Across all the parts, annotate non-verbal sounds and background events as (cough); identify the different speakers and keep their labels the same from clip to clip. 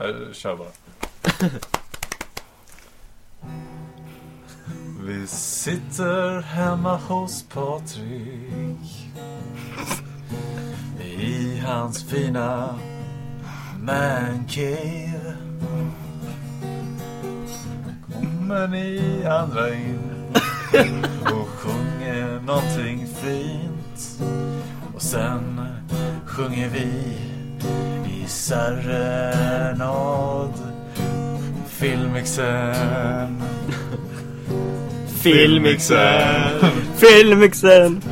Speaker 1: Nej, kör bara. (laughs) Vi sitter hemma hos Patrik. I hans fina mancave. Kommer ni andra in. Och sjunger någonting fint. Och sen sjunger vi i serenad Filmixen
Speaker 2: Filmixen! Filmixen!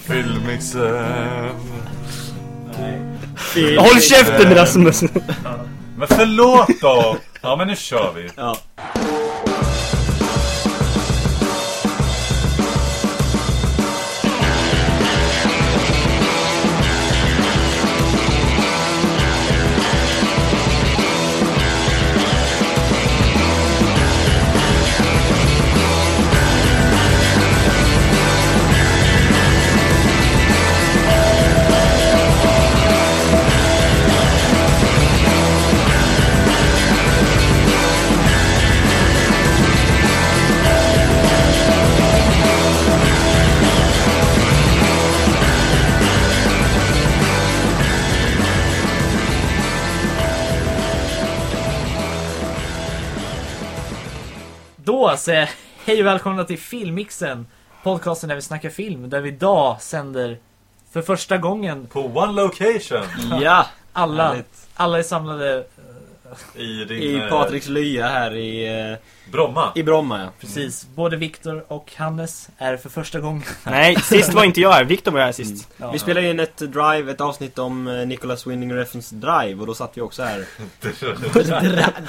Speaker 1: Filmixen
Speaker 2: Håll käften Rasmus!
Speaker 1: Men förlåt då! Ja men nu kör vi.
Speaker 2: Ja.
Speaker 3: Säger jag hej och välkomna till Filmmixen. Podcasten där vi snackar film. Där vi idag sänder för första gången
Speaker 1: På one location.
Speaker 2: Ja!
Speaker 3: alla,
Speaker 2: Härligt.
Speaker 3: alla är samlade.
Speaker 1: I din...
Speaker 2: I
Speaker 1: eh,
Speaker 2: Patriks lya här i, eh,
Speaker 1: Bromma.
Speaker 2: i Bromma ja.
Speaker 3: Precis. Både Viktor och Hannes är för första gången. (laughs)
Speaker 4: Nej, sist var inte jag här. Viktor var här sist.
Speaker 3: Ja.
Speaker 2: Vi spelade in ett drive, ett avsnitt om eh, Nicholas Winning Refns Drive och då satt vi också här. (laughs) (laughs)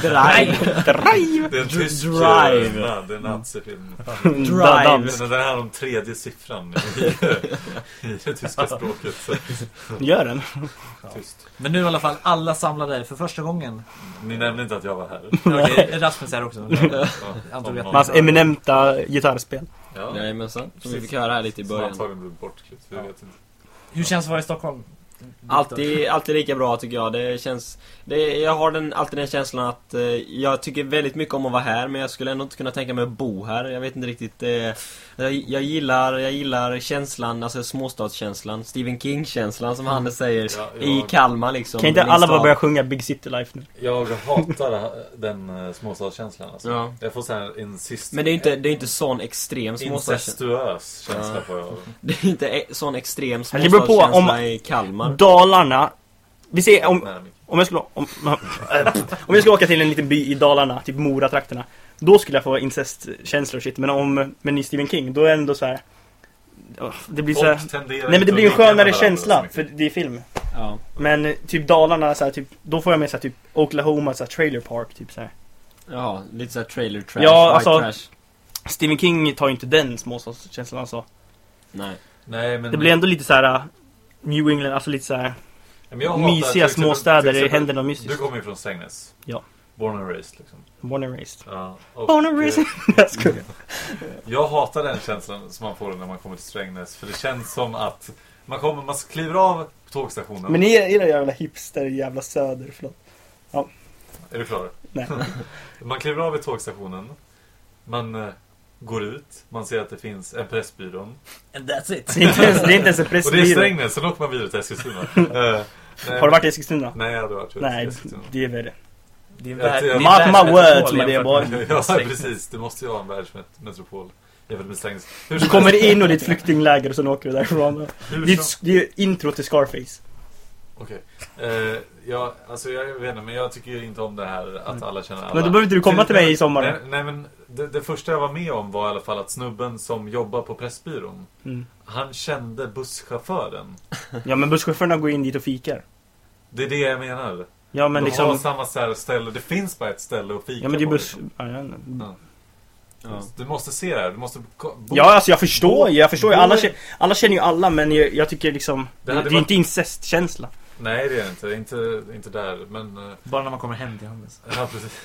Speaker 2: drive!
Speaker 4: Drive!
Speaker 1: Det är en tysk
Speaker 2: Drive.
Speaker 1: Drive. Det är en nazifilm.
Speaker 2: Drive!
Speaker 1: Den den här om tredje siffran i, i det tyska språket. Så,
Speaker 4: Gör den.
Speaker 1: tyst.
Speaker 3: Men nu i alla fall alla samlade för första gången.
Speaker 1: Ni nämnde inte att jag var här.
Speaker 3: Okej, Rasmus är också.
Speaker 4: Hans eminenta gitarrspel.
Speaker 1: Ja,
Speaker 2: Jajamensan, som vi fick höra här lite i
Speaker 1: som
Speaker 2: början.
Speaker 1: antagligen blev bortklippt. Vi vet inte.
Speaker 3: Hur känns det att vara i Stockholm?
Speaker 2: Alltid, alltid lika bra tycker jag. Det känns... Det, jag har den, alltid den känslan att eh, jag tycker väldigt mycket om att vara här men jag skulle ändå inte kunna tänka mig att bo här. Jag vet inte riktigt. Eh, jag, jag, gillar, jag gillar känslan, alltså småstadskänslan. Stephen King-känslan som Hannes säger.
Speaker 1: Ja,
Speaker 2: I
Speaker 1: jag-
Speaker 2: Kalmar liksom.
Speaker 4: Kan inte alla bara börja sjunga Big City Life nu?
Speaker 1: Jag hatar den uh, småstadskänslan. Alltså.
Speaker 2: Ja.
Speaker 1: Jag får såhär incest...
Speaker 2: Men det är ju inte, det är inte sån extrem småstadskänsla.
Speaker 1: Incestuös känsla
Speaker 2: Ja.
Speaker 1: får jag. (laughs)
Speaker 2: Det är inte e- sån extrem
Speaker 4: på
Speaker 2: småstadskänsla
Speaker 4: om-
Speaker 2: i Kalmar.
Speaker 4: Dalarna. Vi ser om, om jag skulle om, om jag skulle åka till en liten by i Dalarna, typ Mora-trakterna. Då skulle jag få incestkänslor och shit. Men om, men i Stephen King, då är det ändå så här. Det blir så här, Nej men det blir en
Speaker 1: med
Speaker 4: skönare känsla, för det är film.
Speaker 2: Ja.
Speaker 4: Men typ Dalarna, så här, typ, då får jag med så här, typ Oklahoma, så här, trailer park, typ så här.
Speaker 2: Ja, lite såhär trailer trash,
Speaker 4: Ja,
Speaker 2: white
Speaker 4: alltså-
Speaker 2: trash.
Speaker 4: Stephen King tar ju inte den småstadskänslan alltså.
Speaker 2: Nej.
Speaker 1: Nej, men...
Speaker 4: Det blir ändå lite så här. New England, alltså lite så här.
Speaker 1: Men jag hatar
Speaker 4: mysiga småstäder, det händer något mystiskt.
Speaker 1: Du kommer ju från Strängnäs.
Speaker 4: Ja.
Speaker 1: Born and raised liksom.
Speaker 4: Born and raised.
Speaker 1: Ja, och,
Speaker 4: Born and raised.
Speaker 1: eh, (laughs)
Speaker 4: Jag skojar.
Speaker 1: Jag hatar den känslan som man får när man kommer till Strängnäs. För det känns som att man kommer, man kliver av tågstationen.
Speaker 4: Men ni är era jävla hipster, jävla söder, förlåt.
Speaker 1: Är du klar?
Speaker 4: Nej. (laughs)
Speaker 1: Man kliver av i tågstationen. Man eh, går ut. Man ser att det finns en Pressbyrån.
Speaker 3: And that's it.
Speaker 4: Det är inte ens, det är en
Speaker 1: Och det är
Speaker 4: pressbyrå.
Speaker 1: Strängnäs, sen åker man vidare till Eskilstuna. (laughs) Eh, nej,
Speaker 4: Har du varit i Eskilstuna?
Speaker 1: Nej, jag har aldrig varit i
Speaker 4: Nej, det är värre.
Speaker 3: Det är det är
Speaker 4: Mark my words, my dear
Speaker 3: jämfört
Speaker 4: boy. (laughs)
Speaker 1: Ja, precis. Det måste ju vara en världsmetropol.
Speaker 4: Du kommer in och ditt flyktingläger och sen åker du därifrån. Det är, ett- det är intro till Scarface.
Speaker 1: Okej. Eh, ja, alltså jag vet inte, men jag tycker ju inte om det här att alla känner alla.
Speaker 4: Mm. Men då behöver inte du komma till mig i sommar.
Speaker 1: Nej, nej men det, det första jag var med om var i alla fall att snubben som jobbar på Pressbyrån,
Speaker 4: Mm.
Speaker 1: han kände busschauffören. (laughs)
Speaker 4: Ja men busschaufförerna går in dit och fikar.
Speaker 1: Det är det jag menar.
Speaker 4: Ja men
Speaker 1: De har
Speaker 4: liksom...
Speaker 1: samma så här ställe, det finns bara ett ställe att fika
Speaker 4: Ja men det är
Speaker 1: på,
Speaker 4: buss...
Speaker 1: liksom.
Speaker 4: Ja, ja,
Speaker 1: Ja.
Speaker 2: Ja.
Speaker 1: Du måste se det här, du måste bo-
Speaker 4: ja alltså jag förstår ju, jag förstår ju. Alla, känner- alla känner ju alla men jag, jag tycker liksom...
Speaker 1: Det
Speaker 4: Det, är
Speaker 1: varit-
Speaker 4: inte incestkänsla.
Speaker 1: Nej det är det inte, inte, inte där. Men, eh,
Speaker 3: Bara när man kommer hem till Hannes. (laughs)
Speaker 1: ja precis.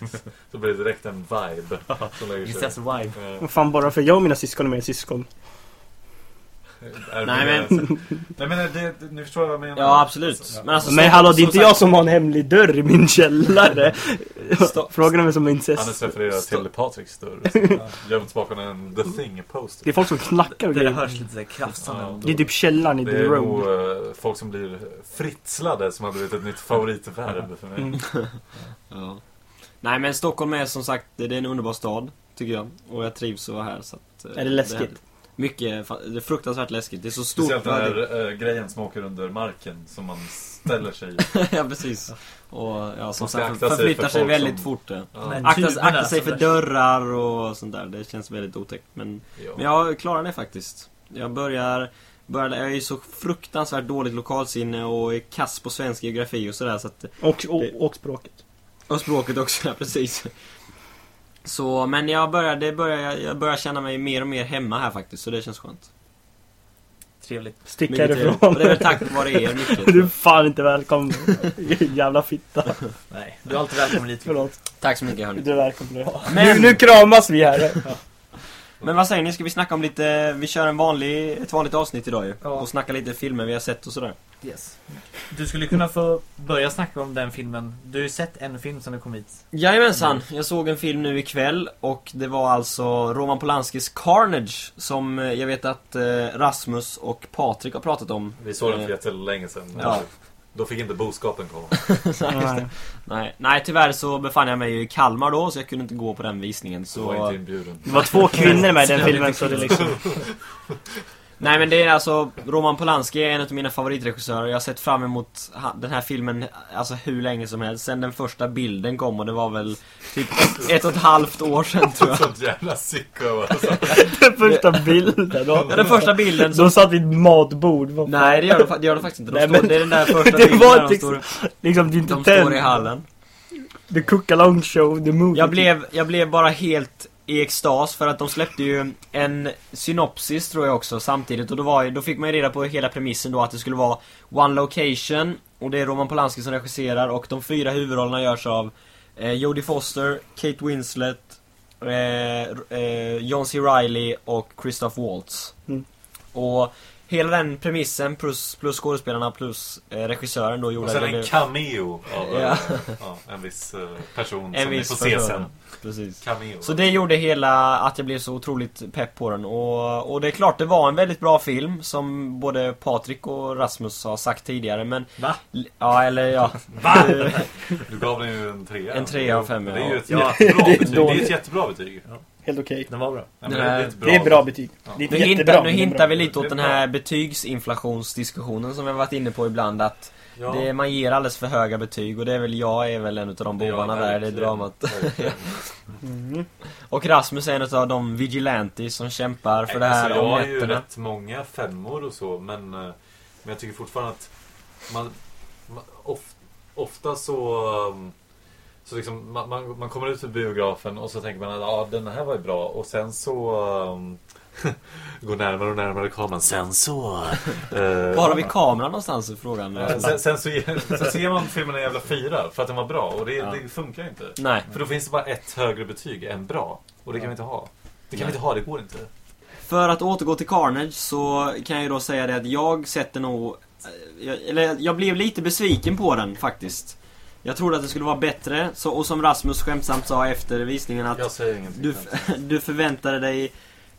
Speaker 1: precis. (laughs) Så blir det direkt en vibe (laughs) som lägger sig.
Speaker 3: Incest vibe.
Speaker 1: Eh,
Speaker 4: Vad fan bara för jag och mina syskon är mer syskon.
Speaker 1: Är
Speaker 2: Nej,
Speaker 1: begränsat. Nej men det, det, ni förstår vad jag menar.
Speaker 2: Ja, absolut.
Speaker 1: Alltså,
Speaker 2: Men, alltså,
Speaker 4: Men hallå, det är inte jag som har en hemlig dörr i min källare.
Speaker 2: Stopp.
Speaker 4: Frågan är vem som är incest.
Speaker 1: Hannes refererar till Patriks dörr. som (laughs) Gömts bakom en The Thing-poster.
Speaker 4: Det är folk som knackar och
Speaker 3: Där det
Speaker 4: grejer.
Speaker 3: hörs lite krafsande.
Speaker 1: Ja.
Speaker 4: Det är typ källaren i
Speaker 1: Det
Speaker 4: The
Speaker 1: är
Speaker 4: Road.
Speaker 1: nog eh, folk som blir fritslade som har blivit ett nytt favoritverb för mig.
Speaker 4: Mm. (laughs)
Speaker 2: Ja. Nej men Stockholm är som sagt, det är en underbar stad, tycker jag. Och jag trivs att vara här. Så att, eh,
Speaker 4: Är det läskigt?
Speaker 2: Mycket, det är fruktansvärt läskigt. Det är så stort.
Speaker 1: Speciellt den här eh, grejen som åker under marken som man ställer sig i. (laughs)
Speaker 2: ja precis. Och ja, som sagt, förflyttar
Speaker 1: för
Speaker 2: sig väldigt
Speaker 1: som-
Speaker 2: fort. Ja.
Speaker 3: Men-
Speaker 2: Akta, akta sig
Speaker 3: som
Speaker 2: för dörrar och sånt där. Det känns väldigt otäckt. Men,
Speaker 1: Ja.
Speaker 2: men jag klarar det faktiskt. Jag börjar, börjar jag är ju så fruktansvärt dåligt lokalsinne och är kass på svensk geografi och sådär. Så att,
Speaker 4: Och, och, och språket.
Speaker 2: och språket också, (laughs) ja, precis. Så, men jag börjar, det börjar, jag börjar känna mig mer och mer hemma här faktiskt, så det känns skönt.
Speaker 3: Trevligt.
Speaker 4: Stick
Speaker 2: Mycket trevligt.
Speaker 4: härifrån.
Speaker 2: Och det är väl tack vare er mycket. (laughs)
Speaker 4: Du är fan inte välkommen. (laughs) Jävla fitta.
Speaker 3: Nej, du är alltid välkommen hit.
Speaker 4: Förlåt.
Speaker 2: Tack så mycket hörni.
Speaker 4: Du är välkommen.
Speaker 2: Men-
Speaker 4: Nu, nu kramas vi här. (laughs)
Speaker 2: Men vad säger ni, ska vi snacka om lite, vi kör en vanlig, ett vanligt avsnitt idag ju.
Speaker 3: Ja.
Speaker 2: Och snacka lite filmer vi har sett och sådär.
Speaker 3: Yes. Du skulle kunna få börja snacka om den filmen. Du har ju sett en film som kom hit.
Speaker 2: Jajamensan, jag såg en film nu ikväll och det var alltså Roman Polanskis Carnage som eh, jag vet att eh, Rasmus och Patrik har pratat om.
Speaker 1: Vi såg den
Speaker 2: Eh,
Speaker 1: för jättelänge sedan.
Speaker 2: Ja.
Speaker 1: Då fick inte boskapen komma. (laughs)
Speaker 4: Nej.
Speaker 2: Nej, nej, tyvärr så befann jag mig ju i Kalmar då så jag kunde inte gå på den visningen.
Speaker 1: Så var inte inbjuden.
Speaker 4: Det var två (laughs) kvinnor med i den filmen så det liksom... (laughs)
Speaker 2: Nej men det är alltså, Roman Polanski är en av mina favoritregissörer. Jag har sett fram emot den här filmen alltså hur länge som helst. Sen den första bilden kom och det var väl typ ett, ett och ett halvt år sedan tror jag. (laughs)
Speaker 1: Sånt jävla sicko alltså. (laughs) (laughs)
Speaker 4: Den första bilden. Då,
Speaker 2: Ja, den första bilden så...
Speaker 4: de satt vid ett matbord. Vad fan.
Speaker 2: Nej det gör de, det gör de faktiskt inte. De
Speaker 4: Nej,
Speaker 2: står,
Speaker 4: men-
Speaker 2: det är den där första
Speaker 4: Det
Speaker 2: bilden
Speaker 4: var
Speaker 2: där de
Speaker 4: ett
Speaker 2: står,
Speaker 4: Liksom, det är inte
Speaker 2: de står i hallen.
Speaker 4: The Cook Along Show, the movie.
Speaker 2: Jag blev, jag blev bara helt i extas för att de släppte ju en synopsis tror jag också samtidigt och då, var, då fick man ju reda på hela premissen då att det skulle vara One Location och det är Roman Polanski som regisserar och de fyra huvudrollerna görs av eh, Jodie Foster, Kate Winslet, eh, eh, John C. Reilly och Christoph Waltz.
Speaker 4: Mm.
Speaker 2: Och hela den premissen plus, plus skådespelarna plus eh, regissören då gjorde
Speaker 1: Och sen en
Speaker 2: blev-
Speaker 1: cameo av
Speaker 2: Ja.
Speaker 1: eh, (laughs) ja, en viss eh, person
Speaker 2: en
Speaker 1: som ni
Speaker 2: viss
Speaker 1: får se
Speaker 2: person.
Speaker 1: sen.
Speaker 2: Precis.
Speaker 1: Cameo.
Speaker 2: Så det gjorde hela att jag blev så otroligt pepp på den och, och det är klart det var en väldigt bra film som både Patrik och Rasmus har sagt tidigare men
Speaker 3: Va?
Speaker 2: Ja eller ja (laughs)
Speaker 3: Va? (laughs)
Speaker 1: Du gav den ju en trea.
Speaker 2: En trea av fem,
Speaker 1: Det är
Speaker 2: ja.
Speaker 1: ju ett
Speaker 3: Ja.
Speaker 1: jättebra
Speaker 4: Det är
Speaker 1: betyg. Det är ett jättebra betyg.
Speaker 4: Helt okej.
Speaker 3: Den var bra.
Speaker 1: Ja,
Speaker 2: Det
Speaker 1: är ett
Speaker 4: Det är bra betyg.
Speaker 1: Ja.
Speaker 4: Det är
Speaker 2: Nu,
Speaker 4: inte
Speaker 2: hintar,
Speaker 4: jättebra,
Speaker 2: nu hintar
Speaker 4: bra.
Speaker 2: vi lite åt den
Speaker 1: bra.
Speaker 2: här betygsinflationsdiskussionen som vi har varit inne på ibland att
Speaker 1: Ja.
Speaker 2: det, man ger alldeles för höga betyg och det är väl jag är väl en av de
Speaker 1: Ja,
Speaker 2: bovarna där i det dramat.
Speaker 4: Mm.
Speaker 2: Och Rasmus är en av de vigilantes som kämpar för det här
Speaker 1: alltså,
Speaker 2: om
Speaker 1: jag har ju rätt många femmor och så, men, eh, men jag tycker fortfarande att man, man of, ofta så, um, så liksom, man, man, man kommer ut ur biografen och så tänker man att ja, den här var ju bra och sen så um, (laughs) går närmare och närmare kameran. Sen så... eh,
Speaker 2: Var har vi kameran någonstans i frågan?
Speaker 1: eh, Sen, sen, så, (laughs) sen så ger man filmen en jävla fyra för att den var bra och det,
Speaker 2: Ja.
Speaker 1: det funkar ju inte.
Speaker 2: Nej.
Speaker 1: För då finns det bara ett högre betyg än bra. Och det kan vi inte ha. Det kan vi inte ha, det går inte.
Speaker 2: För att återgå till Carnage så kan jag ju då säga det att jag sätter nog... eh, jag- Eller jag blev lite besviken på den faktiskt. Jag trodde att det skulle vara bättre, så, och som Rasmus skämtsamt sa efter visningen att
Speaker 1: Jag säger
Speaker 2: du, (laughs) du förväntade dig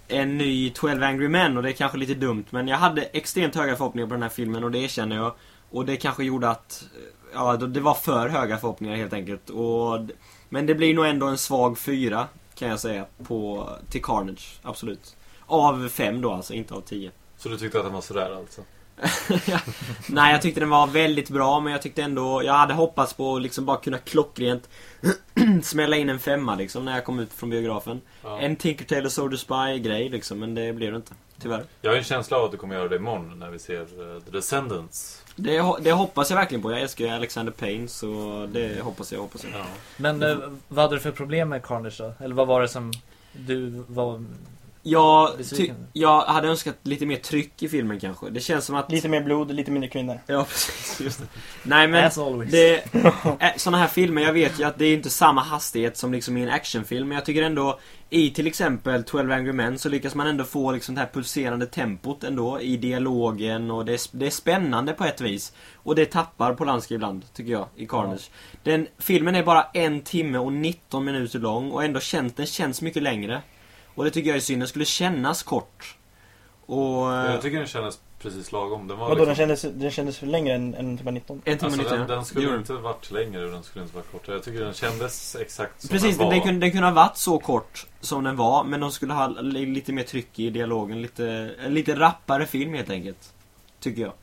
Speaker 2: en ny 12 Angry Men och det är kanske lite dumt men jag hade extremt höga förhoppningar på den här filmen och det erkänner jag. Och det kanske gjorde att, ja det var för höga förhoppningar helt enkelt. Och, men det blir nog ändå en svag fyra kan jag säga på, till Carnage, absolut. Av fem då alltså, inte av tio.
Speaker 1: Så du tyckte att den var sådär alltså? (laughs)
Speaker 2: Nej, jag tyckte den var väldigt bra men jag tyckte ändå, jag hade hoppats på att liksom bara kunna klockrent (clears throat) smälla in en femma liksom när jag kom ut från biografen.
Speaker 1: Ja.
Speaker 2: En Tinker Tailor Soldier Spy-grej liksom, men det blev det inte. Tyvärr.
Speaker 1: Jag har en känsla av att du kommer göra det imorgon när vi ser eh, The Descendants.
Speaker 2: Det, det hoppas jag verkligen på. Jag älskar ju Alexander Payne, så det hoppas jag, hoppas jag.
Speaker 3: Men eh, vad hade du för problem med Carnage då? Eller vad var det som du var
Speaker 2: Jag, jag hade önskat lite mer tryck i filmen kanske. Det känns som att...
Speaker 4: Lite mer blod, lite mindre kvinnor.
Speaker 2: Ja, (laughs) precis. Just det. Nej men,
Speaker 3: As always.
Speaker 2: det, äh, (laughs) såna här filmer, jag vet ju att det är inte samma hastighet som liksom i en actionfilm, men jag tycker ändå i till exempel 12 Angry Men så lyckas man ändå få liksom det här pulserande tempot ändå i dialogen och det är, det är spännande på ett vis. Och det tappar Polanski ibland, tycker jag, i Carnage. Den, filmen är bara en timme och 19 minuter lång och ändå känns den känns mycket längre. Och det tycker jag är synd, den skulle kännas kort. Och...
Speaker 1: Jag tycker den kändes precis lagom. Den var
Speaker 4: Vadå, den
Speaker 1: liksom,
Speaker 4: kändes, den kändes för längre än, än timme 19?
Speaker 2: en timme
Speaker 1: alltså,
Speaker 2: 19.
Speaker 1: den, den skulle inte varit längre och den skulle inte varit kortare. Jag tycker den kändes exakt som
Speaker 2: Precis,
Speaker 1: den
Speaker 2: den,
Speaker 1: var.
Speaker 2: den, kunde, den kunde ha varit så kort som den var, men de skulle ha li- lite mer tryck i dialogen, lite, lite rappare film helt enkelt. Tycker jag.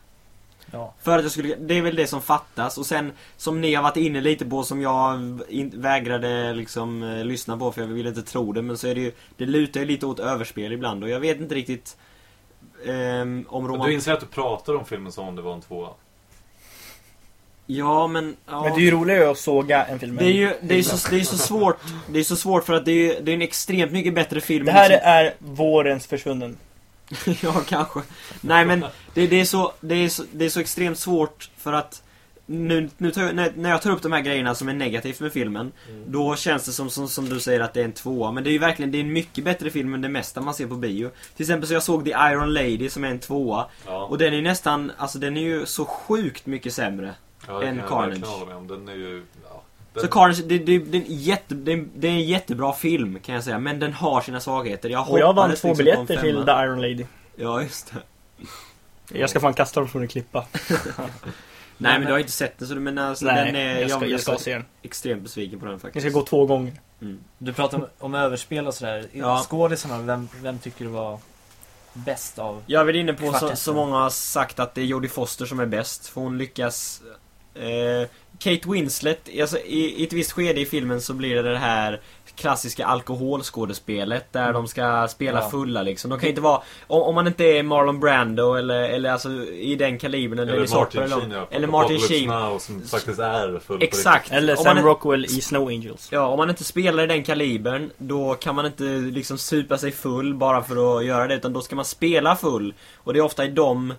Speaker 3: Ja.
Speaker 2: För att jag skulle, det är väl det som fattas, och sen som ni har varit inne lite på, som jag in, vägrade liksom eh, lyssna på för jag ville inte tro det, men så är det ju, det lutar ju lite åt överspel ibland och jag vet inte riktigt ehm, om Roman...
Speaker 1: Du inser att du pratar om filmen som om det var en tvåa.
Speaker 2: Ja, men... Ja.
Speaker 4: Men det är ju roligare att såga en film
Speaker 2: det är ju det är så, det är så svårt, det är så svårt för att det är ju, det är en extremt mycket bättre film
Speaker 4: Det här
Speaker 2: liksom.
Speaker 4: är vårens försvunnen. (laughs)
Speaker 2: ja, kanske. Nej, men det, det, är så, det, är så, det är så extremt svårt för att nu, nu tar jag, när, när jag tar upp de här grejerna som är negativt med filmen Då känns det som, som, som du säger att det är en tvåa Men det är ju verkligen, det är en mycket bättre film än det mesta man ser på bio Till exempel så jag såg The Iron Lady som är en tvåa
Speaker 1: Ja,
Speaker 2: Och den är nästan, alltså den är ju så sjukt mycket sämre
Speaker 1: ja
Speaker 2: en
Speaker 1: kan
Speaker 2: Carnage.
Speaker 1: med om. Den är ju... Ja, den,
Speaker 2: Så Carnage, det, det, det, är en jätte, det, är, det är en jättebra film kan jag säga Men den har sina svagheter Jag
Speaker 4: Och jag vann två
Speaker 2: liksom
Speaker 4: biljetter till. The Iron Lady.
Speaker 2: Ja, just det
Speaker 4: Jag ska fan kasta dem från en klippa. (laughs)
Speaker 2: Nej men du har inte sett den så du menar alltså,
Speaker 4: Nej,
Speaker 2: den är,
Speaker 4: jag ska, jag ska
Speaker 2: så
Speaker 4: se den.
Speaker 2: extremt besviken på den
Speaker 4: Jag
Speaker 2: faktiskt.
Speaker 4: ska gå två gånger.
Speaker 2: Mm.
Speaker 3: Du pratar om, om överspel och sådär.
Speaker 2: Ja.
Speaker 3: Skådisarna, vem, vem tycker du var bäst av?
Speaker 2: Jag är väl inne på så, så många har sagt att det är Jodie Foster som är bäst. För hon lyckas... Eh, Kate Winslet, alltså, i, i ett visst skede i filmen så blir det det här klassiska alkoholskådespelet där de ska spela
Speaker 3: Ja.
Speaker 2: fulla liksom. De kan inte vara, om, om man inte är Marlon Brando eller, eller alltså i den kalibern eller,
Speaker 1: eller Martin
Speaker 2: eller,
Speaker 1: Sheen, ja.
Speaker 2: eller Martin Sheen.
Speaker 1: Now som faktiskt är full
Speaker 2: Exakt.
Speaker 4: Eller Sam
Speaker 2: man-
Speaker 4: Rockwell i Snow Angels.
Speaker 2: Ja, om man inte spelar i den kalibern Då kan man inte liksom supa sig full bara för att göra det Utan då ska man spela full Och det är ofta i dem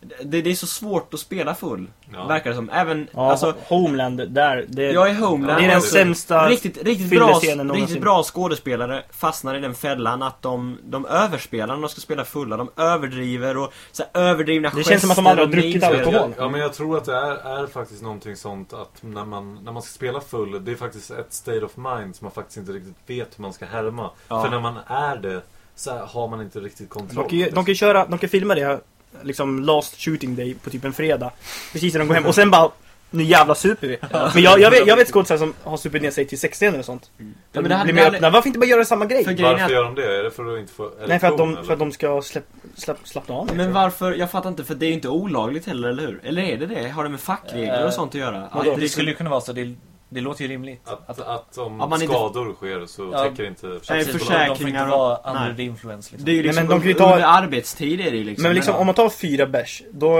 Speaker 2: det, det är så svårt att spela full
Speaker 1: Ja.
Speaker 2: Verkar det som, även
Speaker 4: Ja,
Speaker 2: alltså
Speaker 4: Homeland, där. Det,
Speaker 2: Jag är Homeland
Speaker 4: det är den sämsta
Speaker 2: Riktigt, riktigt, bra, riktigt bra skådespelare fastnar i den fällan att de, de överspelar när de ska spela fulla. De överdriver och så här, överdrivna
Speaker 4: Det känns som att de aldrig har druckit alkohol.
Speaker 1: Ja, men jag tror att det är, är faktiskt någonting sånt att när man, när man ska spela full, det är faktiskt ett state of mind som man faktiskt inte riktigt vet hur man ska härma.
Speaker 2: Ja.
Speaker 1: För när man är det så här har man inte riktigt kontroll.
Speaker 4: De kan, de kan köra, de kan filma det liksom last shooting day på typ en fredag. Precis när de går hem och sen bara nu jävla super vi. Men jag, jag vet, jag vet skådespelare som har supit ner sig till 60 eller sånt.
Speaker 2: Ja,
Speaker 4: De
Speaker 2: men det hade-
Speaker 4: blir mer öppna. Varför inte bara göra samma grej?
Speaker 2: För är
Speaker 1: Varför
Speaker 2: att-
Speaker 1: gör de det? Är det för att inte få
Speaker 4: Nej, för att de, för att de ska släpp, släpp, slappna av.
Speaker 2: Men varför? Jag fattar inte, för det är ju inte olagligt heller, eller hur? Eller är det det? Har det med fackregler och sånt att göra? Att
Speaker 3: Det
Speaker 2: det
Speaker 3: skulle ju kunna vara så, det, det låter ju rimligt.
Speaker 1: Att, att om
Speaker 2: Att man inte-
Speaker 1: skador sker så
Speaker 3: Ja.
Speaker 1: täcker inte
Speaker 2: Nej,
Speaker 3: Precis,
Speaker 2: försäkringar
Speaker 3: De får inte vara under
Speaker 2: nej.
Speaker 3: the influence liksom.
Speaker 2: Det är ju
Speaker 4: Nej,
Speaker 2: liksom
Speaker 4: men de kan ju ta-
Speaker 2: under arbetstid är det ju liksom.
Speaker 4: Men liksom om man tar fyra bärs, då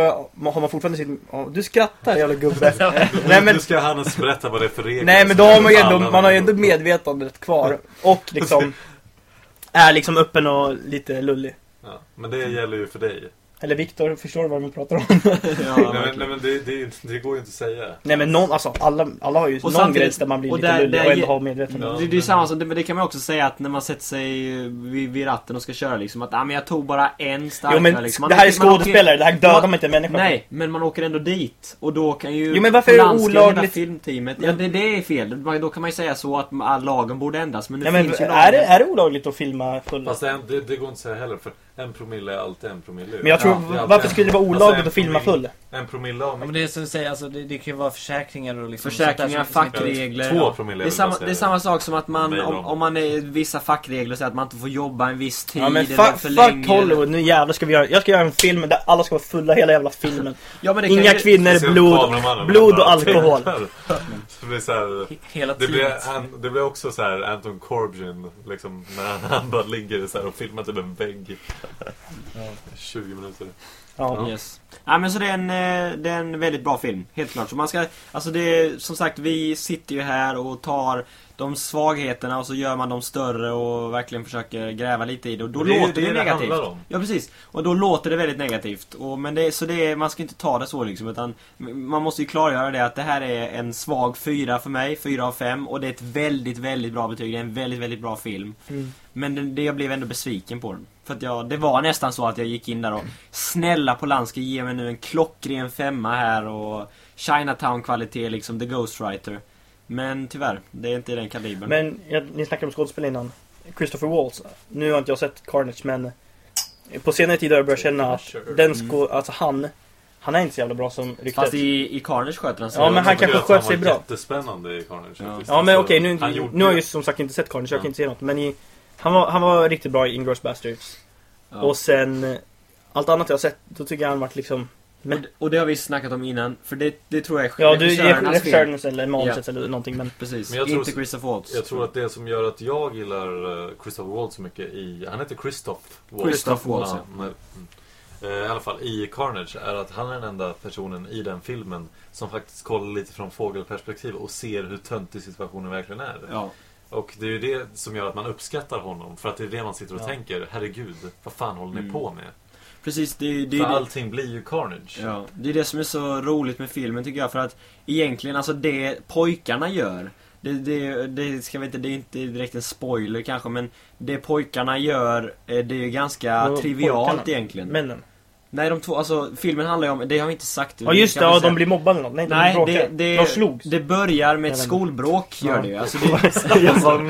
Speaker 4: har man fortfarande sitt... Du skrattar jävla gubbe. (laughs) Nej men,
Speaker 1: Nu ska Hannes berätta vad det är för regler.
Speaker 4: nej men då har man ju ändå, man har ju ändå medvetandet kvar. Och liksom (laughs) är liksom öppen och lite lullig.
Speaker 1: Ja, men det gäller ju för dig.
Speaker 4: Eller Viktor, förstår du vad vi pratar om? (laughs)
Speaker 2: ja,
Speaker 1: nej, men, nej, men det, det, det går ju inte att säga.
Speaker 4: Nej men någon, alltså alla, alla har ju
Speaker 2: Och
Speaker 4: någon gräns där man blir
Speaker 2: och
Speaker 4: lite
Speaker 2: där-
Speaker 4: lullig och ändå har medvetande.
Speaker 1: Ja.
Speaker 2: det, det är samma som, det, men det kan man också säga att när man sätter sig vid, vid ratten och ska köra liksom att ah, men jag tog bara en starkare
Speaker 4: Jo men
Speaker 2: liksom. Man
Speaker 4: det här är
Speaker 2: man
Speaker 4: skådespelare, det här dödar man inte en människa.
Speaker 2: Nej, men man åker ändå dit och då kan ju
Speaker 4: Jo, men varför är det olagligt?
Speaker 2: filmteamet, ja det, det är fel. Man- Då kan man ju säga så att lagen borde ändras men nu
Speaker 4: Nej, men
Speaker 2: finns ju
Speaker 4: är
Speaker 2: lagen.
Speaker 4: det, är det olagligt att filma full?
Speaker 1: Fast det, det går inte att säga heller för en promille är alltid en promille.
Speaker 4: Men jag tror,
Speaker 1: Ja,
Speaker 4: varför skulle det vara
Speaker 1: alltså,
Speaker 4: olagligt
Speaker 1: en
Speaker 4: att filma full?
Speaker 1: En promille av
Speaker 3: Ja, men det är så att säga, alltså, det, det kan ju vara försäkringar och liksom
Speaker 2: Försäkringar,
Speaker 3: som-
Speaker 2: fackregler.
Speaker 1: Två promille
Speaker 2: Det är, samma, det är samma sak som att man, om, om man är vissa fackregler säger att man inte får jobba en viss tid
Speaker 4: Ja men
Speaker 2: eller
Speaker 4: fuck,
Speaker 2: för
Speaker 4: fuck
Speaker 2: länge.
Speaker 4: Hollywood, nu jävlar ska vi göra, jag ska göra en film där alla ska vara fulla hela jävla filmen. (laughs)
Speaker 2: Ja, men det
Speaker 4: Inga
Speaker 2: ju,
Speaker 4: kvinnor, blod, blod och alkohol. (laughs)
Speaker 1: det blir så här,
Speaker 3: He- Hela
Speaker 1: det blir, an, det blir också så här Anton Corbijn liksom när han, han bara ligger så här och filmar typ en vägg. 20 minuter.
Speaker 4: Ja.
Speaker 2: Yes. Ja, men så det är, en, eh, det är en väldigt bra film, helt klart. Så man ska, alltså det är, som sagt, vi sitter ju här och tar de svagheterna och så gör man dem större och verkligen försöker gräva lite i det. Och då
Speaker 1: det
Speaker 2: låter det,
Speaker 1: det det
Speaker 2: negativt.
Speaker 1: om.
Speaker 2: Ja, precis. Och då låter det väldigt negativt. Och, men det, så det är, man ska inte ta det så liksom, utan man måste ju klargöra det att det här är en svag fyra för mig, fyra av fem. Och det är ett väldigt, väldigt bra betyg. Det är en väldigt, väldigt bra film.
Speaker 4: Mm.
Speaker 2: Men det, det, jag blev ändå besviken på den. För att jag, det var nästan så att jag gick in där och Snälla Polanski, ge mig nu en klockren femma här och Chinatown-kvalitet liksom, The Ghostwriter. Men tyvärr, det är inte i den kalibern.
Speaker 4: Men ja, ni snackade om skådespel innan. Christopher Waltz. Nu har inte jag sett Carnage men på senare tid har jag börjat känna att den skå, alltså han, han är inte så jävla bra som ryktet.
Speaker 2: Fast i, i Carnage sköter han sig.
Speaker 4: Ja, men han
Speaker 1: Jag
Speaker 4: kanske sköt sig
Speaker 1: var
Speaker 4: bra.
Speaker 1: jättespännande i Carnage.
Speaker 2: Ja.
Speaker 4: Ja men
Speaker 1: Så
Speaker 4: okej, nu,
Speaker 1: han gjorde
Speaker 4: nu har jag
Speaker 1: ju-
Speaker 4: ju som sagt inte sett Carnage, jag
Speaker 1: Ja.
Speaker 4: kan inte säga något. Men i, han, var, han var riktigt bra i Inglourious Basterds.
Speaker 2: Ja.
Speaker 4: Och sen, allt annat jag har sett, då tycker jag han varit liksom...
Speaker 2: Men, och det har vi snackat om innan, för det, det tror jag är
Speaker 4: Ja, du är
Speaker 2: regissörernas
Speaker 4: regissörens eller manusets eller någonting men...
Speaker 2: Precis,
Speaker 1: Men jag tror-
Speaker 2: inte Christopher Waltz.
Speaker 1: Jag tror att det som gör att jag gillar eh, Christopher Waltz så mycket i... Han heter Christoph Waltz.
Speaker 2: Christoph Waltz,
Speaker 1: ja. men- mm. Eh, I alla fall i Carnage är att han är den enda personen i den filmen som faktiskt kollar lite från fågelperspektiv och ser hur töntig situationen verkligen är.
Speaker 2: Ja.
Speaker 1: Och det är ju det som gör att man uppskattar honom. För att det är det man sitter och
Speaker 4: Ja.
Speaker 1: tänker. Herregud, vad fan håller ni
Speaker 2: Mm.
Speaker 1: på med?
Speaker 2: Precis, det, det,
Speaker 1: För
Speaker 2: det,
Speaker 1: allting blir ju Carnage.
Speaker 2: Ja, det är det som är så roligt med filmen tycker jag för att egentligen, alltså det pojkarna gör det, det, det ska vi inte, det är inte direkt en spoiler kanske men det pojkarna gör, eh, det är ju ganska
Speaker 4: Vadå,
Speaker 2: trivialt
Speaker 4: pojkarna?
Speaker 2: egentligen.
Speaker 4: Männen.
Speaker 2: Nej de två, alltså filmen handlar ju om, det har vi inte sagt.
Speaker 4: Ja just det, ja, de blir mobbade eller något. Nej, de bråkar.
Speaker 2: det, det,
Speaker 4: de slogs.
Speaker 2: det börjar med ett skolbråk, gör
Speaker 4: Ja.
Speaker 2: det ju. Alltså (laughs) det,
Speaker 4: Jag bara.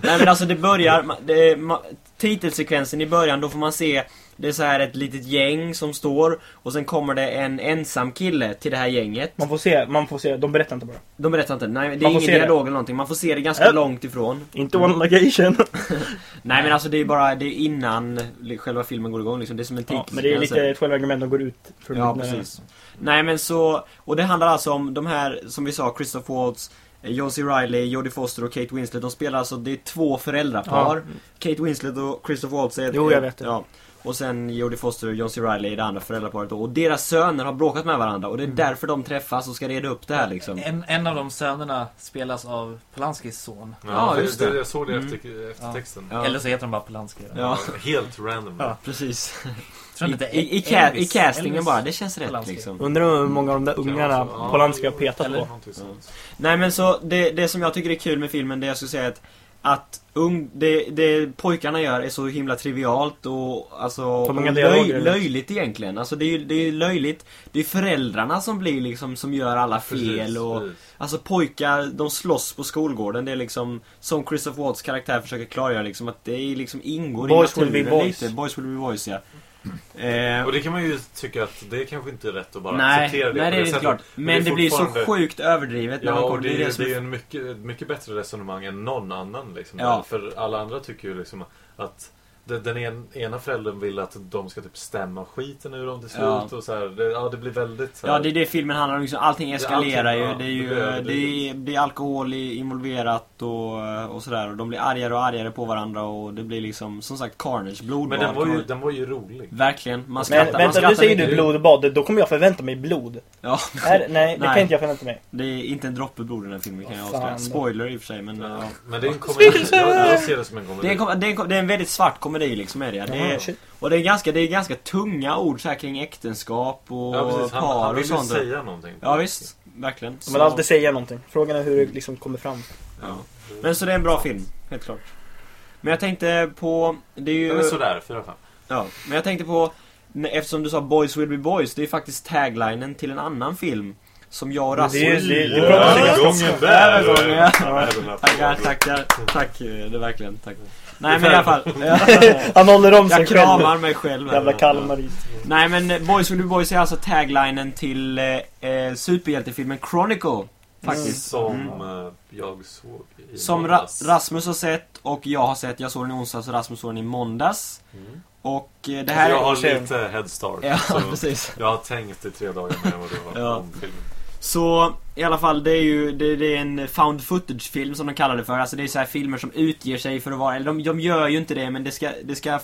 Speaker 2: Nej men alltså det börjar, det, ma, titelsekvensen i början, då får man se det är så här ett litet gäng som står och sen kommer det en ensam kille till det här gänget.
Speaker 4: man får se, man får se, de berättar inte bara.
Speaker 2: De berättar inte, nej det är ingen
Speaker 4: se det.
Speaker 2: dialog eller någonting, man får se det ganska
Speaker 4: Äh.
Speaker 2: långt ifrån.
Speaker 4: Inte one location. (laughs)
Speaker 2: Nej men alltså det är bara, det är innan själva filmen går igång liksom, det är som en
Speaker 4: Ja,
Speaker 2: tidssekvens.
Speaker 4: men det är lite ett självargument de går ut för
Speaker 2: Ja, precis. Nej men så, och det handlar alltså om de här, som vi sa, Christoph Waltz, John C. Reilly, Jodie Foster och Kate Winslet. De spelar alltså, det är två föräldrapar.
Speaker 4: Ja.
Speaker 2: Kate Winslet och Christoph Waltz är
Speaker 4: Jo, jag vet det.
Speaker 2: Ja. Och sen Jodie Foster och John C. Reilly är det andra föräldraparet då. Och deras söner har bråkat med varandra och det är
Speaker 4: Mm.
Speaker 2: därför de träffas och ska reda upp det här liksom.
Speaker 3: En, en av de sönerna spelas av Polanskis son.
Speaker 2: Ja, just det.
Speaker 1: Jag såg det
Speaker 2: Mm.
Speaker 1: efter, efter
Speaker 3: Ja.
Speaker 1: texten.
Speaker 2: Ja.
Speaker 3: Eller så heter de bara Polanski.
Speaker 2: Ja.
Speaker 1: Helt random.
Speaker 3: Ja.
Speaker 2: Precis. (laughs) I, i, i,
Speaker 3: Elvis-
Speaker 2: ca- I castingen
Speaker 3: Elvis
Speaker 2: bara, det känns rätt liksom.
Speaker 4: Undrar hur många av de där ungarna
Speaker 1: Kan vara så.
Speaker 4: Polanski har petat
Speaker 1: Eller
Speaker 4: på.
Speaker 1: sånt.
Speaker 2: Nej men så, det, det som jag tycker är kul med filmen, det jag skulle säga är att att ung, det, det pojkarna gör är så himla trivialt och alltså och löj, löjligt egentligen. Alltså det är ju det är löjligt. Det är föräldrarna som blir liksom, som gör alla fel
Speaker 1: Precis,
Speaker 2: och
Speaker 1: precis.
Speaker 2: Alltså pojkar, de slåss på skolgården. Det är liksom, som Christopher Waltz karaktär försöker klargöra liksom att det är liksom ingår
Speaker 4: Boys
Speaker 2: i
Speaker 4: will be
Speaker 2: naturen
Speaker 4: boys.
Speaker 2: lite. Boys will be boys ja. Eh,
Speaker 1: Och det kan man ju tycka att det är kanske inte är rätt att bara
Speaker 2: nej,
Speaker 1: acceptera det
Speaker 2: nej det är inte
Speaker 1: sättet.
Speaker 2: klart. Men det,
Speaker 1: är
Speaker 2: blir så sjukt överdrivet när
Speaker 1: Ja,
Speaker 2: man
Speaker 1: och
Speaker 2: kommer
Speaker 1: det,
Speaker 2: det,
Speaker 1: är, det
Speaker 2: det som
Speaker 1: ju
Speaker 2: är
Speaker 1: en mycket, mycket bättre resonemang än någon annan. Liksom,
Speaker 2: Ja.
Speaker 1: För alla andra tycker ju liksom att det- den en, ena föräldern vill att de ska typ stämma skiten ur dem till slut.
Speaker 2: Ja.
Speaker 1: Och så här, det, ja, det blir väldigt så här,
Speaker 2: Ja, det är det filmen handlar om. Liksom, allting eskalerar
Speaker 1: allting,
Speaker 2: ju.
Speaker 1: ja,
Speaker 2: det är ju
Speaker 1: det blir
Speaker 2: det
Speaker 1: överdrivet.
Speaker 2: är, det är alkohol involverat och, och sådär. Och de blir argare och argare på varandra och det blir liksom, som sagt, carnage. Blodbad.
Speaker 1: Men den var, ju,
Speaker 2: man-
Speaker 1: den var ju rolig.
Speaker 2: Verkligen. Man
Speaker 4: Men
Speaker 2: skrattar, man
Speaker 4: vänta,
Speaker 2: skrattar
Speaker 4: nu säger du blodbad. Då kommer jag förvänta mig blod.
Speaker 2: Ja,
Speaker 4: Är, nej, det
Speaker 2: Nej.
Speaker 4: kan inte jag förvänta mig.
Speaker 2: det är inte en droppe blod i den här filmen kan jag
Speaker 4: Vad
Speaker 2: avslöja. Spoiler i och för sig, men... Ja.
Speaker 1: Men det är en komedi. Jag, jag ser det som en komedi.
Speaker 2: Det är, en, kom- det, är en, kom- det är en väldigt svart komedi liksom är det. det är, och det är, ganska, det är ganska tunga ord så här kring äktenskap och
Speaker 1: ja, precis. Han,
Speaker 2: par
Speaker 1: han
Speaker 2: och
Speaker 1: vill ju
Speaker 2: sånt.
Speaker 1: säga någonting.
Speaker 2: Ja visst, verkligen.
Speaker 4: De vill alltid säga någonting. Frågan är hur det liksom kommer fram.
Speaker 2: Ja. Men så det är en bra film, helt klart. Men jag tänkte på, det är ju...
Speaker 1: Men sådär, fyra fem.
Speaker 2: Ja, men jag tänkte på, eftersom du sa Boys will be boys, det är ju faktiskt taglinen till en annan film. Som jag och
Speaker 4: det
Speaker 2: Rasmus...
Speaker 4: ju- det- det
Speaker 1: Ja,
Speaker 4: pratar sig ganska
Speaker 1: gången
Speaker 4: skotska.
Speaker 1: där.
Speaker 2: Även gången, ja.
Speaker 1: Även där.
Speaker 2: Tackar, tackar. Tack, eh, det är verkligen, tack. Nej men i alla fall. (laughs)
Speaker 4: Han håller om sig
Speaker 2: Jag
Speaker 4: själv.
Speaker 2: kramar mig själv.
Speaker 4: Jävla kalmarit.
Speaker 2: Nej men eh, Boys will be boys är alltså taglinen till eh, eh, superhjältefilmen Chronicle. Faktiskt.
Speaker 1: Som
Speaker 2: Mm.
Speaker 1: eh, jag såg i
Speaker 2: Som Ra-. Rasmus har sett och jag har sett. Jag såg den i onsdags och Rasmus såg den i måndags.
Speaker 1: Mm.
Speaker 2: Och det här
Speaker 1: jag har lite head start.
Speaker 2: Ja, (laughs) precis.
Speaker 1: jag har tänkt i tre dagar med vad det var
Speaker 2: Ja.
Speaker 1: om filmen.
Speaker 2: Så i alla fall, det är ju det, det är en found footage-film som de kallar det för. Alltså det är så här filmer som utger sig för att vara, eller de, de gör ju inte det men det ska, det ska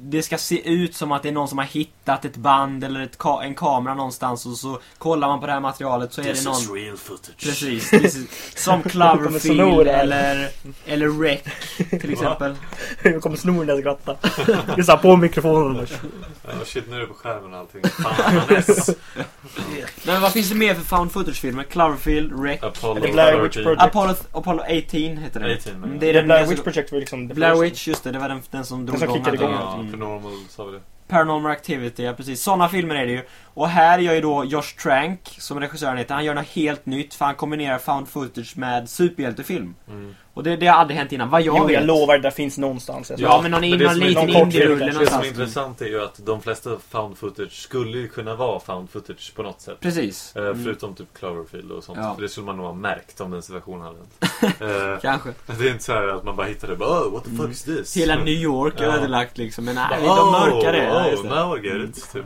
Speaker 2: det ska se ut som att det är någon som har hittat ett band eller ett ka- en kamera någonstans och så kollar man på det här materialet så är det någon...
Speaker 1: real footage.
Speaker 2: Precis, precis. Som (laughs) Cloverfield eller, eller Rec till (laughs) exempel.
Speaker 4: Jag kommer sno den där skratta. Det är såhär på mikrofonen.
Speaker 1: Ja, shit, nu är det på skärmen och allting. Fan. (laughs)
Speaker 2: Men vad finns det mer för found footage-filmer? Cloverfield, Rec,
Speaker 1: Apollo
Speaker 4: Eller Blair Witch
Speaker 1: 13.
Speaker 4: Project.
Speaker 2: Apollo, Apollo 18 heter den.
Speaker 1: 18, men-
Speaker 2: Mm,
Speaker 4: Det
Speaker 2: den
Speaker 4: Blair
Speaker 2: ganska-
Speaker 4: Witch Project var liksom... the
Speaker 2: Blair. Witch, just det. Det var den, den som drog
Speaker 4: som kickade
Speaker 2: allting. Mm.
Speaker 1: Paranormal sa vi det.
Speaker 2: Paranormal Activity, ja precis. Sådana filmer är det ju. Och här gör ju då Josh Trank, som regissören heter, han gör något helt nytt för han kombinerar found footage med superhjältefilm.
Speaker 1: Mm.
Speaker 2: Och det, det har aldrig hänt innan, vad jag
Speaker 4: Jo,
Speaker 2: vet.
Speaker 4: jag lovar, det finns någonstans.
Speaker 2: Ja, men någon,
Speaker 1: men
Speaker 2: någon liten indie-rulle
Speaker 4: film,
Speaker 1: Det som
Speaker 2: någonstans.
Speaker 1: är intressant är ju att de flesta found footage skulle ju kunna vara found footage på något sätt.
Speaker 2: Precis.
Speaker 1: Eh,
Speaker 2: Mm.
Speaker 1: Förutom typ Cloverfield och sånt.
Speaker 2: Ja.
Speaker 1: För det skulle man nog ha märkt om den situationen hade hänt. (laughs) Eh,
Speaker 2: Kanske.
Speaker 1: Det är inte så här att man bara hittar det och bara oh, what the fuck is this?
Speaker 2: Hela New York är
Speaker 1: Ja.
Speaker 2: ödelagt liksom. Men nej,
Speaker 1: Bara,
Speaker 2: de mörkar det.
Speaker 1: Oh,
Speaker 2: det.
Speaker 1: now I get it. Typ.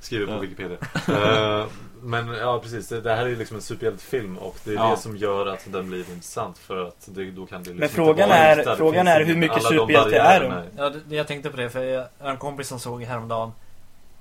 Speaker 1: Skriver på
Speaker 2: Ja.
Speaker 1: Wikipedia. (laughs) Eh, men ja, precis. Det, det här är ju liksom en superhjältefilm och det är
Speaker 2: Ja.
Speaker 1: det som gör att den blir intressant. För att det, då kan det liksom
Speaker 4: Men frågan är- frågan är hur mycket superhjälte är
Speaker 1: barriärerna
Speaker 3: Ja, det, jag tänkte på det för jag har en kompis som såg häromdagen.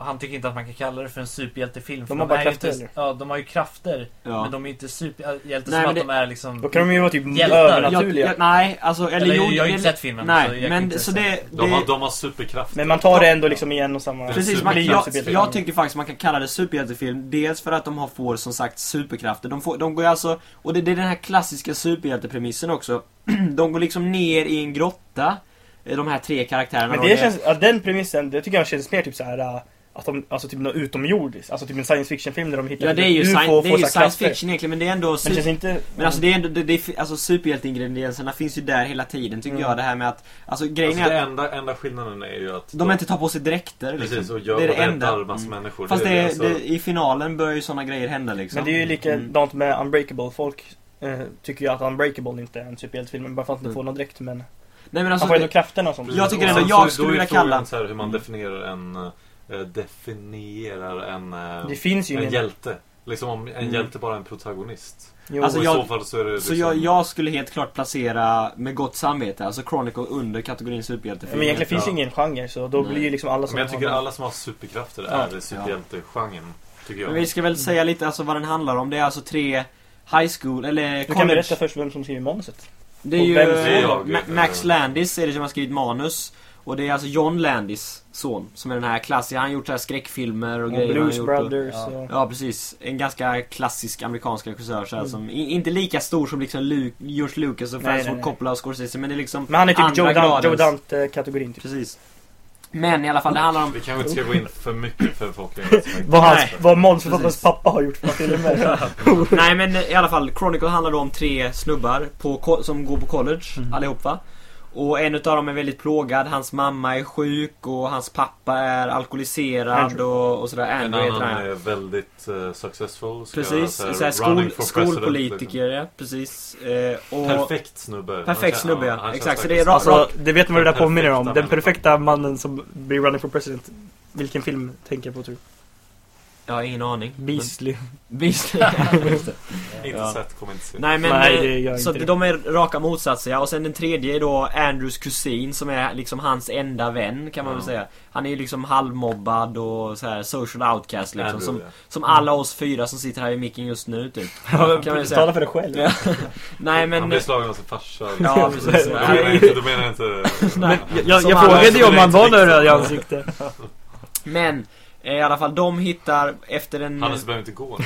Speaker 3: Han tycker inte att man kan kalla det för en superhjältefilm. för
Speaker 4: De har bara
Speaker 3: är ju
Speaker 4: krafter,
Speaker 3: inte, Ja, de har ju krafter.
Speaker 2: Ja.
Speaker 3: Men de är ju inte superhjältar som att
Speaker 2: det-
Speaker 3: de är liksom...
Speaker 4: Då kan de ju vara typ.
Speaker 2: Jag,
Speaker 4: övernaturliga.
Speaker 2: jag, nej, alltså, eller,
Speaker 3: Eller,
Speaker 2: jo,
Speaker 3: jag har ju inte sett filmen. så
Speaker 2: Nej,
Speaker 3: jag kan
Speaker 2: men
Speaker 3: inte
Speaker 2: så det...
Speaker 1: De har, de har superkrafter.
Speaker 4: Men man tar det ändå liksom i en och samma...
Speaker 2: Precis, man, jag, jag tycker faktiskt man kan kalla det superhjältefilm. Dels för att de har, får som sagt superkrafter. De, får, de går ju alltså, och det, det är den här klassiska superhjältepremissen också. (clears throat) De går liksom ner i en grotta. De här tre karaktärerna.
Speaker 4: Men
Speaker 2: då.
Speaker 4: det känns, ja, den premissen, det tycker jag känns mer typ så här äh, att de, alltså typ något utomjordiskt. Alltså typ en science fiction film där de hittar
Speaker 2: Ja det är ju, sci- det är
Speaker 4: får
Speaker 2: ju science fiction egentligen men det är ändå...
Speaker 4: Men det inte...
Speaker 2: men alltså det är ändå, det, det är, alltså superhjälteingredienserna finns ju där hela tiden tycker
Speaker 4: Mm.
Speaker 2: jag. Det här med att, alltså grejen
Speaker 1: Alltså, det
Speaker 2: är att
Speaker 1: enda, enda skillnaden är ju att
Speaker 2: de inte tar på sig dräkter liksom.
Speaker 1: Precis, och gör
Speaker 2: det är det enda.
Speaker 1: massa
Speaker 2: Mm.
Speaker 1: människor.
Speaker 2: Fast
Speaker 1: det, är alltså,
Speaker 2: det, i finalen bör ju sådana grejer hända liksom.
Speaker 4: Men det är ju
Speaker 2: Mm.
Speaker 4: likadant med Unbreakable. Folk eh, tycker ju att Unbreakable inte är en superhjältefilm bara för att inte
Speaker 2: Mm.
Speaker 4: få någon dräkt men...
Speaker 2: Nej men
Speaker 4: Han
Speaker 2: alltså,
Speaker 4: får ändå
Speaker 2: det,
Speaker 4: krafterna och sånt.
Speaker 2: Jag tycker ändå jag skulle
Speaker 1: då är
Speaker 2: vilja
Speaker 1: frågan
Speaker 2: kalla-
Speaker 1: Så här, hur man
Speaker 2: Mm.
Speaker 1: definierar en... eh, definierar en... eh,
Speaker 4: Det finns ju
Speaker 1: en
Speaker 4: ingen...
Speaker 1: hjälte. Liksom om en
Speaker 2: Mm.
Speaker 1: hjälte bara är en protagonist.
Speaker 4: Jo,
Speaker 2: Alltså, jag-
Speaker 1: så fall så är det
Speaker 2: så
Speaker 1: liksom,
Speaker 2: jag, jag skulle helt klart placera, med gott samvete, alltså Chronicle under kategorin superhjältefilm.
Speaker 4: men egentligen finns ju ingen genre så då
Speaker 2: Nej.
Speaker 4: blir ju liksom alla som
Speaker 1: Men jag tycker
Speaker 4: har-
Speaker 1: alla som har superkrafter
Speaker 4: Ja.
Speaker 1: är superhjältegenren. Tycker jag.
Speaker 2: Men vi ska väl säga lite alltså vad den handlar om. Det är alltså tre high school, eller
Speaker 4: Du kan
Speaker 2: college.
Speaker 4: berätta först vem som skriver manuset.
Speaker 2: Det är
Speaker 4: och
Speaker 2: ju
Speaker 1: Det är jag.
Speaker 2: Ma- Max Landis är det som har skrivit manus. Och det är alltså John Landis son, som är den här klassiska, han har gjort så här skräckfilmer och
Speaker 4: Och
Speaker 2: grejer.
Speaker 4: Blues Brothers
Speaker 3: ja.
Speaker 4: och...
Speaker 2: Ja precis, en ganska klassisk amerikansk regissör så här,
Speaker 4: Mm.
Speaker 2: som inte lika stor som liksom Lu- George Lucas och Francis Ford. Coppola och Scorsese men det är liksom
Speaker 4: Men han är typ Joe, Dan- Joe Dante-kategorin typ.
Speaker 2: Precis. Men i alla fall, det handlar om
Speaker 1: Vi kanske inte ska gå in för mycket för folk. (laughs)
Speaker 4: Vad, hans,
Speaker 2: Nej.
Speaker 4: vad
Speaker 2: Precis.
Speaker 4: pappa har gjort för filmer. (laughs) (laughs)
Speaker 2: Nej men i alla fall, Chronicle handlar då om tre snubbar på, som går på college
Speaker 4: Mm.
Speaker 2: allihopa. Och en utav dem är väldigt plågad, hans mamma är sjuk och hans pappa är alkoholiserad
Speaker 4: Andrew.
Speaker 2: och, och sådär.
Speaker 1: En
Speaker 2: Andrew heter
Speaker 1: annan
Speaker 2: han.
Speaker 1: är väldigt uh, successful.
Speaker 2: Precis, så här, skol, skolpolitiker ja, precis. Eh, och
Speaker 1: liksom. Perfekt snubbe.
Speaker 2: Perfekt snubbe, ja. Exakt, så det är
Speaker 1: faktiskt-
Speaker 2: ra-
Speaker 4: Alltså, det vet man vad det där påminner om. Den perfekta mannen som blir running for president. Vilken film tänker jag på tror du?
Speaker 2: Jag har ingen aning.
Speaker 4: Beastly. (laughs)
Speaker 2: Just det.
Speaker 1: Inte
Speaker 2: Ja.
Speaker 1: sett, kommer inte se.
Speaker 2: Nej men,
Speaker 4: Nej,
Speaker 2: eh,
Speaker 4: det gör
Speaker 2: så
Speaker 4: inte det.
Speaker 2: de är raka motsatser ja. Och sen den tredje är då Andrews kusin som är liksom hans enda vän kan man
Speaker 1: Ja.
Speaker 2: väl säga. Han är ju liksom halvmobbad och så här social outcast liksom.
Speaker 1: Andrew,
Speaker 2: Som,
Speaker 1: ja.
Speaker 2: som alla oss fyra som sitter här i micken just nu typ.
Speaker 4: Ja,
Speaker 2: kan man säga.
Speaker 4: Tala för dig själv.
Speaker 2: Ja. (laughs) Nej
Speaker 1: Han
Speaker 2: men...
Speaker 1: blir slagen av sin farsa.
Speaker 2: Ja precis.
Speaker 1: Nej, jag menar inte, då menar jag inte...
Speaker 4: Men jag, jag, jag frågade ju om
Speaker 1: är
Speaker 4: han var röd i ansiktet. (laughs)
Speaker 2: Men eh, i alla fall de hittar efter en...
Speaker 1: Hannes behöver inte gå.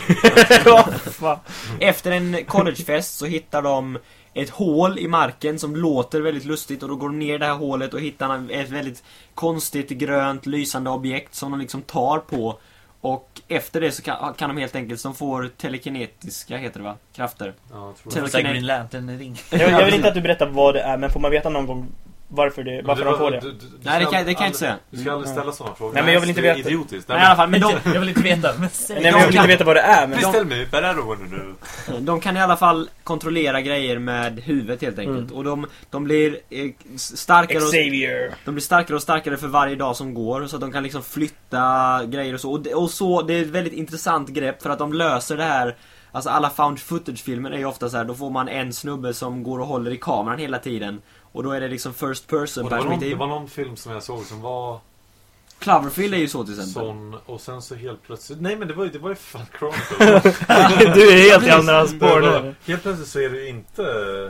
Speaker 1: (laughs)
Speaker 4: Ja.
Speaker 2: Efter en collegefest så hittar de ett hål i marken som låter väldigt lustigt och då går de ner i det här hålet och hittar ett väldigt konstigt grönt lysande objekt som de liksom tar på. Och efter det så kan, kan de helt enkelt, de får telekinetiska, heter det va? Krafter.
Speaker 1: Ja, jag tror
Speaker 2: Till-
Speaker 1: det.
Speaker 3: Green Lantern-ring.
Speaker 4: Jag, jag vill inte att du berättar vad det är, men får man veta någon gång varför, det,
Speaker 1: Men
Speaker 4: varför
Speaker 1: det
Speaker 4: de får det?
Speaker 1: du- du- du
Speaker 2: Nej, det kan- det kan jag inte säga.
Speaker 1: Du ska aldrig
Speaker 4: Mm.
Speaker 1: ställa sådana frågor.
Speaker 4: Nej, men jag vill inte
Speaker 1: det är
Speaker 4: veta.
Speaker 1: idiotiskt.
Speaker 2: Nej, i alla fall, men de,
Speaker 3: Jag vill inte veta, men.
Speaker 4: Nej men jag vill inte veta vad det är, men...
Speaker 1: I don't wanna know.
Speaker 2: de kan i alla fall kontrollera grejer med huvudet helt enkelt.
Speaker 4: Mm.
Speaker 2: Och de, de blir eh, starkare och
Speaker 4: Xavier.
Speaker 2: De blir starkare och starkare för varje dag som går så att de kan liksom flytta grejer och så. Och, det, och så, det är ett väldigt intressant grepp för att de löser det här Alltså alla found footage-filmer är ju ofta så här, då får man en snubbe som går och håller i kameran hela tiden Och då är det liksom first person
Speaker 1: var någon, det
Speaker 2: perspektiv.
Speaker 1: var någon film som jag såg som var
Speaker 2: Cloverfield är ju så till exempel.
Speaker 1: sån och sen så helt plötsligt Nej men det var ju, det var ju fan Chronicle. (laughs)
Speaker 4: du är helt i andra spår nu.
Speaker 1: Helt plötsligt så är det ju inte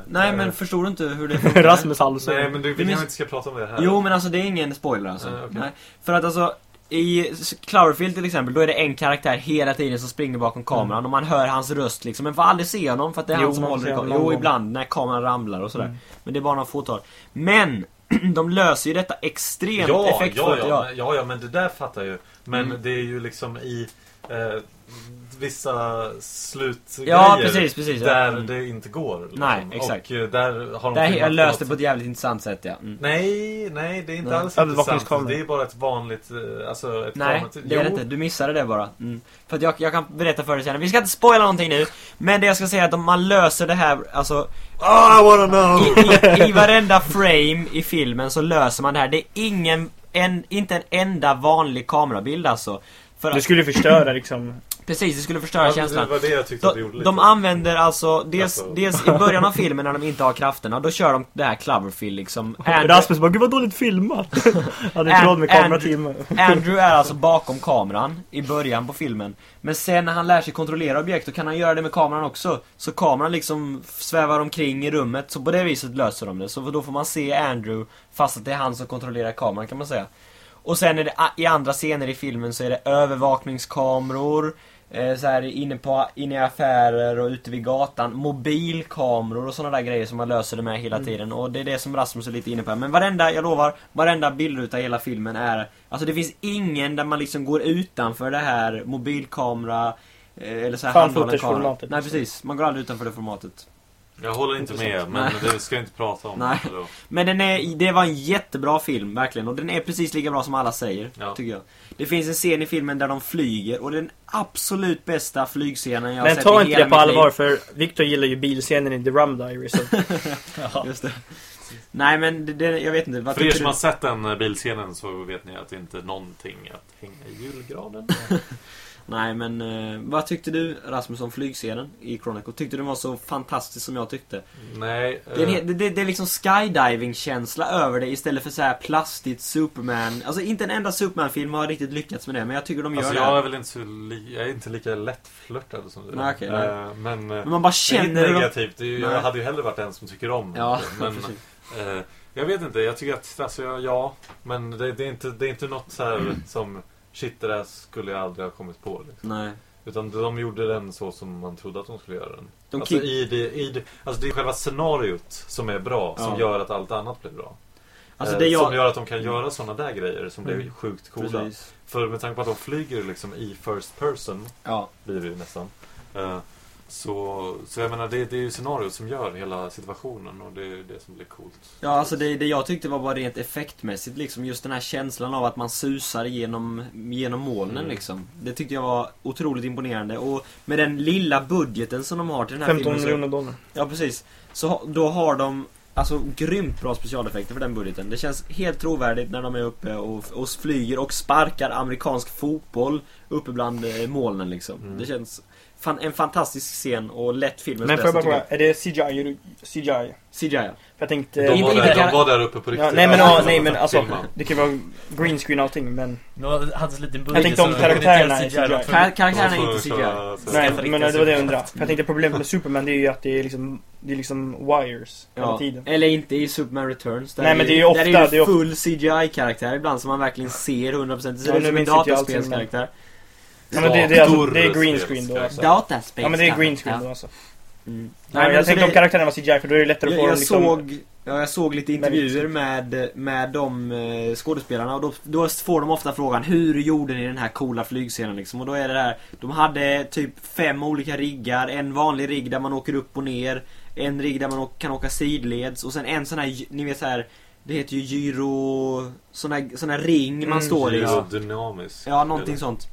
Speaker 2: Nej
Speaker 1: eh,
Speaker 2: men förstår du inte hur det (laughs) funkar?
Speaker 4: Rasmus halsar.
Speaker 1: Nej men du, vi kanske inte ska prata om det här.
Speaker 2: Jo men alltså det är ingen spoiler alltså.
Speaker 1: Nej, okej.
Speaker 2: Nej. För att alltså i Cloverfield till exempel, då är det en karaktär hela tiden som springer bakom kameran och man hör hans röst liksom. Men får aldrig se honom för att det är
Speaker 4: Jo,
Speaker 2: han som håller i kameran. Jo, ibland när kameran ramlar och sådär.
Speaker 4: Mm.
Speaker 2: Men det är bara några fåtal. Men! (clears throat) de löser ju detta extremt
Speaker 1: ja, ja,
Speaker 2: effektfullt.
Speaker 1: ja, men- ja, ja, men det där fattar jag ju. Men
Speaker 2: Mm.
Speaker 1: det är ju liksom i eh, vissa slutgrejer
Speaker 2: Ja, precis, precis.
Speaker 1: där
Speaker 2: Mm.
Speaker 1: det inte går. Liksom.
Speaker 2: Nej, exakt.
Speaker 1: Och där har de
Speaker 2: Där jag löst det på ett jävligt intressant sätt ja. Mm.
Speaker 1: Nej, nej, det är inte
Speaker 2: Nej.
Speaker 1: alls intressant. Det är bara ett vanligt, eh, alltså ett
Speaker 2: Nej,
Speaker 1: vanligt...
Speaker 2: det är det inte. Du missade det bara. Mm. För att jag, jag kan berätta för dig sen. Vi ska inte spoila någonting nu. Men det jag ska säga är att om man löser det här, alltså
Speaker 1: Oh, I wanna know!
Speaker 2: i, i, I varenda frame i filmen så löser man det här. Det är ingen, en, inte en enda vanlig kamerabild alltså. För
Speaker 4: Du skulle förstöra liksom.
Speaker 2: Precis, det skulle förstöra
Speaker 1: Ja, det
Speaker 2: känslan.
Speaker 1: var det jag tyckte att det
Speaker 2: De,
Speaker 1: gjorde lite.
Speaker 2: de använder alltså, dels,
Speaker 1: Alltså.
Speaker 2: dels i början av filmen när de inte har krafterna, då kör de det här Cloverfield liksom. Andrew,
Speaker 4: Rasmus bara, gud vad dåligt filmat. (laughs) Hade inte råd med kamerateam.
Speaker 2: Andrew är alltså (laughs) bakom kameran i början på filmen. Men sen när han lär sig kontrollera objekt, då kan han göra det med kameran också. Så kameran liksom svävar omkring i rummet, så på det viset löser de det. Så då får man se Andrew, fast att det är han som kontrollerar kameran kan man säga. Och sen är det i andra scener i filmen så är det övervakningskameror, så här inne, på, inne i affärer och ute vid gatan, mobilkameror och sådana där grejer som man löser det med hela tiden. Och det är det som Rasmus är lite inne på. Men varenda, jag lovar, varenda bildruta i hela filmen är... Alltså det finns ingen där man liksom går utanför det här mobilkamera eh, eller så här handhållen kamera. Nej precis, man går aldrig utanför det formatet.
Speaker 1: Jag håller inte med, men
Speaker 2: Nej.
Speaker 1: det ska jag inte prata om.
Speaker 2: Nej. Men den är, det var en jättebra film, verkligen. Och den är precis lika bra som alla säger,
Speaker 1: Ja.
Speaker 2: tycker jag. Det finns en scen i filmen där de flyger och det är den absolut bästa flygscenen jag har
Speaker 4: Men
Speaker 2: sett
Speaker 4: ta
Speaker 2: i
Speaker 4: inte
Speaker 2: hela
Speaker 4: det på allvar för Victor gillar ju bilscenen i The Rum Diary så. (laughs)
Speaker 2: Just det. Nej men det, det, jag vet inte, vad
Speaker 1: För er som
Speaker 2: du?
Speaker 1: har sett den eh, bilscenen så vet ni att det inte är någonting att hänga i julgranen. (laughs)
Speaker 2: Nej men, eh, vad tyckte du Rasmus om flygscenen i Chronicle? Tyckte du den var så fantastisk som jag tyckte?
Speaker 1: Nej.
Speaker 2: Det är, en
Speaker 1: eh,
Speaker 2: det, det, det är liksom skydiving-känsla över det istället för så här plastigt Superman. Alltså inte en enda Superman-film har riktigt lyckats med det, men jag tycker de gör
Speaker 1: Alltså
Speaker 2: det.
Speaker 1: jag är väl inte så li- jag är inte lika lättflörtad som du.
Speaker 2: Nej, okej, nej.
Speaker 1: Eh, Men, eh,
Speaker 2: Men man bara
Speaker 1: det är
Speaker 2: känner
Speaker 1: inte
Speaker 2: hur de...
Speaker 1: negativt. Det är ju, jag hade ju hellre varit den som tycker om
Speaker 2: Ja,
Speaker 1: det. Men (laughs) eh, jag vet inte. Jag tycker att, alltså, jag- ja. Men det, det, är inte, det är inte något så här (clears throat) som Shit, det där skulle jag aldrig ha kommit på. Liksom.
Speaker 2: Nej.
Speaker 1: Utan de gjorde den så som man trodde att de skulle göra den.
Speaker 2: De
Speaker 1: alltså, i det, i det, alltså det är själva scenariot som är bra, som
Speaker 2: Ja.
Speaker 1: gör att allt annat blir bra.
Speaker 2: Alltså
Speaker 1: Eh,
Speaker 2: det jag...
Speaker 1: Som gör att de kan göra sådana där grejer som blir
Speaker 2: Mm.
Speaker 1: sjukt coola.
Speaker 2: Precis.
Speaker 1: För med tanke på att de flyger liksom i first person,
Speaker 2: Ja.
Speaker 1: blir det ju nästan. Så, så jag menar, det, det är ju scenariot som gör hela situationen och det är det som blir coolt.
Speaker 2: Ja, alltså det, det jag tyckte var bara rent effektmässigt liksom. Just den här känslan av att man susar genom, genom molnen
Speaker 1: Mm.
Speaker 2: liksom. Det tyckte jag var otroligt imponerande. Och med den lilla budgeten som de har till den här
Speaker 4: 15
Speaker 2: filmen så,
Speaker 4: miljoner dollar.
Speaker 2: Ja, precis. Så då har de Alltså grymt bra specialeffekter för den budgeten. Det känns helt trovärdigt när de är uppe och, och flyger och sparkar amerikansk fotboll uppe bland eh, molnen liksom.
Speaker 1: Mm.
Speaker 2: Det känns fan, en fantastisk scen och lätt filmens
Speaker 4: Men får jag bara fråga, är det CGI? CGI?
Speaker 2: CGI.
Speaker 4: För jag tänkte...
Speaker 1: De, var
Speaker 2: inte
Speaker 1: där, de var där uppe på riktigt.
Speaker 4: Ja, nej men, ja, nej, men alltså,
Speaker 1: filma.
Speaker 4: det kan vara green screen och allting men...
Speaker 3: Hade budget
Speaker 4: Jag tänkte om karaktärerna är CGI.
Speaker 3: CGI.
Speaker 2: Kar- karaktärerna är inte CGI.
Speaker 4: Nej, men det var det jag undrade. För jag tänkte problemet med Superman det är ju att det är liksom, det är liksom wires hela
Speaker 2: Ja,
Speaker 4: tiden.
Speaker 2: eller inte i Superman Returns. Där
Speaker 4: Nej, men det är ju ofta-
Speaker 2: Där är
Speaker 4: det ofta-
Speaker 2: full CGI-karaktär ibland som man verkligen ser 100%. Det ser ut som en dataspelskaraktär.
Speaker 4: Ja, men det, det, är alltså, det är green screen då alltså.
Speaker 2: Dataspelskaraktär.
Speaker 4: Ja men det är green screen då alltså.
Speaker 2: Mm.
Speaker 4: Nej,
Speaker 2: men
Speaker 4: jag
Speaker 2: så
Speaker 4: tänkte
Speaker 2: det-
Speaker 4: om karaktärerna var CGI för då är det lättare att
Speaker 2: jag,
Speaker 4: få
Speaker 2: jag,
Speaker 4: dem liksom...
Speaker 2: såg, ja, jag såg lite intervjuer med, med de eh, skådespelarna och då, då får de ofta frågan Hur gjorde ni den här coola flygscenen liksom? Och då är det där De hade typ fem olika riggar En vanlig rigg där man åker upp och ner En rigg där man å- kan åka sidleds och sen en sån här, ni vet så här Det heter ju gyro Sån här, sån här ring man
Speaker 4: Mm,
Speaker 2: står i
Speaker 1: Ja, dynamiskt.
Speaker 2: Ja, någonting sånt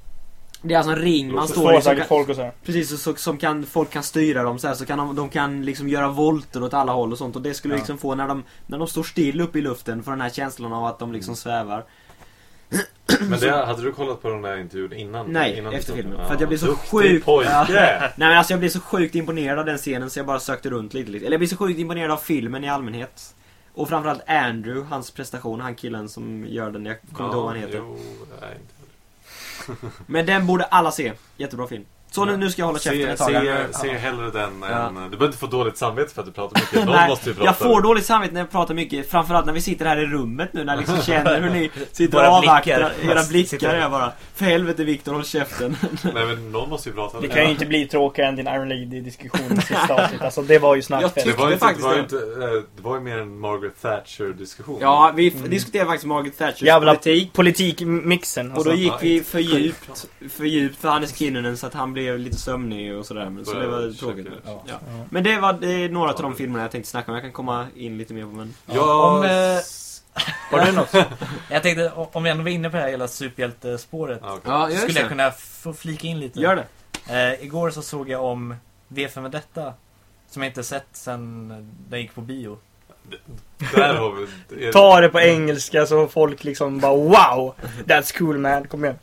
Speaker 2: Det är alltså en ring man står i som kan,
Speaker 4: folk och så här.
Speaker 2: Precis, och så, som kan, folk kan styra dem så här, så kan de, de kan liksom göra volter åt alla håll och sånt och det skulle
Speaker 4: Ja.
Speaker 2: liksom få när de, när de står still uppe i luften för den här känslan av att de liksom svävar.
Speaker 1: Men det, hade du kollat på den där intervjun innan?
Speaker 2: Nej,
Speaker 1: innan
Speaker 2: efter filmen.
Speaker 1: Ja,
Speaker 2: För att jag blir så
Speaker 1: duktig
Speaker 2: sjukt-! Ja. Nej men alltså jag blev så sjukt imponerad av den scenen så jag bara sökte runt lite, lite. Eller jag blev så sjukt imponerad av filmen i allmänhet. Och framförallt Andrew, hans prestation, han killen som gör den, jag kommer inte ihåg vad han heter.
Speaker 1: Jo, nej, inte.
Speaker 2: Men den borde alla se. Jättebra film. Så nu, nu ska jag hålla käften ett tag.
Speaker 1: se, se hellre den
Speaker 2: Ja.
Speaker 1: än... Du behöver inte få dåligt samvete för att du pratar mycket. (laughs) Någon
Speaker 2: Nej,
Speaker 1: måste ju prata.
Speaker 2: jag får dåligt samvete när jag pratar mycket. Framförallt när vi sitter här i rummet nu när jag liksom (laughs) känner hur ni sitter och avvaktar. Era blickar är bara För helvete Viktor, håll käften. (laughs)
Speaker 1: Nej men någon måste ju prata.
Speaker 4: Det kan ju inte bli tråkigare än din Iron Lady-diskussion i sista avsnittet. Alltså det var ju snackfest.
Speaker 1: Det var, ju inte, det,
Speaker 2: faktiskt
Speaker 1: var inte, eh, det var ju mer en Margaret Thatcher-diskussion.
Speaker 2: Ja, vi f- diskuterade faktiskt Margaret Thatchers
Speaker 4: Jävla
Speaker 2: politik.
Speaker 4: Politikmixen.
Speaker 2: Och
Speaker 4: Alltså.
Speaker 2: då gick
Speaker 1: ja,
Speaker 2: vi för djupt, för djupt för Hannes Kinnunen så att han blev lite sömnig och sådär. Men så det var tråkigt. Ja.
Speaker 4: Ja.
Speaker 2: Men det var det är några av de filmerna jag tänkte snacka om. Jag kan komma in lite mer på men...
Speaker 1: Ja,
Speaker 3: Om, eh,
Speaker 4: Har du något? (laughs)
Speaker 3: Jag tänkte, om vi ändå var inne på det här hela superhjältespåret.
Speaker 1: Ja, okej.
Speaker 2: Ja,
Speaker 3: så skulle jag kunna få flika in lite.
Speaker 2: Gör det.
Speaker 3: Eh, igår så såg jag om V för Vendetta. Som jag inte sett sen den gick på bio.
Speaker 1: Där har vi... är-
Speaker 4: Ta det på engelska så folk liksom bara wow! That's cool man, kom igen.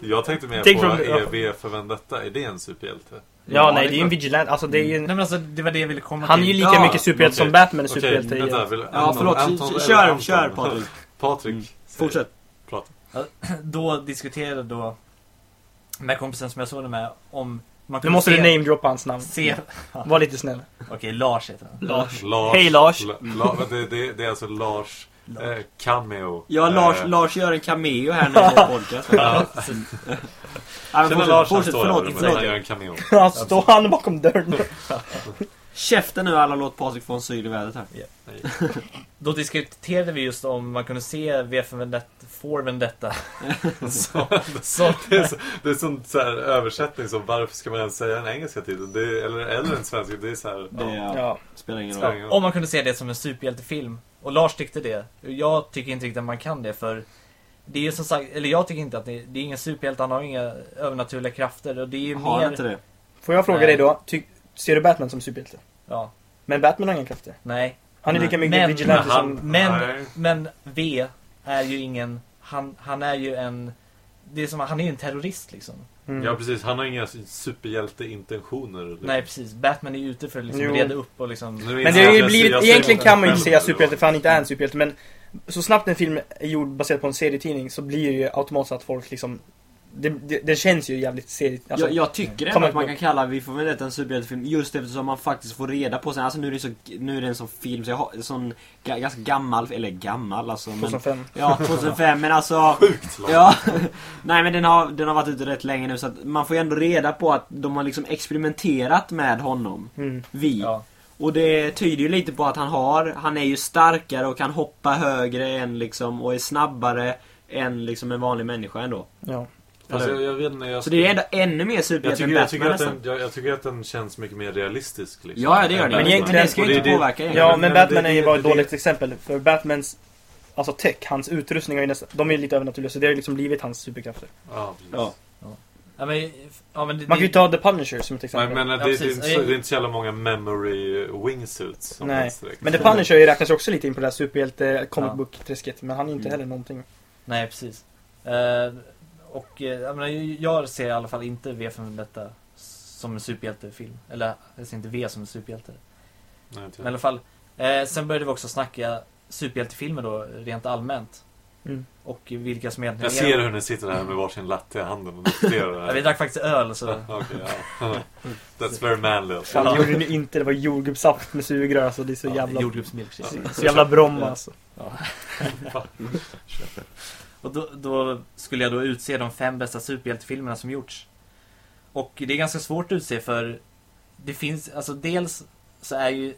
Speaker 1: Jag tänkte mer
Speaker 4: Tänk
Speaker 1: på
Speaker 4: från-
Speaker 1: EV för Vendetta. Är det en superhjälte?
Speaker 4: Ja,
Speaker 2: Ja,
Speaker 4: nej
Speaker 2: det är
Speaker 4: är ju en
Speaker 2: klart.
Speaker 4: vigilante, alltså det är ju
Speaker 3: Nej
Speaker 4: en...
Speaker 3: men alltså, det var det jag ville komma
Speaker 4: Han är
Speaker 3: till.
Speaker 4: ju lika
Speaker 2: Ja,
Speaker 4: mycket superhjälte som
Speaker 1: okej.
Speaker 4: Batman är
Speaker 1: Okej,
Speaker 4: superhjälte
Speaker 1: vänta. Vill
Speaker 2: Ja,
Speaker 1: Anton-
Speaker 2: förlåt.
Speaker 1: Anton
Speaker 2: kör,
Speaker 1: Anton?
Speaker 2: kör Patrik.
Speaker 1: Patrik.
Speaker 2: Mm.
Speaker 1: säg.
Speaker 2: Fortsätt.
Speaker 1: Prata. (clears throat)
Speaker 3: Då diskuterade då med kompisen som jag såg det med om man
Speaker 4: Nu måste
Speaker 3: se,
Speaker 4: du namedroppa hans namn.
Speaker 3: se
Speaker 4: Var lite snäll.
Speaker 3: Okej, Lars heter han.
Speaker 4: Lars.
Speaker 1: Lars.
Speaker 4: Hej, Lars.
Speaker 1: La, la, det, det, det är alltså Lars eh, cameo.
Speaker 2: Ja, Lars,
Speaker 1: Eh,
Speaker 2: Lars gör en cameo här nu (laughs) på podcast.
Speaker 1: Ja.
Speaker 2: Ja, fortsätt,
Speaker 1: Lars han
Speaker 2: fortsätt,
Speaker 1: står
Speaker 2: förlåt, förlåt.
Speaker 1: han gör en cameo. (laughs)
Speaker 4: Han står han bakom dörren. (laughs)
Speaker 2: Käften nu alla, låt Patrik få en syl i vädret här.
Speaker 1: Nej.
Speaker 3: Då diskuterade vi just om man kunde se V för Vendetta, (laughs)
Speaker 1: Det är, så, det är sån så här översättning som varför ska man ens säga den engelska titeln? Det är, eller, eller en svenska. Det är så här,
Speaker 2: Det
Speaker 1: ja.
Speaker 4: Ja.
Speaker 2: spelar ingen roll.
Speaker 3: om man kunde se det som en superhjältefilm. Och Lars tyckte det. Jag tycker inte riktigt att man kan det för det är ju som sagt, eller jag tycker inte att det, det är ingen superhjälte, han har inga övernaturliga krafter och det är ju
Speaker 2: Har
Speaker 3: mer...
Speaker 2: inte det?
Speaker 4: Får jag fråga
Speaker 3: Nej.
Speaker 4: dig då? Ty, ser du Batman som superhjälte?
Speaker 3: Ja,
Speaker 4: Men Batman har inga krafter.
Speaker 3: nej.
Speaker 4: Han är lika mycket
Speaker 3: Men-
Speaker 4: vigilante
Speaker 1: Men
Speaker 4: som...
Speaker 3: Men,
Speaker 1: Nej.
Speaker 3: men V är ju ingen, han, han är ju en, det är som, han är ju en terrorist liksom.
Speaker 4: Mm.
Speaker 1: Ja precis, han har inga superhjälteintentioner.
Speaker 3: Nej precis, Batman är ju ute för att liksom
Speaker 4: Jo.
Speaker 3: reda upp och liksom...
Speaker 4: Men det har
Speaker 1: jag
Speaker 4: ju blivit, egentligen kan man ju inte säga superhjälte för han inte är en superhjälte men så snabbt en film är gjord baserat på en serietidning så blir det ju automatiskt att folk liksom det, det, det känns ju jävligt serie... Alltså,
Speaker 2: jag, jag tycker ändå
Speaker 4: Kommer
Speaker 2: att man kan kalla Vi får väl detta en superhjältefilm just eftersom man faktiskt får reda på sen. Alltså nu är det så, nu är det en sån film så jag har en sån ga- ganska gammal, eller gammal alltså. Men,
Speaker 4: 2005.
Speaker 2: ja, 2005 men alltså. (laughs)
Speaker 1: Sjukt långt.
Speaker 2: Ja, (laughs) nej men den har, den har varit ute rätt länge nu så att man får ju ändå reda på att de har liksom experimenterat med honom.
Speaker 4: Mm.
Speaker 2: Vi.
Speaker 3: Ja.
Speaker 2: Och det tyder ju lite på att han har, han är ju starkare och kan hoppa högre än liksom och är snabbare än liksom en vanlig människa ändå.
Speaker 4: Ja.
Speaker 1: Fast jag, jag vet inte, jag,
Speaker 2: Så det är ändå ännu mer superhjälte än
Speaker 1: jag, tycker
Speaker 2: Batman
Speaker 1: att den, jag, jag tycker att den känns mycket mer realistisk. Liksom,
Speaker 2: Ja, det gör det.
Speaker 4: Men
Speaker 2: Men,
Speaker 1: Batman.
Speaker 4: egentligen-
Speaker 2: det ska ju
Speaker 1: det-
Speaker 2: inte
Speaker 1: det-
Speaker 2: påverka egentligen.
Speaker 4: Ja,
Speaker 1: men-
Speaker 4: Batman
Speaker 1: det-
Speaker 4: är ju
Speaker 1: det-
Speaker 4: bara ett
Speaker 1: det-
Speaker 4: dåligt exempel. För Batmans Alltså tech, hans utrustning ju nästan, de är ju lite övernaturliga så det har liksom blivit hans superkrafter.
Speaker 1: Ja, precis.
Speaker 2: Ja.
Speaker 3: Ja, men, ja, men det,
Speaker 4: Man kan ju ta The Punisher som ett exempel.
Speaker 1: Men, men
Speaker 3: Ja,
Speaker 1: det, det, är inte så, det är inte så jävla många memory wingsuits. som
Speaker 4: Nej. Men The Punisher räknas också lite in på det här superhjälte comic
Speaker 3: Ja.
Speaker 4: book-träsket. Men han är ju inte
Speaker 2: Mm.
Speaker 4: heller någonting.
Speaker 3: Nej, precis. Eh, och eh, jag, menar, jag ser i alla fall inte V för detta som en superhjältefilm. Eller jag ser inte V som en superhjälte.
Speaker 1: Nej, inte
Speaker 3: Men i alla fall. Eh, sen började vi också snacka superhjältefilmer då, rent allmänt.
Speaker 4: Mm.
Speaker 3: Och vilka som egentligen
Speaker 1: Jag ser hur ni sitter här med varsin latte i handen och (laughs) det
Speaker 3: Ja, vi drack faktiskt öl så...
Speaker 1: Ja, (laughs) Okej, ja. (laughs) That's very manly. alltså.
Speaker 4: Fan,
Speaker 3: Ja.
Speaker 4: det gjorde ni inte. Det var jordgubbssaft med sugrör. Alltså det är så jävla...
Speaker 3: Jordgubbsmilkshake.
Speaker 4: Så jävla bromma alltså.
Speaker 3: Och då, då skulle jag då utse de fem bästa superhjältefilmerna som gjorts. Och det är ganska svårt att utse för det finns, alltså dels så är ju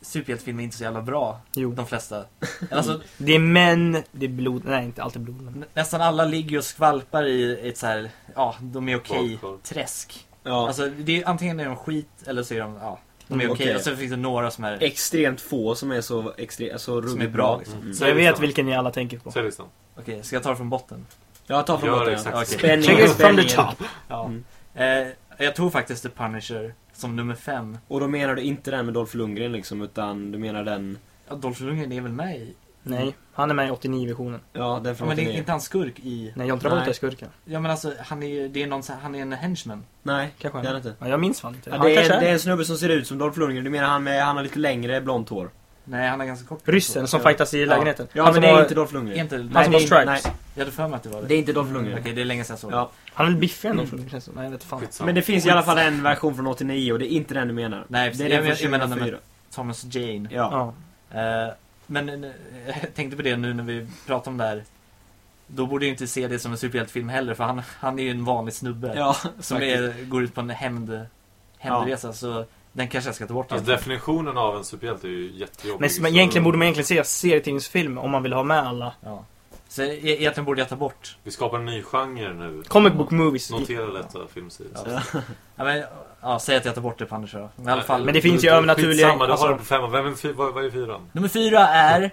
Speaker 3: superhjältefilmer inte så jävla bra,
Speaker 4: Jo.
Speaker 3: de flesta. (laughs) Alltså
Speaker 4: Det är män, det är blod. Nej, inte alltid blod. Men...
Speaker 3: nä- nästan alla ligger och skvalpar i ett så här, ja, de är okej,
Speaker 1: Badkar.
Speaker 3: träsk.
Speaker 2: Ja.
Speaker 3: Alltså det är, antingen är de skit eller så är de, ja, de är
Speaker 2: Mm,
Speaker 3: okej.
Speaker 2: okej.
Speaker 3: Och så finns det några som är,
Speaker 2: Extremt få som är så extremt, så
Speaker 3: som är bra liksom.
Speaker 2: Mm.
Speaker 4: Så jag vet vilken ni alla tänker på.
Speaker 1: Säg listan.
Speaker 3: Okej, ska jag ta det från botten?
Speaker 2: Jag tar från
Speaker 1: Gör
Speaker 2: botten.
Speaker 1: exakt
Speaker 2: ja.
Speaker 1: så.
Speaker 2: Spänningen,
Speaker 4: Check it from the top.
Speaker 3: Ja.
Speaker 2: Mm.
Speaker 3: Eh, jag tog faktiskt The Punisher som nummer fem.
Speaker 2: Och då menar du inte den med Dolph Lundgren liksom, utan du menar den...
Speaker 3: Ja, Dolph Lundgren är väl med i?
Speaker 4: Nej, han är med i 89-versionen.
Speaker 2: Ja, den
Speaker 3: Ja,
Speaker 2: från
Speaker 3: men det är
Speaker 2: 89.
Speaker 3: inte han skurk i...
Speaker 4: Nej, John Travolta
Speaker 2: Nej.
Speaker 4: är skurken.
Speaker 3: Ja men alltså, han är ju, det är någon så han är en henchman.
Speaker 2: Nej,
Speaker 4: Kanske
Speaker 2: det är
Speaker 4: han
Speaker 2: inte.
Speaker 4: Ja, jag minns fan inte.
Speaker 2: Ja,
Speaker 4: han
Speaker 2: det,
Speaker 4: kanske
Speaker 2: är, det är en snubbe som ser ut som Dolph Lundgren. Du menar han med, han har lite längre blont hår?
Speaker 3: Nej, han är ganska kort.
Speaker 4: Ryssen som
Speaker 3: Ja.
Speaker 4: fightas i lägenheten.
Speaker 2: Ja,
Speaker 4: han,
Speaker 2: men
Speaker 4: som
Speaker 2: det är inte Dolph Lundgren.
Speaker 3: Inte,
Speaker 4: han
Speaker 3: nej,
Speaker 4: som har
Speaker 2: det är-
Speaker 4: stripes.
Speaker 2: nej.
Speaker 3: jag hade för mig att det var det.
Speaker 2: Det är inte Dolph Lundgren.
Speaker 3: Okej, det är länge sedan jag såg.
Speaker 2: Ja.
Speaker 4: Han är väl biffigare än Dolph Lundgren känns det som. Nej, jag vet fan.
Speaker 2: Men det finns i alla fall en version från 89 och det är inte den du menar.
Speaker 3: Nej,
Speaker 2: det är
Speaker 3: jag,
Speaker 2: den
Speaker 3: jag,
Speaker 2: från
Speaker 3: jag menar
Speaker 2: 2004.
Speaker 3: med Thomas Jane.
Speaker 2: Ja.
Speaker 4: Ja.
Speaker 3: Eh, men eh, jag tänkte på det nu när vi pratar om det här. Då borde jag inte se det som en superhjältefilm heller, för han, han är ju en vanlig snubbe.
Speaker 2: Ja,
Speaker 3: som är, går ut på en hämnd, hämndresa, så den kanske jag ska ta bort.
Speaker 1: Alltså, definitionen av en superhjälte är ju jättejobbig.
Speaker 4: Men, men egentligen borde man egentligen se serietidningsfilm om man vill ha med alla.
Speaker 3: ja. Så egentligen borde jag ta bort.
Speaker 1: Vi skapar en ny genre nu.
Speaker 4: Comic book movies.
Speaker 1: Notera detta filmsidor.
Speaker 3: Ja. Ja, men, ja, säg att jag tar bort det på Anders då. Men i alla fall.
Speaker 4: Men det finns ju övernaturliga-
Speaker 1: Skitsamma, du
Speaker 4: alltså-
Speaker 1: har det på femman. Vem är vad, vad är fyran?
Speaker 3: Nummer fyra är... eh,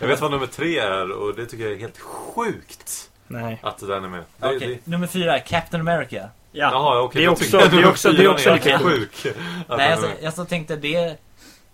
Speaker 1: Jag vet vad nummer tre är och det tycker jag är helt sjukt
Speaker 4: Nej.
Speaker 1: att den är med. Det,
Speaker 3: Okej,
Speaker 1: det,
Speaker 3: nummer fyra är Captain America.
Speaker 2: Ja.
Speaker 1: Jaha, okej.
Speaker 4: Det är också-
Speaker 1: jag
Speaker 4: det är också- det är också sjukt.
Speaker 1: sjuk.
Speaker 3: Nej, alltså, jag så tänkte det...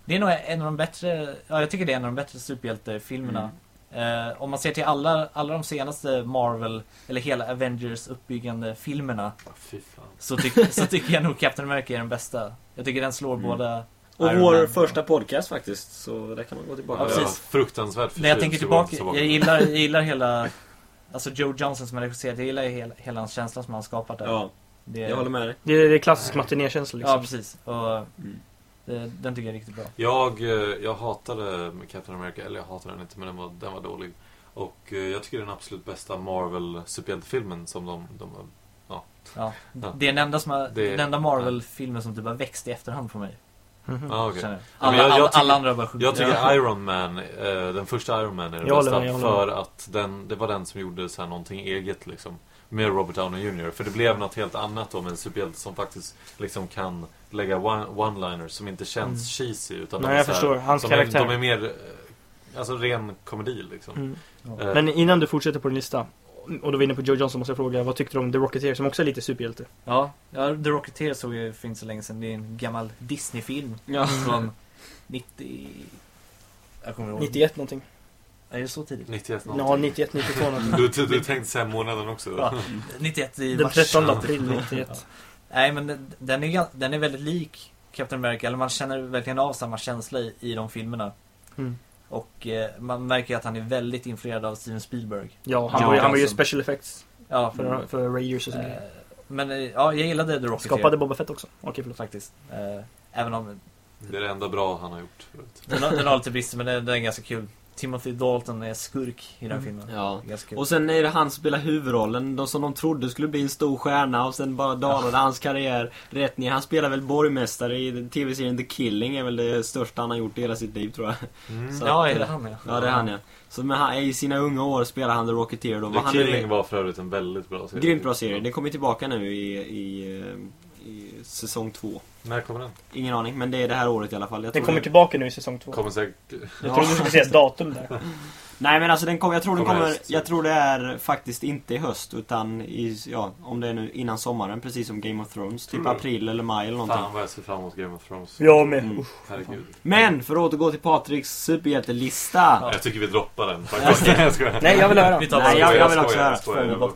Speaker 3: Det är nog en av de bättre... Ja, jag tycker det är en av de bättre superhjältefilmerna. Eh, om man ser till alla, alla de senaste Marvel, eller hela Avengers uppbyggande filmerna,
Speaker 1: fan.
Speaker 3: så, tyck, (laughs) så tycker jag nog Captain America är den bästa. Jag tycker den slår
Speaker 2: Mm.
Speaker 3: båda
Speaker 2: Och
Speaker 3: Iron
Speaker 2: vår
Speaker 3: Man.
Speaker 2: första podcast faktiskt, så där kan man gå tillbaka.
Speaker 3: Ja, precis.
Speaker 1: fruktansvärt
Speaker 3: När jag tänker tillbaka, jag gillar, jag gillar hela... Alltså Joe Johnson som har regisserat, jag gillar hela, hela hans känsla som han har skapat där.
Speaker 2: Ja,
Speaker 3: det,
Speaker 2: jag håller med dig.
Speaker 4: Det är, det är klassisk matinékänsla liksom.
Speaker 3: Ja, precis. Och
Speaker 2: Mm.
Speaker 3: det, den tycker jag är riktigt bra.
Speaker 1: Jag, eh, jag hatade Captain America, eller jag hatade den inte men den var, den var dålig. Och eh, jag tycker det är den absolut bästa Marvel superhjältefilmen som de, de
Speaker 3: Ja.
Speaker 1: Ja.
Speaker 3: Det är den enda, som har,
Speaker 1: Det-
Speaker 3: den enda Marvel-filmen som typ har växt i efterhand på mig.
Speaker 4: Mhm.
Speaker 3: Jag.
Speaker 1: Ja, men
Speaker 3: Alla,
Speaker 1: jag- jag
Speaker 3: alla,
Speaker 1: tycker-
Speaker 3: alla andra bara.
Speaker 1: Jag tycker
Speaker 3: Ja.
Speaker 1: Iron Man, eh, den första Iron Man är den bästa
Speaker 4: med,
Speaker 1: för att den, det var den som gjorde så här någonting eget liksom. Med Robert Downey Jr. För det blev något helt annat då med en superhjälte som faktiskt liksom kan lägga one- one-liners som inte känns
Speaker 4: Mm.
Speaker 1: cheesy. Utan
Speaker 4: Nej,
Speaker 1: de är
Speaker 4: jag
Speaker 1: här-
Speaker 4: förstår. Hans
Speaker 1: de
Speaker 4: karaktär.
Speaker 1: Är, de är mer, eh, alltså ren komedi liksom.
Speaker 4: Mm.
Speaker 3: Ja.
Speaker 1: Eh,
Speaker 4: Men innan du fortsätter på din lista, och då var inne på Joe Johnson, måste jag fråga, vad tyckte du om The Rocketeer som också är lite superhjälte?
Speaker 3: Ja, ja, The Rocketeer såg jag för inte så länge sedan. Det är en gammal Disney-film
Speaker 2: Ja.
Speaker 3: från 90... Jag kommer ihåg.
Speaker 4: 91 någonting.
Speaker 3: Är det så tidigt?
Speaker 1: 91
Speaker 4: Ja,
Speaker 1: någonting.
Speaker 4: 91, 92 någonting.
Speaker 1: Du, du, du tänkte säga månaden också?
Speaker 3: Ja, 91 i
Speaker 4: Den
Speaker 3: mars.
Speaker 4: 13 april 91.
Speaker 3: Nej, men den- den är, den är väldigt lik Captain America. Eller man känner verkligen av samma känsla i, i de filmerna.
Speaker 4: Mm.
Speaker 3: Och eh, man märker att han är väldigt influerad av Steven Spielberg.
Speaker 4: Ja, han
Speaker 3: Ja,
Speaker 4: var ju, han var ju special effects
Speaker 3: Ja,
Speaker 4: för, för Raiders och så
Speaker 3: eh. Men eh, ja, jag gillade The Rocketeer.
Speaker 4: Skapade Boba Fett också. Okej, förlåt.
Speaker 3: faktiskt. Eh, även om
Speaker 1: Det är det enda bra han har gjort förut.
Speaker 3: den har, den har lite brister, men den, den är ganska kul. Timothy Dalton är skurk i den
Speaker 4: Mm.
Speaker 3: filmen.
Speaker 2: Ja. Och sen är det han som spelar huvudrollen, de som de trodde skulle bli en stor stjärna och sen bara dalade hans karriär rätt ner. Han spelar väl borgmästare i tv-serien The Killing, är väl det största han har gjort i hela sitt liv tror jag.
Speaker 1: Mm.
Speaker 2: Så-
Speaker 3: ja, är det han ja.
Speaker 2: Ja, det är han ja. Så men han, i sina unga år spelar han The Rocketeer då.
Speaker 1: The
Speaker 2: han
Speaker 1: Killing
Speaker 2: är,
Speaker 1: var för övrigt en väldigt bra serie.
Speaker 2: Grymt bra serie. Det kommer tillbaka nu i, i, eh, i säsong två.
Speaker 1: När kommer den?
Speaker 2: Ingen aning, men det är det här året i alla fall. Jag
Speaker 4: Den kommer
Speaker 2: det-
Speaker 4: tillbaka nu i säsong 2.
Speaker 1: Kommer säkert...
Speaker 4: Jag trodde du skulle säga ett datum där. (laughs)
Speaker 2: Nej men alltså den kommer, jag tror den
Speaker 1: Kommer
Speaker 2: jag tror det är faktiskt inte i höst utan i, ja, om det är nu innan sommaren precis som Game of Thrones. Typ
Speaker 1: du?
Speaker 2: april eller maj eller någonting.
Speaker 1: Fan vad jag ser fram emot Game of Thrones.
Speaker 4: Jag med.
Speaker 2: Mm.
Speaker 4: Usch.
Speaker 1: Herregud.
Speaker 2: Men för att återgå till Patriks superhjältelista.
Speaker 3: Ja.
Speaker 1: Jag tycker vi droppar den faktiskt. (laughs)
Speaker 4: Nej, jag vill höra.
Speaker 3: Vi tar
Speaker 2: Nej, jag, jag vill också
Speaker 1: jag
Speaker 2: höra.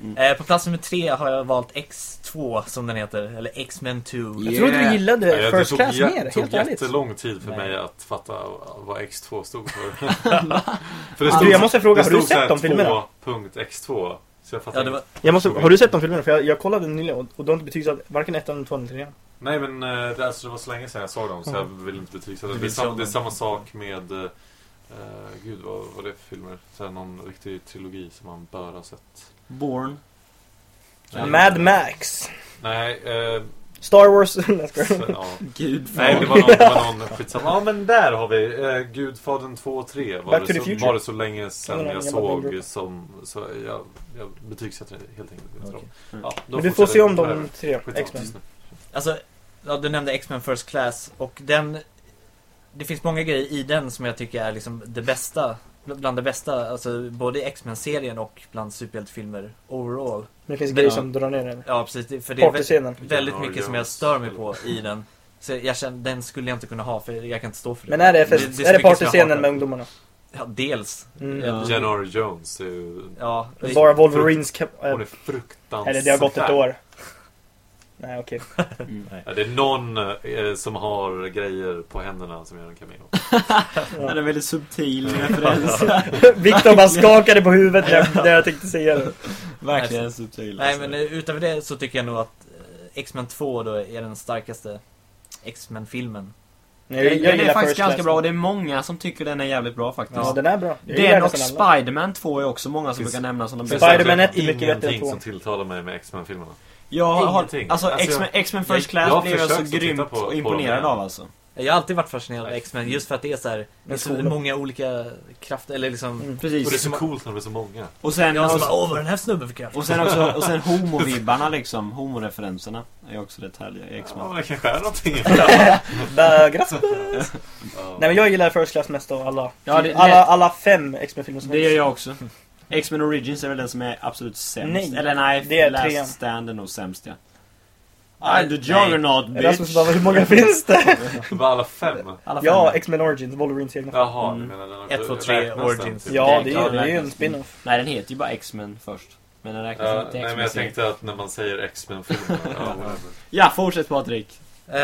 Speaker 2: Mm.
Speaker 3: Eh, på plats nummer tre har jag valt X2 som den heter, eller X-Men 2.
Speaker 4: Jag trodde du gillade
Speaker 1: det
Speaker 4: First
Speaker 1: tog
Speaker 4: Class
Speaker 1: jä-
Speaker 4: mer,
Speaker 1: tog
Speaker 4: helt ärligt.
Speaker 1: jättelång tid för
Speaker 3: Nej.
Speaker 1: mig att fatta vad X2 stod för. (laughs) (laughs) för
Speaker 4: Du, jag måste fråga, har du
Speaker 1: stod
Speaker 4: sett de filmerna?
Speaker 1: 2.x2. Så jag fattar
Speaker 3: Ja, det var,
Speaker 4: Jag måste, har du sett de filmerna? För jag, jag kollade nyligen och, och de har inte betygsatt varken ettan eller tvåan eller trean.
Speaker 1: Nej men eh, det, alltså, det var så länge sedan jag såg dem så jag vill inte betygsätta. Det, är samma, det är samma sak med... eh, gud vad, vad det är för filmer? Så här, någon riktig trilogi som man bör ha sett.
Speaker 2: Born.
Speaker 1: Nej.
Speaker 4: Mad Max.
Speaker 1: Nej, eh,
Speaker 4: Star Wars. (laughs) Nej, jag skojar.
Speaker 1: så, ja.
Speaker 2: Gud
Speaker 1: Nej, det var någon, det var någon skitsamma. Ja, men där har vi eh, Gudfadern 2 och 3. Var,
Speaker 4: Back
Speaker 1: det
Speaker 4: to the
Speaker 1: så,
Speaker 4: Future.
Speaker 1: var det så länge sedan jag såg som... Så jag, jag betygsätter helt enkelt inte dem.
Speaker 3: Okej.
Speaker 1: Ja, då
Speaker 4: Men du får se om de tre X-Men.
Speaker 3: alltså, ja, du nämnde X-Men First Class och den... Det finns många grejer i den som jag tycker är liksom det bästa. Bland det bästa, alltså både i X-Men-serien och bland superhjältefilmer overall.
Speaker 4: Men det finns grejer som drar ner den.
Speaker 3: Ja, precis. det- För det är väldigt mycket som jag stör mig på i den. Så jag känner, den skulle jag inte kunna ha för jag kan inte stå för det.
Speaker 4: Men är det,
Speaker 3: Det-
Speaker 4: fest,
Speaker 3: det är
Speaker 4: är det partyscenen med ungdomarna?
Speaker 3: Ja, dels.
Speaker 4: Mm.
Speaker 2: Ja.
Speaker 1: January Jones är ju...
Speaker 3: Ja.
Speaker 4: Bara Wolverines...
Speaker 1: Hon är fruktansvärd.
Speaker 4: eller det har gått ett år. Nej, okej. (laughs)
Speaker 2: Mm.
Speaker 1: Ja, det är någon eh, som har grejer på händerna som gör en cameo. (laughs)
Speaker 2: Det är en väldigt subtil (laughs) referens.
Speaker 4: Viktor bara skakade på huvudet när jag, när jag tänkte säga det.
Speaker 2: Verkligen subtil.
Speaker 3: Nej
Speaker 2: alltså.
Speaker 3: men eh, utöver det så tycker jag nog att eh, X-Men 2 då är den starkaste X-Men-filmen.
Speaker 4: Nej,
Speaker 2: Den, den är faktiskt ganska
Speaker 4: Class.
Speaker 2: bra och det är många som tycker den är jävligt bra faktiskt.
Speaker 4: Ja, den är bra. Jag
Speaker 2: Den och. Spiderman 2 är också många som brukar nämna som de bästa.
Speaker 4: Spider-Man
Speaker 1: verkligen
Speaker 4: 1 är mycket bättre än
Speaker 1: Ingenting
Speaker 4: två.
Speaker 1: som tilltalar mig med X-Men-filmerna.
Speaker 2: Jag har,
Speaker 1: Ingenting.
Speaker 2: alltså
Speaker 1: Alltså,
Speaker 2: X-Men, X-Men
Speaker 1: jag-
Speaker 2: First Class
Speaker 1: jag har
Speaker 2: blev jag så
Speaker 1: titta
Speaker 2: grymt
Speaker 1: på- på
Speaker 2: imponerad
Speaker 1: dem
Speaker 2: av alltså.
Speaker 3: Jag har alltid varit fascinerad av. X-Men just för att det är så här, det är så många olika krafter, eller liksom...
Speaker 4: Mm.
Speaker 1: Och det är
Speaker 2: Precis.
Speaker 1: så coolt när det är så många.
Speaker 2: Och sen,
Speaker 3: Jag
Speaker 2: och,
Speaker 3: bara, åh vad den här snubben fick kraft.
Speaker 2: och sen också, och sen (laughs) homovibbarna liksom, homoreferenserna är också rätt härliga i X-Men.
Speaker 1: Ja, det kanske är någonting. (laughs) Ja.
Speaker 4: Nej men jag gillar First Class mest av alla.
Speaker 2: Ja, det-
Speaker 4: alla, alla fem X-Men-filmer som
Speaker 2: Det gör
Speaker 4: finns.
Speaker 2: jag också. X-Men Origins är väl den som är absolut sämst.
Speaker 4: Nej,
Speaker 2: Eller nej,
Speaker 4: det är
Speaker 2: Last
Speaker 4: trean.
Speaker 2: Stand är nog sämst ja. I'm the Juggernaut bitch!
Speaker 4: Rasmus bara, hur många finns det? (laughs)
Speaker 1: Det var alla fem.
Speaker 3: Alla fem.
Speaker 4: Ja, X-Men Origins, Wolverines egna.
Speaker 1: Jaha,
Speaker 2: Mm.
Speaker 1: du menar den också?
Speaker 3: Ett, två, tre,
Speaker 1: Räknas den
Speaker 3: Origins.
Speaker 1: till-
Speaker 4: Ja,
Speaker 2: det- ja,
Speaker 4: är, det är ju en spin-off.
Speaker 2: Nej, den heter ju bara X-Men först. Men den räknas
Speaker 1: Ja,
Speaker 2: inte
Speaker 1: nej, men jag tänkte att när man säger X-Men-filmer. (laughs) ja.
Speaker 2: Ja, fortsätt Patrik.
Speaker 3: Eh,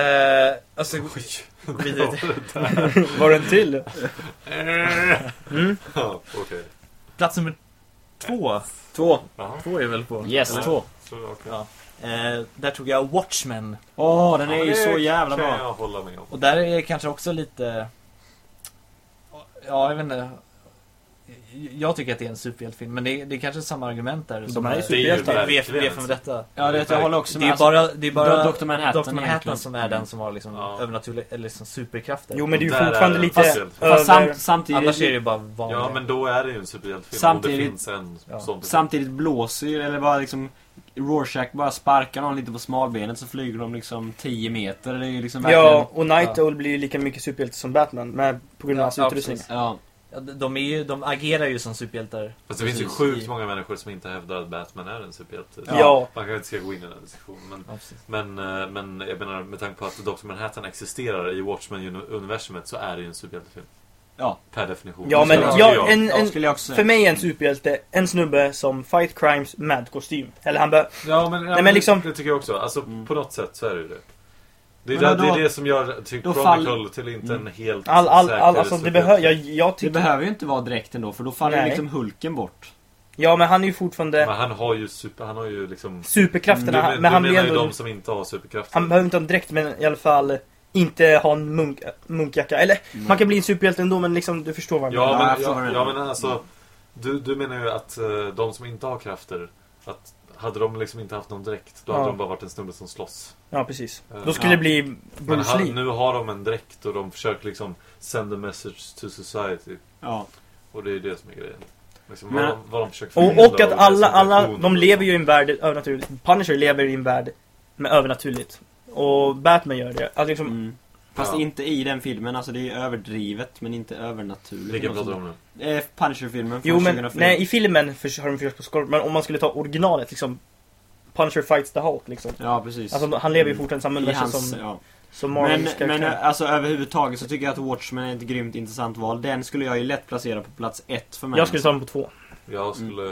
Speaker 3: alltså,
Speaker 1: Oj. (laughs)
Speaker 3: vidare till
Speaker 4: Var det en till?
Speaker 1: Mm. Ja, okej.
Speaker 3: plats nummer två.
Speaker 2: Två.
Speaker 1: Jaha.
Speaker 3: Två är väl på?
Speaker 2: Yes,
Speaker 3: Eller?
Speaker 2: två.
Speaker 1: Så, okej.
Speaker 3: Ja. Eh, där tog jag Watchmen.
Speaker 2: Åh, den är
Speaker 1: Ja,
Speaker 2: ju
Speaker 1: det
Speaker 2: så jävla bra.
Speaker 1: jag hålla med om.
Speaker 3: Och där är kanske också lite... Ja, jag vet inte. Jag tycker att det är en superhjältefilm, men det är, det är kanske samma argument där.
Speaker 4: De
Speaker 3: som
Speaker 4: är ju
Speaker 3: är-
Speaker 4: superhjältar.
Speaker 3: V- V-
Speaker 1: verkligen.
Speaker 3: V för med detta.
Speaker 2: Ja, det, jag håller också
Speaker 3: Det
Speaker 2: med.
Speaker 3: är bara, det är bara
Speaker 2: Dr. Manhattan
Speaker 3: Dr. Manhattan som är den som har liksom
Speaker 1: Ja.
Speaker 3: övernaturliga, eller liksom superkrafter.
Speaker 4: Jo men det är ju
Speaker 1: är
Speaker 4: fortfarande
Speaker 1: det.
Speaker 4: lite
Speaker 1: Fast-
Speaker 2: samt, samtidigt,
Speaker 3: Annars är det ju bara vanliga.
Speaker 1: Ja, men då är det ju en superhjältefilm.
Speaker 2: Samtidigt-
Speaker 1: det finns en
Speaker 3: Ja.
Speaker 1: sån.
Speaker 2: samtidigt blåser ju, eller bara liksom Rorschach bara sparkar någon lite på smalbenet så flyger de liksom 10 meter. Det är liksom verkligen...
Speaker 4: Ja, och Night Owl blir ju lika mycket superhjälte som Batman med, på grund av
Speaker 3: Ja,
Speaker 4: hans
Speaker 3: ja,
Speaker 4: utrustning.
Speaker 2: Ja.
Speaker 3: Ja, de- är ju, de agerar ju som superhjältar.
Speaker 1: Fast det finns ju sjukt många människor som inte hävdar att Batman är en superhjälte.
Speaker 4: Ja.
Speaker 1: Man kanske inte ska gå in i den diskussionen. Men,
Speaker 3: Ja,
Speaker 1: men, eh, men jag menar med tanke på att Dr. Manhattan existerar i Watchmen-universumet så är det ju en superhjältefilm.
Speaker 2: Ja.
Speaker 1: Per definition.
Speaker 4: Ja men
Speaker 1: Så
Speaker 4: ja,
Speaker 1: tycker
Speaker 4: en, en,
Speaker 2: jag
Speaker 4: för mig är en superhjälte en snubbe som fight crimes med kostym. Eller han bör...
Speaker 1: Ja men, ja,
Speaker 4: Nej, men liksom-
Speaker 1: det tycker jag också. Alltså
Speaker 2: Mm.
Speaker 1: på något sätt så är det ju det. Det är,
Speaker 2: Men
Speaker 1: det,
Speaker 2: då-
Speaker 1: det är det som gör typ Chronicle
Speaker 2: fall-
Speaker 1: till inte
Speaker 2: Mm.
Speaker 1: en helt
Speaker 4: All, all,
Speaker 1: säker
Speaker 4: all, alltså det behöver, jag, jag
Speaker 2: Det
Speaker 4: tycker...
Speaker 2: behöver ju inte vara direkt ändå för då faller ju
Speaker 4: Nej.
Speaker 2: liksom Hulken bort.
Speaker 4: Ja men han är ju fortfarande
Speaker 1: Men han har ju super, han har ju liksom...
Speaker 4: superkrafterna.
Speaker 1: du,
Speaker 4: men
Speaker 1: du
Speaker 4: han
Speaker 1: menar ju
Speaker 4: ändå...
Speaker 1: de som inte har superkrafter.
Speaker 4: Han behöver inte ha en dräkt men i alla fall inte ha en munk, munkjacka. Eller man kan bli en superhjälte ändå men liksom du förstår vad jag
Speaker 1: Ja,
Speaker 4: menar.
Speaker 2: Ja,
Speaker 1: men, ja,
Speaker 2: du
Speaker 1: ja
Speaker 2: menar.
Speaker 1: men alltså du, du menar ju att eh, de som inte har krafter att hade de liksom inte haft någon dräkt då hade
Speaker 4: Ja.
Speaker 1: de bara varit en snubbe som slåss.
Speaker 4: Ja precis.
Speaker 1: Eh,
Speaker 4: Då skulle
Speaker 2: Ja.
Speaker 4: det bli
Speaker 1: Men
Speaker 4: Bruce
Speaker 1: han,
Speaker 4: Lee.
Speaker 1: nu har de en dräkt och de försöker liksom send a message to society.
Speaker 2: Ja.
Speaker 1: Och det är det som är grejen. Liksom,
Speaker 2: Men-
Speaker 1: vad, de, vad de försöker
Speaker 4: Och,
Speaker 1: förhindra
Speaker 4: och att alla,
Speaker 1: deras
Speaker 4: alla,
Speaker 1: situation.
Speaker 4: de lever ju i en värld övernaturligt. Punisher lever i en värld med övernaturligt. Och Batman gör det. Alltså liksom,
Speaker 2: Mm. Fast
Speaker 1: Ja.
Speaker 2: inte i den filmen, alltså det är överdrivet men inte övernaturligt.
Speaker 1: Vilken pratar du om nu?
Speaker 2: Eh, Punisher-filmen från
Speaker 4: jo men
Speaker 2: 2004.
Speaker 4: nej i filmen för, har de försökt på skål, men om man skulle ta originalet liksom Punisher fights the Hulk liksom.
Speaker 2: Ja, precis.
Speaker 4: Alltså han lever ju
Speaker 2: Mm.
Speaker 4: fortfarande i samma universum som,
Speaker 2: ja.
Speaker 4: som
Speaker 2: Men,
Speaker 4: Marvels
Speaker 2: men eh, alltså överhuvudtaget så tycker jag att Watchmen är ett grymt intressant val. Den skulle jag ju lätt placera på plats ett för mig.
Speaker 4: Jag skulle ta den på två.
Speaker 1: Jag skulle...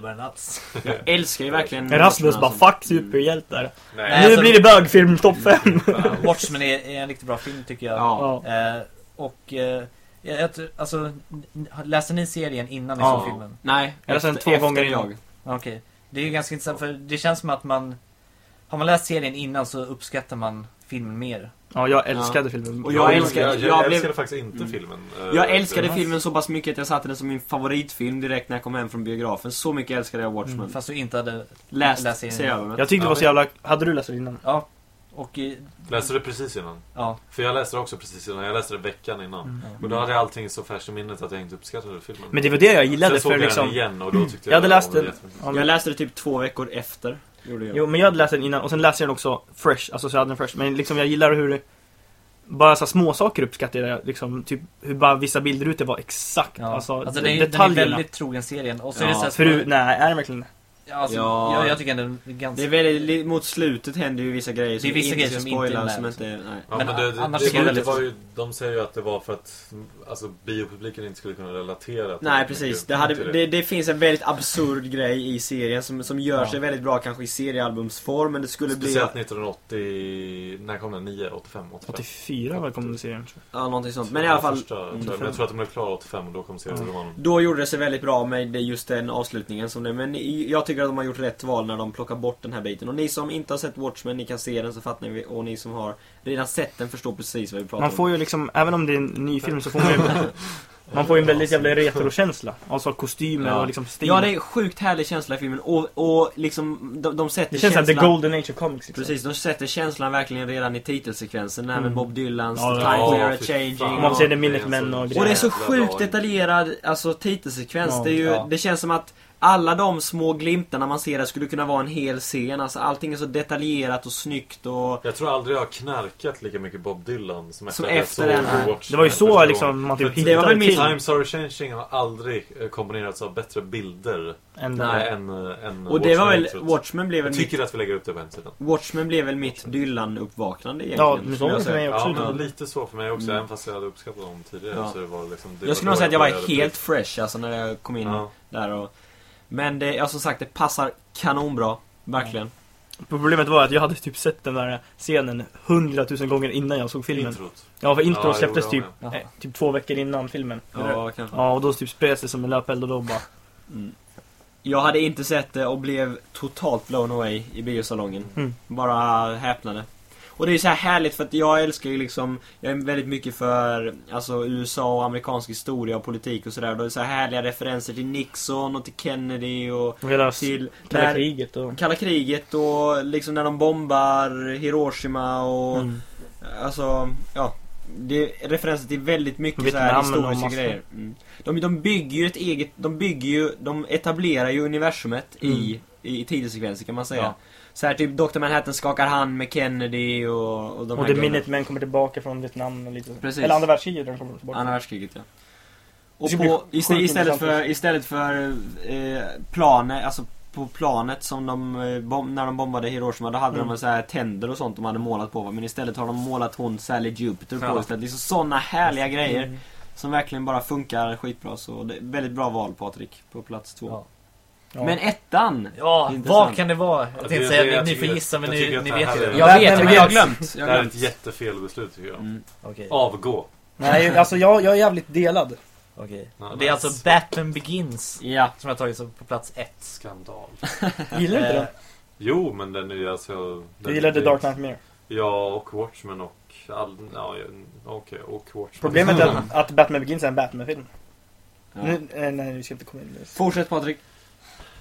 Speaker 3: Bernats. (laughs)
Speaker 2: Jag älskar ju verkligen
Speaker 4: Rasmus bara
Speaker 2: alltså.
Speaker 4: fuck superhjältar.
Speaker 1: Nej.
Speaker 3: Nej,
Speaker 4: nu
Speaker 3: alltså-
Speaker 4: blir det bögfilm topp 5. (laughs) (laughs)
Speaker 3: Watchmen är, är en riktigt bra film tycker jag.
Speaker 2: Ja.
Speaker 4: Ja.
Speaker 3: Eh, och eh, jag, alltså, läste ni serien innan ni
Speaker 4: Ja.
Speaker 3: såg filmen?
Speaker 2: Nej,
Speaker 4: Jag sett den två gånger
Speaker 2: efter jag.
Speaker 3: Ja, Okej. Det är ju ganska intressant för det känns som att man Har man läst serien innan så uppskattar man filmen mer.
Speaker 4: Ja, jag älskade filmen.
Speaker 2: Och jag
Speaker 1: jag,
Speaker 2: älskar-
Speaker 1: jag, jag,
Speaker 2: jag blev-
Speaker 1: älskade faktiskt inte
Speaker 2: Mm.
Speaker 1: filmen. Eh,
Speaker 2: Jag älskade
Speaker 1: det-
Speaker 2: filmen så pass mycket att jag satte den som min favoritfilm direkt när jag kom hem från biografen. Så mycket älskade jag Watchmen.
Speaker 4: Mm.
Speaker 3: Fast du inte hade
Speaker 2: Läst
Speaker 3: läst serien.
Speaker 2: serien.
Speaker 4: Jag tyckte det var så
Speaker 1: men-
Speaker 4: jävla... Hade du läst den innan?
Speaker 3: Ja. Och eh,
Speaker 1: Läste du precis innan?
Speaker 3: ja.
Speaker 1: För jag läste det också precis innan. Jag läste det veckan innan.
Speaker 4: Mm.
Speaker 1: Och då hade jag allting så färskt i minnet att jag inte uppskattade filmen.
Speaker 4: Men det var det jag gillade
Speaker 1: Sen såg
Speaker 4: för
Speaker 1: jag
Speaker 4: liksom...
Speaker 1: den igen och då tyckte
Speaker 4: Jag hade läst den- men-
Speaker 2: Jag läste det typ två veckor efter.
Speaker 4: Jo, men jag hade läst den innan och sen läste jag den också fresh, alltså så jag hade den fresh. Men liksom jag gillar hur bara så små saker uppskattar jag liksom, typ hur bara vissa bilder ute var exakt,
Speaker 3: ja.
Speaker 4: Alltså,
Speaker 3: Alltså, den, är, den är
Speaker 4: detaljerna.
Speaker 3: väldigt trogen serien. Och så är det
Speaker 2: Ja,
Speaker 3: så här,
Speaker 4: För, nej, är den verkligen?
Speaker 3: Ja, alltså,
Speaker 2: Ja.
Speaker 3: Jag, jag tycker ändå det är ganska...
Speaker 2: Det är väldigt, mot slutet händer ju vissa grejer som
Speaker 3: Det är vissa
Speaker 2: inte
Speaker 3: grejer som inte är
Speaker 2: spoila,
Speaker 3: med,
Speaker 2: som
Speaker 3: liksom.
Speaker 2: inte, nej.
Speaker 1: Ja,
Speaker 3: Men
Speaker 1: men, det, det,
Speaker 3: annars
Speaker 1: det,
Speaker 3: jag det
Speaker 1: det
Speaker 3: är
Speaker 1: var ju, de säger ju att det var för att alltså, biopubliken inte skulle kunna relatera till
Speaker 2: Nej
Speaker 1: det
Speaker 2: precis, det, hade, det, det finns en väldigt absurd grej i serien som, som gör
Speaker 3: Ja.
Speaker 2: sig väldigt bra kanske i seriealbumsform men det skulle bli...
Speaker 1: Speciellt 1980, när kom den? 9? 85? 85?
Speaker 4: 84 var kom serien. tror
Speaker 2: Ja, någonting sånt. Men i alla fall,
Speaker 1: Första, jag.
Speaker 2: Mm.
Speaker 1: Men jag tror att de blev klara 85 och då kom serien. Någon-
Speaker 2: då gjorde det sig väldigt bra med det, just den avslutningen som det. Men jag tycker att de har gjort rätt val när de plockar bort den här biten. Och ni som inte har sett Watchmen, ni kan se den så fattar ni. Och ni som har redan sett den förstår precis vad vi pratar
Speaker 4: Man får
Speaker 2: om.
Speaker 4: ju liksom, även om det är en ny film så får man ju (laughs) Man får ju en väldigt jävla retrokänsla. Alltså kostymer
Speaker 2: Ja.
Speaker 4: och liksom stil.
Speaker 2: Ja, det är sjukt härlig känsla i filmen. Och, och liksom, de, de sätter
Speaker 4: Det känns som the
Speaker 2: känslan...
Speaker 4: golden age of comics. Liksom.
Speaker 2: Precis, de sätter känslan verkligen redan i titelsekvensen. Där med
Speaker 4: Mm.
Speaker 2: Bob Dylans
Speaker 4: Ja,
Speaker 2: The Are
Speaker 1: Ja,
Speaker 2: Changing.
Speaker 1: fan.
Speaker 4: Man
Speaker 2: och-
Speaker 4: ser
Speaker 1: är
Speaker 4: Minutemen
Speaker 1: så
Speaker 4: och
Speaker 2: Och det är
Speaker 4: grejer.
Speaker 2: så sjukt detaljerad alltså, titelsekvens.
Speaker 4: Ja,
Speaker 2: det, är ju,
Speaker 3: ja.
Speaker 2: det känns som att alla de små glimtarna man ser där skulle kunna vara en hel scen. Alltså, allting är så detaljerat och snyggt och...
Speaker 1: Jag tror aldrig jag har knarkat lika mycket Bob Dylan som efter
Speaker 2: Som efter den här.
Speaker 1: Watchmen
Speaker 4: Det var ju så liksom man typ
Speaker 1: För
Speaker 2: Det var
Speaker 4: hittade
Speaker 2: min-
Speaker 4: till.
Speaker 1: Times Are Changing har aldrig eh, komponerats av bättre bilder
Speaker 4: än
Speaker 2: Nej.
Speaker 1: än, än, än
Speaker 2: Och det var väl... Watchmen blev väl
Speaker 1: Jag
Speaker 2: mitt,
Speaker 1: tycker att vi lägger upp det på hemsidan.
Speaker 2: Watchmen blev väl mitt Dylan-uppvaknande egentligen.
Speaker 4: Ja, men så för mig också.
Speaker 1: Ja, men lite så för mig också.
Speaker 2: Mm.
Speaker 1: Även fast jag hade uppskattat dem tidigare.
Speaker 2: Ja.
Speaker 1: Så det var liksom, det
Speaker 2: Jag skulle nog säga att jag var helt fresh alltså när jag kom in
Speaker 1: Ja.
Speaker 2: där och... Men det, ja, som sagt, det passar kanonbra. Verkligen.
Speaker 4: Problemet var att jag hade typ sett den där scenen hundratusen gånger innan jag såg filmen.
Speaker 1: Introt.
Speaker 4: Ja, för intro
Speaker 1: Ja,
Speaker 4: släpptes typ, eh, typ två veckor innan filmen.
Speaker 2: Ja, kanske.
Speaker 4: Ja, och då typ spreds det som en löpeld och då bara...
Speaker 2: Mm. Jag hade inte sett det och blev totalt blown away i biosalongen.
Speaker 4: Mm.
Speaker 2: Bara häpnade. Och det är så här härligt för att jag älskar ju liksom, jag är väldigt mycket för alltså USA och amerikansk historia och politik och sådär. Då är det så här härliga referenser till Nixon och till Kennedy och
Speaker 4: Och hela
Speaker 2: till
Speaker 4: kalla
Speaker 2: när-
Speaker 4: kriget och...
Speaker 2: kalla kriget och liksom när de bombar Hiroshima och
Speaker 4: Mm.
Speaker 2: Alltså, ja. Det är referenser till väldigt mycket så här
Speaker 4: Vietnam
Speaker 2: historiska grejer. Mm. De, de bygger ju ett eget, de bygger ju, de etablerar ju universumet i, i titelsekvenser kan man säga.
Speaker 3: Ja.
Speaker 2: Så här typ Dr. Manhattan skakar hand med Kennedy och, och de
Speaker 4: Och
Speaker 2: här
Speaker 4: The. Minutemen kommer tillbaka från Vietnam och lite.
Speaker 2: Precis.
Speaker 4: Eller andra världskriget de kommer tillbaka.
Speaker 2: Andra världskriget ja. Och på, istället, istället för, istället för eh, planet, alltså på planet som de, eh, bom, när de bombade Hiroshima, då hade
Speaker 4: Mm.
Speaker 2: de så här tänder och sånt de hade målat på? Men istället har de målat hon Sally Jupiter på
Speaker 3: Ja.
Speaker 2: istället. Liksom sådana härliga grejer
Speaker 4: Mm.
Speaker 2: som verkligen bara funkar skitbra. Så det är väldigt bra val Patrik, på plats två.
Speaker 3: Ja.
Speaker 4: Ja.
Speaker 2: Men ettan!
Speaker 3: Ja,
Speaker 2: Intressant.
Speaker 3: vad kan det vara? Jag tänkte säga
Speaker 1: jag
Speaker 3: ni får gissa, men
Speaker 1: jag
Speaker 3: ni, ni vet ju det.
Speaker 2: Jag vet det, men jag har glömt. Jag
Speaker 1: Det här är ett jättefel beslut tycker jag.
Speaker 2: Mm.
Speaker 3: Okej,
Speaker 1: Avgå.
Speaker 4: Nej, alltså jag, jag är jävligt delad.
Speaker 3: okej. Och Det är alltså. Batman Begins
Speaker 2: Ja.
Speaker 3: som har tagits upp på plats ett.
Speaker 1: Skandal. (laughs)
Speaker 4: Gillar du inte
Speaker 3: Eh,
Speaker 4: den?
Speaker 1: Jo, men den är ju alltså... Den,
Speaker 4: Jag gillar The Dark Knight mer.
Speaker 1: Ja, och Watchmen och... All, ja, okej, och Watchmen.
Speaker 4: Problemet är att, (laughs) att Batman Begins är en Batman-film.
Speaker 2: Ja.
Speaker 4: Nu, eh, nej, vi ska inte komma in det.
Speaker 2: Fortsätt Patrik.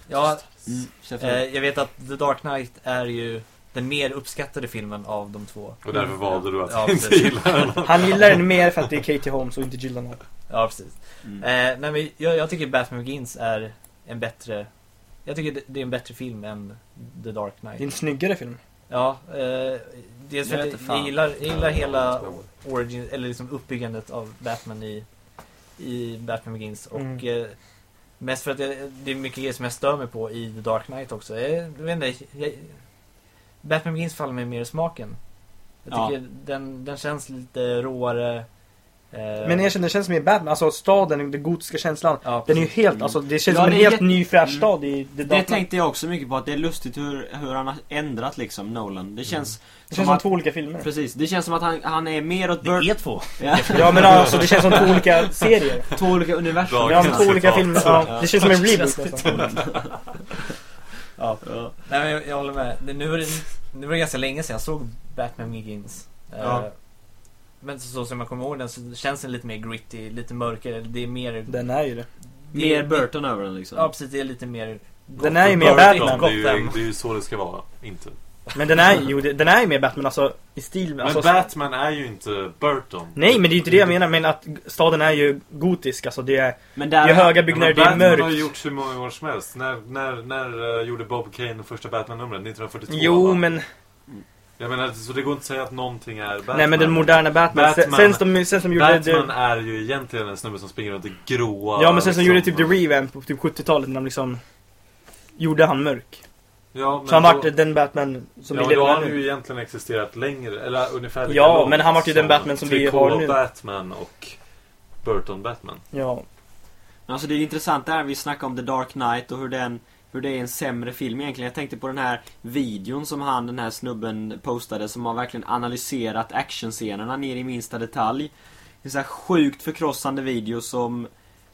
Speaker 3: Ja,
Speaker 2: Mm.
Speaker 3: Eh, jag vet att The Dark Knight är ju den mer uppskattade filmen av de två.
Speaker 1: Och därför valde du att
Speaker 3: Ja,
Speaker 1: inte gilla den. (laughs)
Speaker 4: Han gillar den mer för att det är Katie Holmes och inte Gyllenhaal.
Speaker 3: Ja, precis.
Speaker 2: Mm.
Speaker 3: Eh, nej, men jag, jag tycker Batman Begins är en bättre... Jag tycker det, det är en bättre film än The Dark Knight.
Speaker 4: Det är en snyggare film.
Speaker 3: Ja, eh, dels för
Speaker 2: Jag
Speaker 3: att jag, gillar, jag gillar hela origin, eller liksom uppbyggandet av Batman i, i Batman Begins. Och
Speaker 4: Mm.
Speaker 3: eh, mest för att jag, det är mycket grejer som jag stör mig på i The Dark Knight också. Jag, jag vet inte, jag, Batman Begins faller mig mer i smaken. Jag
Speaker 2: Ja.
Speaker 3: tycker den, den känns lite råare. Eh,
Speaker 4: Men jag känner, det känns mer Batman, alltså staden, den gotiska känslan.
Speaker 3: ja,
Speaker 4: Den är ju helt, alltså det känns
Speaker 2: Ja,
Speaker 4: som en
Speaker 2: det
Speaker 4: helt ny fräsch
Speaker 2: Mm.
Speaker 4: stad i The
Speaker 2: Det
Speaker 4: Dark Knight.
Speaker 2: tänkte jag också mycket på, att det är lustigt hur, hur han har ändrat liksom, Nolan. Det känns
Speaker 4: Det känns
Speaker 2: som
Speaker 4: som
Speaker 2: att,
Speaker 4: två olika filmer.
Speaker 2: Precis, det känns som att han, han är mer åt
Speaker 3: Det är två.
Speaker 2: Ja, (laughs)
Speaker 4: Ja men alltså det känns som två olika serier. (laughs)
Speaker 2: två olika universum.
Speaker 4: Ja, men två olika filmer. Ja, det känns som en reboot (laughs) nästan.
Speaker 3: Ja.
Speaker 2: Ja.
Speaker 3: Nej, men jag, jag håller med. Det- Nu var, det, nu var det ganska länge sedan jag såg Batman Begins. Eh,
Speaker 2: Ja.
Speaker 3: Men så, så som jag kommer ihåg den så känns den lite mer gritty, lite mörkare. Det är mer...
Speaker 4: Den är ju det.
Speaker 2: Mer Burton över den liksom.
Speaker 3: Ja precis, det är lite mer...
Speaker 4: Den är ju mer Batman.
Speaker 1: Det är, ju, det är ju så det ska vara. Inte.
Speaker 4: Men den är ju, den är ju mer Batman alltså i stil med...
Speaker 1: Men
Speaker 4: Alltså,
Speaker 1: Batman är ju inte Burton.
Speaker 4: nej men det är ju inte det jag menar, men att staden är ju gotisk, alltså det är,
Speaker 2: Men
Speaker 4: det
Speaker 2: där...
Speaker 4: är höga byggnader,
Speaker 1: men
Speaker 4: det är
Speaker 1: Batman har ju
Speaker 4: mörkt.
Speaker 1: gjorts hur många gånger som helst. När, när, när eh, gjorde Bob Kane första Batman-numret? 1942?
Speaker 4: Jo
Speaker 1: va?
Speaker 4: men,
Speaker 1: Jag menar, så det går inte att säga att någonting är Batman.
Speaker 4: nej men den moderna Batman.
Speaker 1: Batman-
Speaker 4: sen, sen, de, sen som gjorde
Speaker 1: Batman
Speaker 4: det,
Speaker 1: är ju egentligen en snubbe som springer runt i gråa...
Speaker 4: Ja men sen som
Speaker 1: liksom,
Speaker 4: gjorde typ The Revamp på typ 70-talet när de liksom gjorde han mörk.
Speaker 1: Ja, men
Speaker 4: Så han
Speaker 1: då,
Speaker 4: vart den Batman som
Speaker 1: ja,
Speaker 4: vi
Speaker 1: men då
Speaker 4: lever
Speaker 1: har
Speaker 4: med
Speaker 1: han
Speaker 4: nu.
Speaker 1: ju egentligen existerat längre, eller ungefär lika
Speaker 4: Ja,
Speaker 1: långt
Speaker 4: men han vart ju den Batman som vi har nu.
Speaker 1: Batman och Burton Batman.
Speaker 4: Ja.
Speaker 2: Men Alltså det är intressant där vi snackar om The Dark Knight och hur den hur det är en sämre film egentligen. Jag tänkte på den här videon som han, den här snubben, postade som har verkligen analyserat actionscenerna ner i minsta detalj. Det är en så här sjukt förkrossande video som...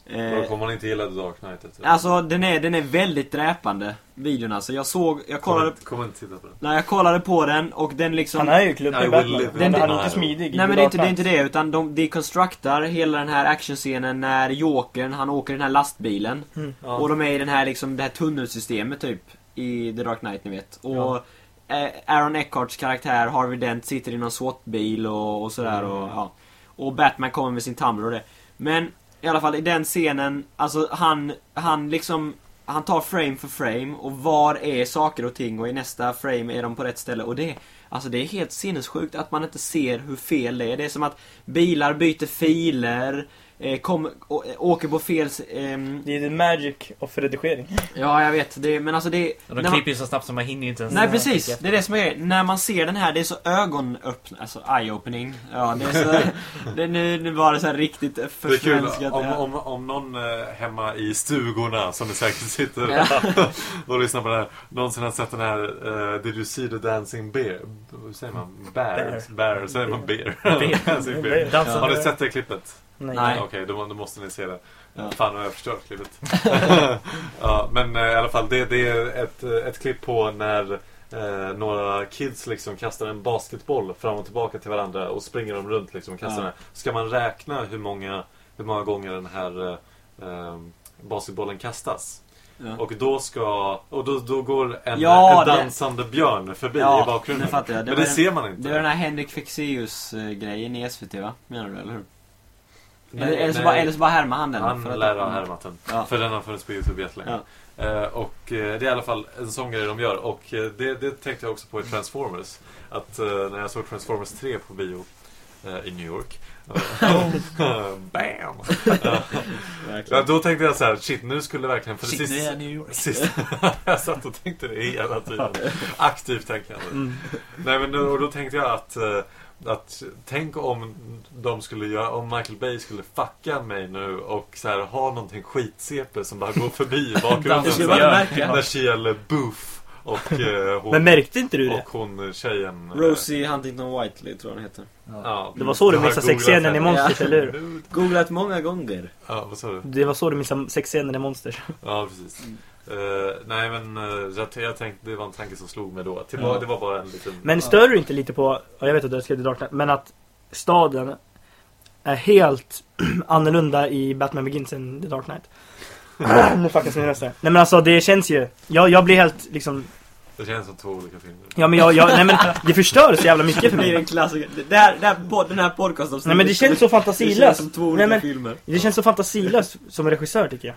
Speaker 1: Då
Speaker 2: Eh,
Speaker 1: kommer man inte gilla The Dark Knight. Efter.
Speaker 2: alltså den är, den är väldigt dräpande, videon alltså. Jag såg, jag
Speaker 1: kommer,
Speaker 2: kollade,
Speaker 1: inte- kommer inte titta på den.
Speaker 2: nej, jag kollade på den och den liksom...
Speaker 4: Han är ju
Speaker 1: I
Speaker 4: klubbig
Speaker 1: will
Speaker 4: Batman. han är inte smidig. i
Speaker 2: Nej men det är, inte, det är inte det, utan de deconstructar hela den här actionscenen när Jokern, han åker den här lastbilen.
Speaker 1: Ja.
Speaker 2: Och de är i den här liksom, det här tunnelsystemet typ. I The Dark Knight ni vet. Och eh, Aaron Eckharts karaktär, Harvey Dent, sitter i någon SWAT-bil och, och sådär och ja. Och Batman kommer med sin Tumblr och det. Men i alla fall i den scenen, alltså han, han liksom han tar frame för frame och var är saker och ting och i nästa frame är de på rätt ställe och det Alltså det är helt sinnessjukt att man inte ser hur fel det är. Det är som att bilar byter filer, kom, å, åker på fel... ehm,
Speaker 4: Det är the magic of redigering.
Speaker 2: ja, jag vet. Det, men alltså det... När
Speaker 3: de
Speaker 2: man-
Speaker 3: klipper ju så snabbt så man hinner ju inte ens
Speaker 2: Nej
Speaker 3: eh,
Speaker 2: precis, det är det som är. När man ser den här, det är så ögonöppnande, alltså eye-opening. Ja, det är så... (laughs) det, nu, nu var det så här riktigt
Speaker 1: Det är kul
Speaker 2: försvenskat.
Speaker 1: om,
Speaker 2: ja.
Speaker 1: om, om någon eh, hemma i stugorna som ni säkert sitter
Speaker 2: Ja. (laughs)
Speaker 1: och lyssnar på det här någonsin har sett den här eh, Did you see the dancing bear? Hur säger man? Bear? Bear, (laughs) säger man bear? dancing bear. Har ni sett det klippet?
Speaker 4: Nej.
Speaker 2: Nej.
Speaker 1: Okej, då, då måste ni se det.
Speaker 2: Ja.
Speaker 1: Fan vad jag har förstört klippet. (laughs) ja, men eh, i alla fall, det, det är ett, eh, ett klipp på när eh, några kids liksom kastar en basketboll fram och tillbaka till varandra och springer de runt liksom och kastar
Speaker 2: Ja.
Speaker 1: den. Ska man räkna hur många, hur många gånger den här eh, eh, basketbollen kastas?
Speaker 2: Ja.
Speaker 1: Och då ska, och då, då går en,
Speaker 2: Ja,
Speaker 1: en
Speaker 2: det-
Speaker 1: dansande björn förbi i bakgrunden.
Speaker 2: det jag. Det
Speaker 1: Men det
Speaker 2: den-
Speaker 1: ser man inte.
Speaker 2: Det var den här Henrik Fexeus-grejen i SVT va? Menar du, eller hur?
Speaker 1: Nej,
Speaker 2: eller, eller, så bara, eller så bara härmar han den.
Speaker 1: Han
Speaker 2: för att-
Speaker 1: lär ha härmat den.
Speaker 2: Ja.
Speaker 1: För den har funnits på Youtube jättelänge. Eh, och eh, det är i alla fall en sån grej de gör. Och eh, det, det tänkte jag också på i Transformers. Att eh, när jag såg Transformers 3 på bio eh, i New York. (laughs) (laughs) Bam! ja, då tänkte jag så här, shit nu skulle verkligen... För
Speaker 3: Shit,
Speaker 1: sist,
Speaker 3: nu är jag i New York.
Speaker 1: sist, (laughs) jag satt och tänkte det hela tiden. Aktivt tänkande.
Speaker 4: Mm.
Speaker 1: Nej men då, och då tänkte jag att, att tänk om de skulle göra, om Michael Bay skulle fucka mig nu och så här, ha någonting skit-CP som bara går förbi i (laughs) bakgrunden.
Speaker 3: Det
Speaker 2: skulle
Speaker 1: så
Speaker 2: man
Speaker 1: här,
Speaker 2: märka.
Speaker 1: när Shia LaBeouf och eh, hon,
Speaker 4: Men märkte inte du det?
Speaker 1: och hon tjejen. eh,
Speaker 2: Rosie Huntington Whiteley tror jag hon heter.
Speaker 1: Ja,
Speaker 4: Det var så du missade sexscenen i. Monsters, eller hur? (laughs)
Speaker 2: Googlat många gånger.
Speaker 1: Ja, vad sa du?
Speaker 4: Det var så du missade sexscenen i Monsters.
Speaker 1: Ja, precis. Eh, nej men uh, jag, jag tänkte, det var en tanke som slog mig då. Tillbaka,
Speaker 4: Ja.
Speaker 1: Det var bara en liten...
Speaker 4: Men stör du inte lite på, och jag vet att du har skrivit Dark Knight, men att staden är helt (clears throat) annorlunda i Batman Begins än The Dark Knight? (clears throat) nu fuckas min röst här. Nej men alltså det känns ju, jag, jag blir helt liksom,
Speaker 1: Det känns som två olika filmer.
Speaker 4: ja men jag, jag nej men det förstör så jävla mycket
Speaker 2: Det
Speaker 4: för mig.
Speaker 2: en klassiker. Det här, det här, pod- den här podcasten
Speaker 4: Nej men det känns så
Speaker 2: Det känns
Speaker 4: fantasilöst.
Speaker 2: som två
Speaker 4: Nej,
Speaker 2: olika
Speaker 4: men,
Speaker 2: filmer.
Speaker 4: det känns så fantasilöst som regissör tycker jag.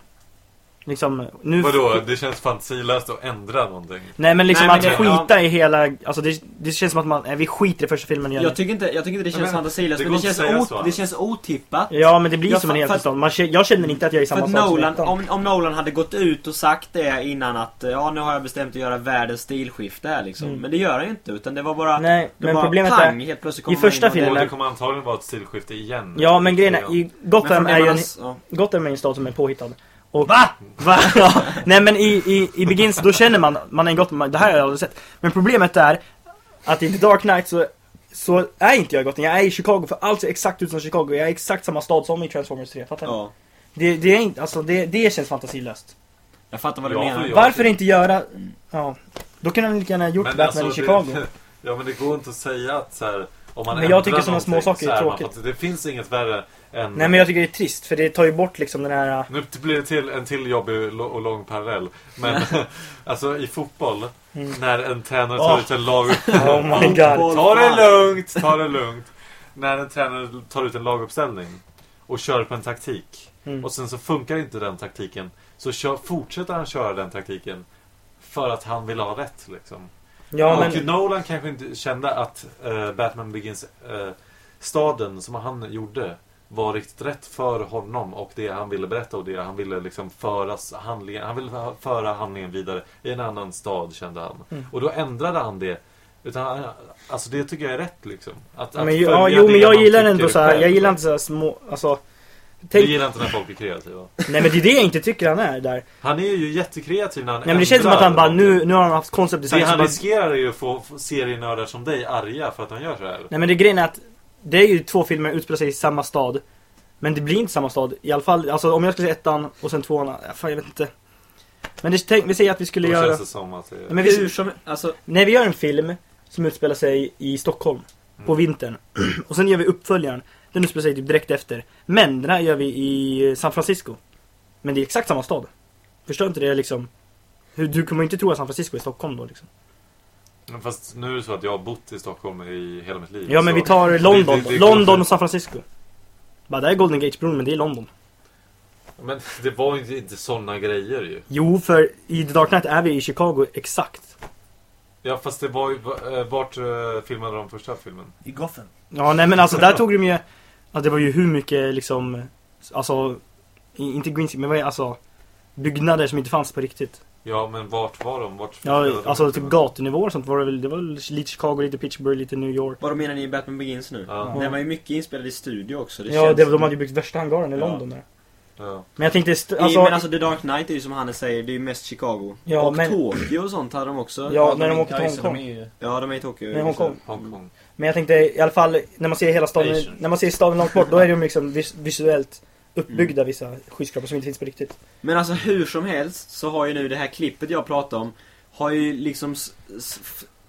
Speaker 4: Liksom, nu...
Speaker 1: Vadå? Det känns fantasilöst att ändra någonting.
Speaker 4: Nej men liksom
Speaker 2: Nej, men
Speaker 4: att
Speaker 2: det-
Speaker 4: skita i hela, alltså det, det känns som att man, nej, vi skiter i första filmen gör
Speaker 2: Jag tycker inte, jag tycker inte det känns
Speaker 1: men,
Speaker 2: fantasilöst,
Speaker 1: det
Speaker 2: men det känns, ot,
Speaker 1: så.
Speaker 2: det känns otippat.
Speaker 4: Ja men det blir
Speaker 2: Ja,
Speaker 4: som en
Speaker 2: för-
Speaker 4: helt
Speaker 2: för att-
Speaker 4: förstånd. Man, kä- jag känner inte att jag är i
Speaker 2: För
Speaker 4: samma som
Speaker 2: Nolan,
Speaker 4: ettan.
Speaker 2: om, om Nolan hade gått ut och sagt det innan att ja nu har jag bestämt att göra världens stilskifte här liksom.
Speaker 4: Mm.
Speaker 2: Men det gör han ju inte utan det var bara,
Speaker 4: Nej,
Speaker 2: det
Speaker 4: men
Speaker 2: var
Speaker 4: problemet
Speaker 2: pang,
Speaker 4: är...
Speaker 2: helt plötsligt
Speaker 4: i första
Speaker 2: in
Speaker 4: filmen-
Speaker 1: Och det kommer antagligen vara ett stilskifte igen.
Speaker 4: Ja men grejen är, Gotham är ju en,
Speaker 2: problemet- ja.
Speaker 4: Gotham är en stad som är påhittad. Och, Va? (laughs) Va? Ja. Nej men i, i, i Begins, då känner man, man är Gotham, man- det här har jag aldrig sett. Men problemet är att i The Dark Knight så, så är inte jag i Gotham, jag är i Chicago för allt ser exakt ut som Chicago. Jag är i exakt samma stad som i Transformers 3, fattar du?
Speaker 2: ja.
Speaker 4: Det, det är inte, alltså det, det känns fantasilöst.
Speaker 2: Jag fattar vad du
Speaker 1: Ja,
Speaker 2: menar.
Speaker 4: Varför inte göra, ja, då kunde han lika gärna gjort
Speaker 1: Men
Speaker 4: Batman
Speaker 1: alltså,
Speaker 4: i Chicago.
Speaker 1: Det, (laughs) ja men det går inte att säga att så här, om man
Speaker 4: Men jag tycker sådana små saker är
Speaker 1: man
Speaker 4: tråkigt.
Speaker 1: får- Det finns inget värre än...
Speaker 4: Nej men jag tycker det är trist, för det tar ju bort liksom den här...
Speaker 1: Nu blir det till, en till jobbig och lång parallell. Men (laughs) alltså i fotboll,
Speaker 4: Mm.
Speaker 1: när en tränare tar
Speaker 4: Åh.
Speaker 1: ut en lag... (laughs)
Speaker 4: Oh my god. (laughs)
Speaker 1: ta det lugnt, ta det lugnt. När en tränare tar ut en laguppställning och kör på en taktik.
Speaker 4: Mm.
Speaker 1: Och sen så funkar inte den taktiken. Så kör, fortsätter han köra den taktiken. För att han vill ha rätt liksom.
Speaker 4: Ja
Speaker 1: och
Speaker 4: men...
Speaker 1: Nolan kanske inte kände att eh, Batman Begins eh, staden som han gjorde var riktigt rätt för honom och det han ville berätta och det han ville liksom föra handlingen, han ville föra handlingen vidare i en annan stad kände han.
Speaker 4: Mm.
Speaker 1: Och då ändrade han det. Utan, han- alltså det tycker jag är rätt liksom. Att,
Speaker 4: men, ja, jo men jag gillar ändå så här, jag gillar inte så här små, alltså
Speaker 1: Du
Speaker 4: Tänk,
Speaker 1: gillar inte när folk är kreativa.
Speaker 4: nej men det är det jag inte tycker han är där.
Speaker 1: Han är ju jättekreativ när han
Speaker 4: Nej men det känns som att han bara, nu, nu har han haft concept
Speaker 1: Det han
Speaker 4: bara,
Speaker 1: riskerar är ju att få få serienördar som dig arga för att han gör så här.
Speaker 4: nej men det grejen är att det är ju två filmer som utspelar sig i samma stad. Men det blir inte samma stad. I alla fall, alltså om jag skulle se ettan och sen tvåan, ja, fan jag vet inte. Men det, tänk, vi säger att vi skulle
Speaker 1: Då
Speaker 4: göra...
Speaker 1: känns det som att det är...
Speaker 4: Men vi,
Speaker 2: Hur som, alltså,
Speaker 4: när vi gör en film som utspelar sig i Stockholm på
Speaker 1: Mm.
Speaker 4: vintern. (clears throat) Och sen gör vi uppföljaren. Den utspelar sig typ direkt efter. Men den här gör vi i San Francisco. Men det är exakt samma stad. Förstår inte det liksom? Hur, du kommer inte tro att San Francisco är Stockholm då liksom.
Speaker 1: Men Fast nu är det så att jag har bott i Stockholm i hela mitt liv.
Speaker 4: Ja men vi tar
Speaker 1: det-
Speaker 4: London
Speaker 1: det- det går
Speaker 4: London och San Francisco. Bara, det här är Golden Gate-bron men det är London.
Speaker 1: Men det var ju inte, såna grejer ju.
Speaker 4: Jo, för i The Dark Knight är vi i Chicago exakt.
Speaker 1: Ja fast det var ju... eh, Vart eh, filmade de första filmen?
Speaker 3: I Gotham.
Speaker 4: Ja, nej men alltså där tog de ju... Ja, det var ju hur mycket liksom... Alltså... Inte green screen, men vad är alltså... Byggnader som inte fanns på riktigt.
Speaker 1: Ja men vart var de? Vart
Speaker 4: Ja,
Speaker 1: de
Speaker 4: alltså typ gatunivåer och sånt var det väl. Det var väl lite Chicago, lite Pittsburgh, lite New York.
Speaker 2: vad menar ni i Batman Begins nu?
Speaker 1: Ja.
Speaker 2: Den var ju mycket inspelad i studio också. Det
Speaker 4: Ja, det, de hade ju byggt värsta hangaren i
Speaker 1: Ja.
Speaker 4: London där.
Speaker 1: Ja.
Speaker 4: Men jag tänkte... Alltså,
Speaker 2: men alltså The Dark Knight är ju som Hannes säger, det är ju mest Chicago.
Speaker 4: Ja,
Speaker 2: och
Speaker 4: men-
Speaker 2: Tokyo och sånt hade de också.
Speaker 4: Ja, när de åker
Speaker 3: Ja,
Speaker 4: till
Speaker 3: det, de
Speaker 4: Hongkong.
Speaker 3: är ju...
Speaker 2: Ja, de är i Tokyo.
Speaker 4: Nej, Hongkong.
Speaker 1: Hongkong.
Speaker 4: Men jag tänkte i alla fall, när man ser hela staden,
Speaker 3: Asian.
Speaker 4: när man ser staden långt bort, då är de liksom vis- visuellt uppbyggda vissa skyskrapor som inte finns på riktigt.
Speaker 2: Men alltså hur som helst så har ju nu det här klippet jag pratade om har ju liksom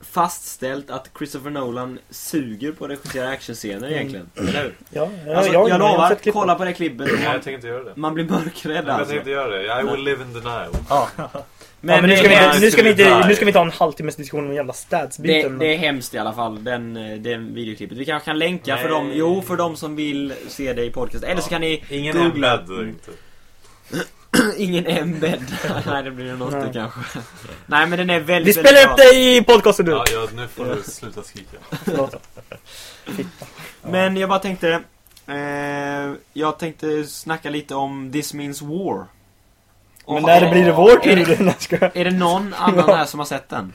Speaker 2: fastställt att Christopher Nolan suger på att regissera actionscener egentligen. (clears throat) Eller hur?
Speaker 4: Ja, ja
Speaker 2: Alltså,
Speaker 4: jag,
Speaker 2: jag,
Speaker 4: har
Speaker 2: lovar, kolla på det klippet.
Speaker 1: Nej, jag
Speaker 2: Man,
Speaker 1: tänker inte göra det.
Speaker 2: man blir mörkrädd
Speaker 1: Jag
Speaker 2: alltså.
Speaker 1: tänker inte göra det. I will live in denial.
Speaker 4: Ja. (laughs)
Speaker 2: Men,
Speaker 4: ja, men nu
Speaker 2: det,
Speaker 4: ska, vi inte, nu, ska vi
Speaker 1: skulle
Speaker 4: inte,
Speaker 1: die.
Speaker 4: nu ska vi ta en halvtimmes diskussion om jävla
Speaker 2: det,
Speaker 4: stadsbiten.
Speaker 2: det är hemskt i alla fall, den, eh, den videoklippet. Vi kanske kan länka för
Speaker 1: Nej.
Speaker 2: dem, jo för dem som vill se det i podcast. Eller så kan ni
Speaker 1: Ingen
Speaker 2: googla.
Speaker 1: embed inte. (clears throat)
Speaker 2: Ingen embed. (laughs) Nej, det blir något
Speaker 4: Nej.
Speaker 2: kanske. Nej, men den är
Speaker 4: vi
Speaker 2: väldigt,
Speaker 4: spelar
Speaker 2: väldigt
Speaker 4: upp
Speaker 2: bra.
Speaker 4: det i podcasten nu!
Speaker 1: Ja, ja, nu får du sluta skrika. (laughs)
Speaker 2: Men jag bara tänkte... Eh, jag tänkte snacka lite om This Means War.
Speaker 4: Men när blir det vår
Speaker 2: Är
Speaker 4: tur?
Speaker 2: det,
Speaker 4: ska jag-
Speaker 2: är det någon annan här som har sett den?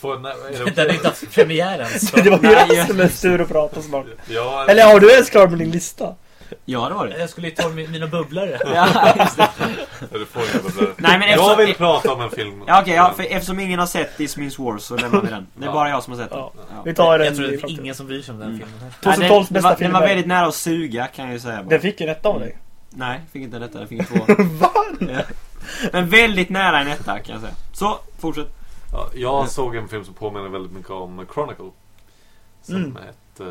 Speaker 1: Får, nej, är
Speaker 3: Den har inte haft premiär än. så- (laughs)
Speaker 4: Det var ju jag som är sur och pratar snart.
Speaker 1: Ja,
Speaker 4: Eller har du ens klar med din lista?
Speaker 2: Ja, det var det.
Speaker 3: Jag skulle ju ta mi- mina bubblare. (laughs)
Speaker 2: Ja, just det.
Speaker 1: Du får inte bubblare.
Speaker 2: Nej, men
Speaker 1: Jag
Speaker 2: eftersom-
Speaker 1: vill prata om en film.
Speaker 2: Ja, okej, ja, för eftersom ingen har sett This Means War så lämnar vi den. Det är
Speaker 1: Ja.
Speaker 2: bara jag som har sett den.
Speaker 4: Ja.
Speaker 2: Ja.
Speaker 4: Vi tar den
Speaker 3: Jag tror det är ingen som bryr sig om den
Speaker 2: Mm.
Speaker 3: filmen. här.
Speaker 2: Nej,
Speaker 4: 2012
Speaker 2: den,
Speaker 4: bästa film
Speaker 2: den var
Speaker 4: är-
Speaker 2: väldigt nära att suga, kan jag ju säga bara.
Speaker 4: Den fick en etta av dig.
Speaker 2: Nej, fick inte en etta, den fick en två. (laughs)
Speaker 4: Va?
Speaker 2: Ja. Men väldigt nära en etta, kan jag säga. Så, fortsätt.
Speaker 1: Ja, jag såg en film som påminner väldigt mycket om Chronicle. Som
Speaker 4: Mm.
Speaker 1: hette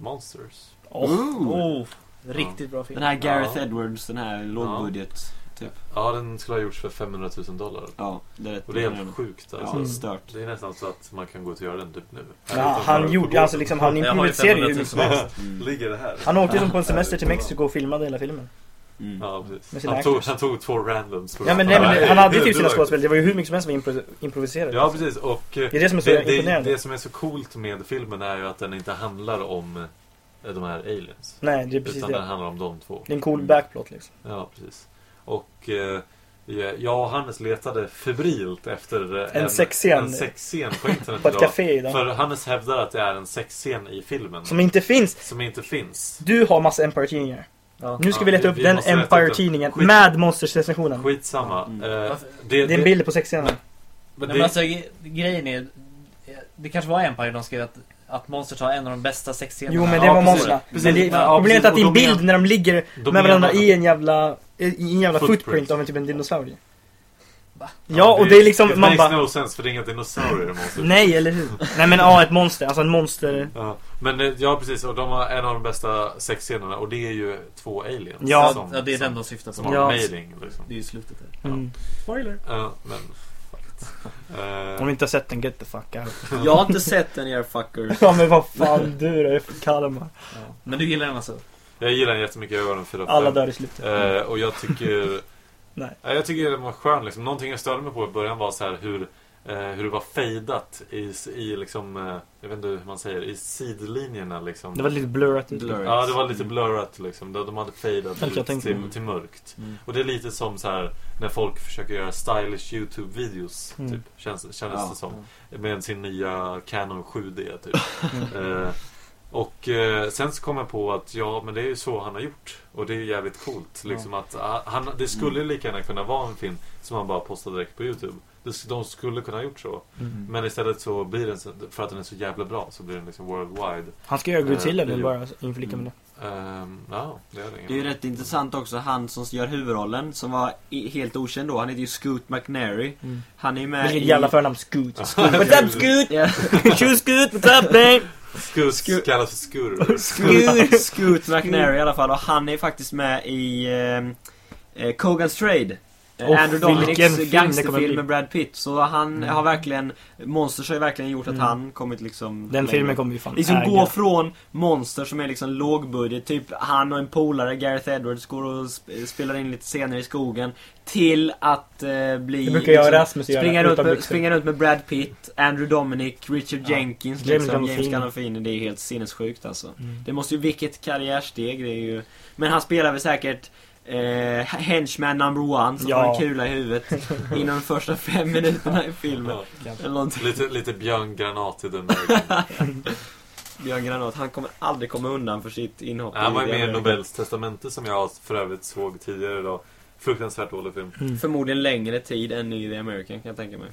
Speaker 1: Monsters.
Speaker 4: Åh.
Speaker 3: Oh, riktigt bra film.
Speaker 2: Den här Gareth
Speaker 1: Ja.
Speaker 2: Edwards, den här lågbudget. Typ.
Speaker 1: Ja, den skulle ha gjorts för 500 000 dollar.
Speaker 2: Ja, det är
Speaker 1: Och det är helt sjukt alltså.
Speaker 2: Ja, stört.
Speaker 1: Det är nästan så att man kan gå ut och göra den typ nu.
Speaker 4: Ja, han gjorde, alltså liksom, han improviserade ju
Speaker 3: 500
Speaker 4: hur
Speaker 3: 000
Speaker 4: mycket som helst.
Speaker 2: Mm.
Speaker 1: Ligger det här?
Speaker 4: Han åkte ju som på en semester till Mexiko och filmade hela filmen.
Speaker 2: Mm.
Speaker 1: Ja, precis. Han tog, han tog två randoms.
Speaker 4: Ja men, nej, men han hade ju typ sina
Speaker 1: var-
Speaker 4: skådespel, det var ju hur mycket som helst som impro- improviserat.
Speaker 1: Ja, precis. Och
Speaker 4: Det är det som är så
Speaker 1: det, det,
Speaker 4: imponerande.
Speaker 1: det som är så coolt med filmen är ju att den inte handlar om eh, de här aliens.
Speaker 4: Nej, det är precis
Speaker 1: Utan den
Speaker 4: det.
Speaker 1: handlar om de två.
Speaker 4: Det är en cool backplot liksom.
Speaker 1: Ja, precis. Och eh, ja, jag och Hannes letade febrilt efter eh,
Speaker 4: En sexscen.
Speaker 1: en sexscen på internet
Speaker 4: På ett café idag.
Speaker 1: För Hannes hävdar att det är en sexscen i filmen.
Speaker 4: Som inte finns.
Speaker 1: som inte finns.
Speaker 4: Du har massa Empire-tidningar.
Speaker 3: Ja.
Speaker 4: Nu ska
Speaker 1: Ja,
Speaker 4: vi leta upp
Speaker 1: vi
Speaker 4: den Empire-tidningen med Monsters-recensionen.
Speaker 1: Skitsamma.
Speaker 2: Mm.
Speaker 3: Varför-
Speaker 1: det,
Speaker 4: Det är en bild på sexscenen.
Speaker 1: Men
Speaker 3: Nej,
Speaker 1: det,
Speaker 3: men alltså, grejen är... Det kanske var Empire de skrev att, att Monsters har en av de bästa sexscenerna.
Speaker 4: Jo men det
Speaker 1: Ja,
Speaker 4: var. Men det,
Speaker 1: Ja,
Speaker 4: problemet är att det är en bild när de ligger
Speaker 1: de
Speaker 4: med varandra i en jävla, i en jävla
Speaker 1: Footprint.
Speaker 4: footprint av en typ en dinosaurie.
Speaker 3: Va?
Speaker 4: Ja, och det är liksom,
Speaker 1: It
Speaker 4: man
Speaker 1: makes
Speaker 4: bara...
Speaker 1: no sense för det är inga dinosaurier i monster.
Speaker 4: Nej, eller hur? Nej men ja, ett monster. Alltså en monster.
Speaker 1: Ja, men eh, ja precis, och de har en av de bästa sexscenerna och det är ju två aliens.
Speaker 4: Ja.
Speaker 1: som,
Speaker 3: Ja, det är
Speaker 1: som,
Speaker 3: den de syftar
Speaker 1: som
Speaker 3: på.
Speaker 1: har
Speaker 4: Ja.
Speaker 1: mating liksom.
Speaker 3: Det är ju slutet där.
Speaker 4: Mm. Spoiler.
Speaker 1: Ja, men... Uh,
Speaker 4: Om ni inte har sett den, get the fuck out. (laughs)
Speaker 2: Jag har inte sett den, er fuckers.
Speaker 4: Ja men vad fan du då, jag är från Kalmar.
Speaker 3: Ja. Men du gillar den alltså?
Speaker 1: jag gillar den jättemycket, jag gav den 4
Speaker 4: Alla dör i slutet.
Speaker 1: Eh, och jag tycker...
Speaker 4: Nej.
Speaker 1: Jag tycker den var skön liksom. Någonting jag störde mig på i början var så här hur eh, hur det var fejdat i, i liksom, eh, jag vet inte hur man säger, i sidlinjerna liksom.
Speaker 4: Det var lite blurrat. ut.
Speaker 2: Blurry.
Speaker 1: Ja, det var lite blurrat liksom. De de hade fejdat ut
Speaker 4: tänkte.
Speaker 1: till, till mörkt.
Speaker 2: Mm.
Speaker 1: Och det är lite som så här när folk försöker göra stylish YouTube-videos,
Speaker 4: Mm.
Speaker 1: typ. Känns, kändes
Speaker 2: Ja.
Speaker 1: det som. Med sin nya Canon 7D, typ. (laughs)
Speaker 4: Mm.
Speaker 1: eh, och eh, sen så kom jag på att ja, men det är ju så han har gjort. Och det är jävligt coolt. Liksom att ah, han, det skulle
Speaker 2: Mm.
Speaker 1: lika gärna kunna vara en film som han bara postade direkt på YouTube. Det- De skulle kunna ha gjort så.
Speaker 4: Mm.
Speaker 1: Men istället så blir den, för att den är så jävla bra, så blir den liksom worldwide.
Speaker 4: Han ska göra Godzilla
Speaker 1: Eh,
Speaker 4: nu
Speaker 1: det-
Speaker 4: bara, inflika med det.
Speaker 1: Ehm, ja, det är det
Speaker 2: Det är ju rätt intressant också, han som gör huvudrollen, som var i, helt okänd då, han heter ju Scoot McNairy.
Speaker 4: Mm.
Speaker 2: Han är ju med
Speaker 4: Vilket
Speaker 2: i...
Speaker 4: jävla förnamn, Scoot.
Speaker 1: What's (laughs)
Speaker 4: What's up Scoot?
Speaker 2: Ja. (laughs)
Speaker 4: Tjo Scoot, what's up man?
Speaker 1: Skur,
Speaker 2: Skur-
Speaker 1: kallas för skurr.
Speaker 2: Scoot, Scoot McNairy i alla fall, och han är faktiskt med i ehm, eh, Kogan's Trade. Eh, Andrew Dominics gangsterfilm med Brad Pitt. Så han
Speaker 4: Mm.
Speaker 2: har verkligen, Monsters har ju verkligen gjort att
Speaker 4: Mm.
Speaker 2: han kommit liksom
Speaker 4: Den
Speaker 2: längre.
Speaker 4: filmen kommer vi fan
Speaker 2: Liksom
Speaker 4: äga.
Speaker 2: gå från Monster som är liksom lågbudget, typ han och en polare, Gareth Edwards, går och sp- spelar in lite scener i skogen. Till att eh, bli...
Speaker 4: Det brukar jag och Rasmus göra,
Speaker 2: springa, runt
Speaker 4: utan
Speaker 2: med, springa runt med Brad Pitt, Andrew Dominic, Richard
Speaker 4: Ja.
Speaker 2: Jenkins,
Speaker 4: James
Speaker 2: liksom, James.
Speaker 4: Gandolfini.
Speaker 2: Det är helt sinnessjukt alltså.
Speaker 4: Mm.
Speaker 2: Det måste ju, vilket karriärsteg det är ju. Men han spelar väl säkert eh, Henchman number one som
Speaker 4: Ja.
Speaker 2: får en kula i huvudet inom de första fem minuterna i filmen.
Speaker 1: Ja.
Speaker 2: Eller.
Speaker 1: Lite, lite Björn Granat i den vägen. (laughs)
Speaker 2: Björn Granat, han kommer aldrig komma undan för sitt inhopp
Speaker 1: Han var ju med i. Nobels testamente som jag för övrigt såg tidigare idag. Fruktansvärt dålig film.
Speaker 4: Mm.
Speaker 2: Förmodligen längre tid än i The American kan jag tänka mig.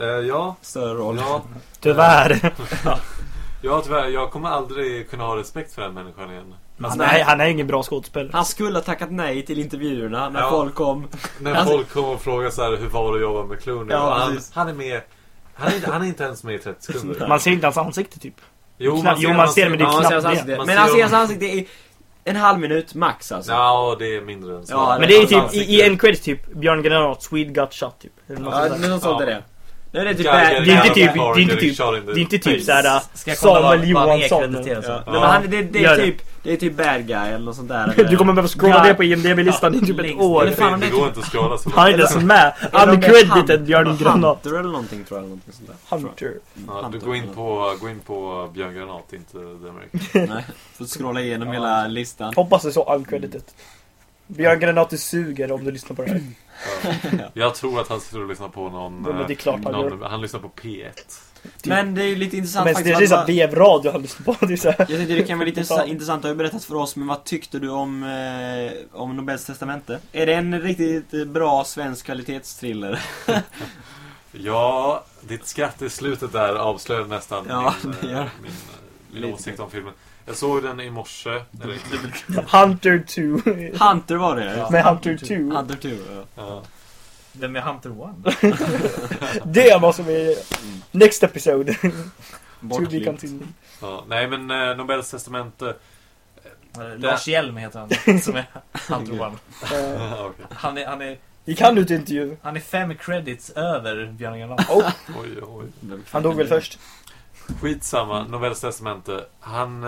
Speaker 1: Eh, ja,
Speaker 2: Större roll.
Speaker 1: ja,
Speaker 4: Tyvärr. (laughs)
Speaker 1: ja, tyvärr. Jag kommer aldrig kunna ha respekt för den människan igen.
Speaker 4: Han är, han är ingen bra skådespelare.
Speaker 2: Han skulle ha tackat nej till intervjuerna när
Speaker 1: Ja.
Speaker 2: folk kom.
Speaker 1: När
Speaker 2: Alltså-
Speaker 1: folk kommer och frågar så här, hur var det att jobba med Clooney?
Speaker 2: Ja,
Speaker 1: han, han är med. Han är, inte- han är inte ens med i 30 sekunder.
Speaker 4: Man ser inte hans ansikte typ.
Speaker 1: Jo,
Speaker 4: Knappt- jo, man ser, men det är
Speaker 2: Ja, man
Speaker 4: knappt
Speaker 2: ser hans
Speaker 4: det.
Speaker 1: Man
Speaker 2: Men
Speaker 1: ser
Speaker 2: han ser hans ansikte i en halv minut max alltså.
Speaker 1: Ja, det är mindre än så.
Speaker 2: Ja,
Speaker 4: Men det är typ, i, i en credit typ, Björn Granat, Swede Got Shot typ.
Speaker 2: Ja, men något sånt är
Speaker 1: Ja.
Speaker 2: det. Nej, det är typ
Speaker 4: det är inte typ-
Speaker 1: car
Speaker 4: det är inte typ- Det är inte typ såhär
Speaker 3: Ska jag kolla
Speaker 4: Samuel
Speaker 3: vad, vad han är
Speaker 4: Johansson.
Speaker 3: krediterad som?
Speaker 2: Ja.
Speaker 1: Ja.
Speaker 2: Nej, men han, det, det, är
Speaker 4: det.
Speaker 2: typ, det är typ bad guy eller något sånt där. (laughs)
Speaker 4: Du kommer behöva scrolla ner på IMDB-listan i typ ett
Speaker 3: längst
Speaker 4: år.
Speaker 2: Eller fan,
Speaker 1: Det
Speaker 2: det
Speaker 1: går
Speaker 2: är
Speaker 1: inte att scrolla så
Speaker 4: Han är
Speaker 1: långt.
Speaker 4: inte ens med.
Speaker 2: Eller om det är
Speaker 4: Uncredited Björn Granat.
Speaker 2: Hunter eller någonting tror jag. eller Någonting sånt där.
Speaker 4: Hunter.
Speaker 1: Ja, du går in på, gå in på Björn Granat, inte The American. (laughs)
Speaker 2: Nej, får scrolla igenom hela listan.
Speaker 4: Hoppas det är så uncredited. Björn Granat du suger om du lyssnar på det här.
Speaker 1: Ja. Jag tror att han sitter och lyssnar på någon...
Speaker 4: Det är klart han
Speaker 1: någon
Speaker 4: gör.
Speaker 1: han lyssnar på P1.
Speaker 2: Men det är ju lite intressant
Speaker 4: Men det
Speaker 2: faktiskt.
Speaker 4: är
Speaker 2: vad-
Speaker 4: såhär vevradio han lyssnar på. Det är så här.
Speaker 2: Jag tänkte det kan vara lite (laughs) intressant, du har berättat för oss, men vad tyckte du om, eh, om Nobels testamente? Är det en riktigt bra svensk kvalitetstriller? (laughs)
Speaker 1: Ja, ditt skratt i slutet där avslöjar nästan
Speaker 2: Ja,
Speaker 1: min,
Speaker 2: det
Speaker 1: eh,
Speaker 2: gör.
Speaker 1: min, eh, min åsikt om filmen. Jag såg den i morse. Eller,
Speaker 4: Hunter 2.
Speaker 2: Hunter var det
Speaker 3: Ja.
Speaker 4: Med Hunter 2.
Speaker 2: Hunter 2, ja.
Speaker 1: ja.
Speaker 3: Vem är Hunter One? (laughs)
Speaker 4: Det måste vi... Next episode. to be
Speaker 2: Bortklippt.
Speaker 1: Ja, nej men eh, Nobels testamente.
Speaker 3: Lars Hjelm heter han, (laughs) som är Hunter One.
Speaker 4: Eh. (laughs)
Speaker 3: Han är, han är,
Speaker 4: Gick han ut i intervju?
Speaker 3: han är fem credits över Björn Granat.
Speaker 4: Oh,
Speaker 1: Oj, oj.
Speaker 4: han dog väl först?
Speaker 1: Skitsamma, Nobels testamente. Han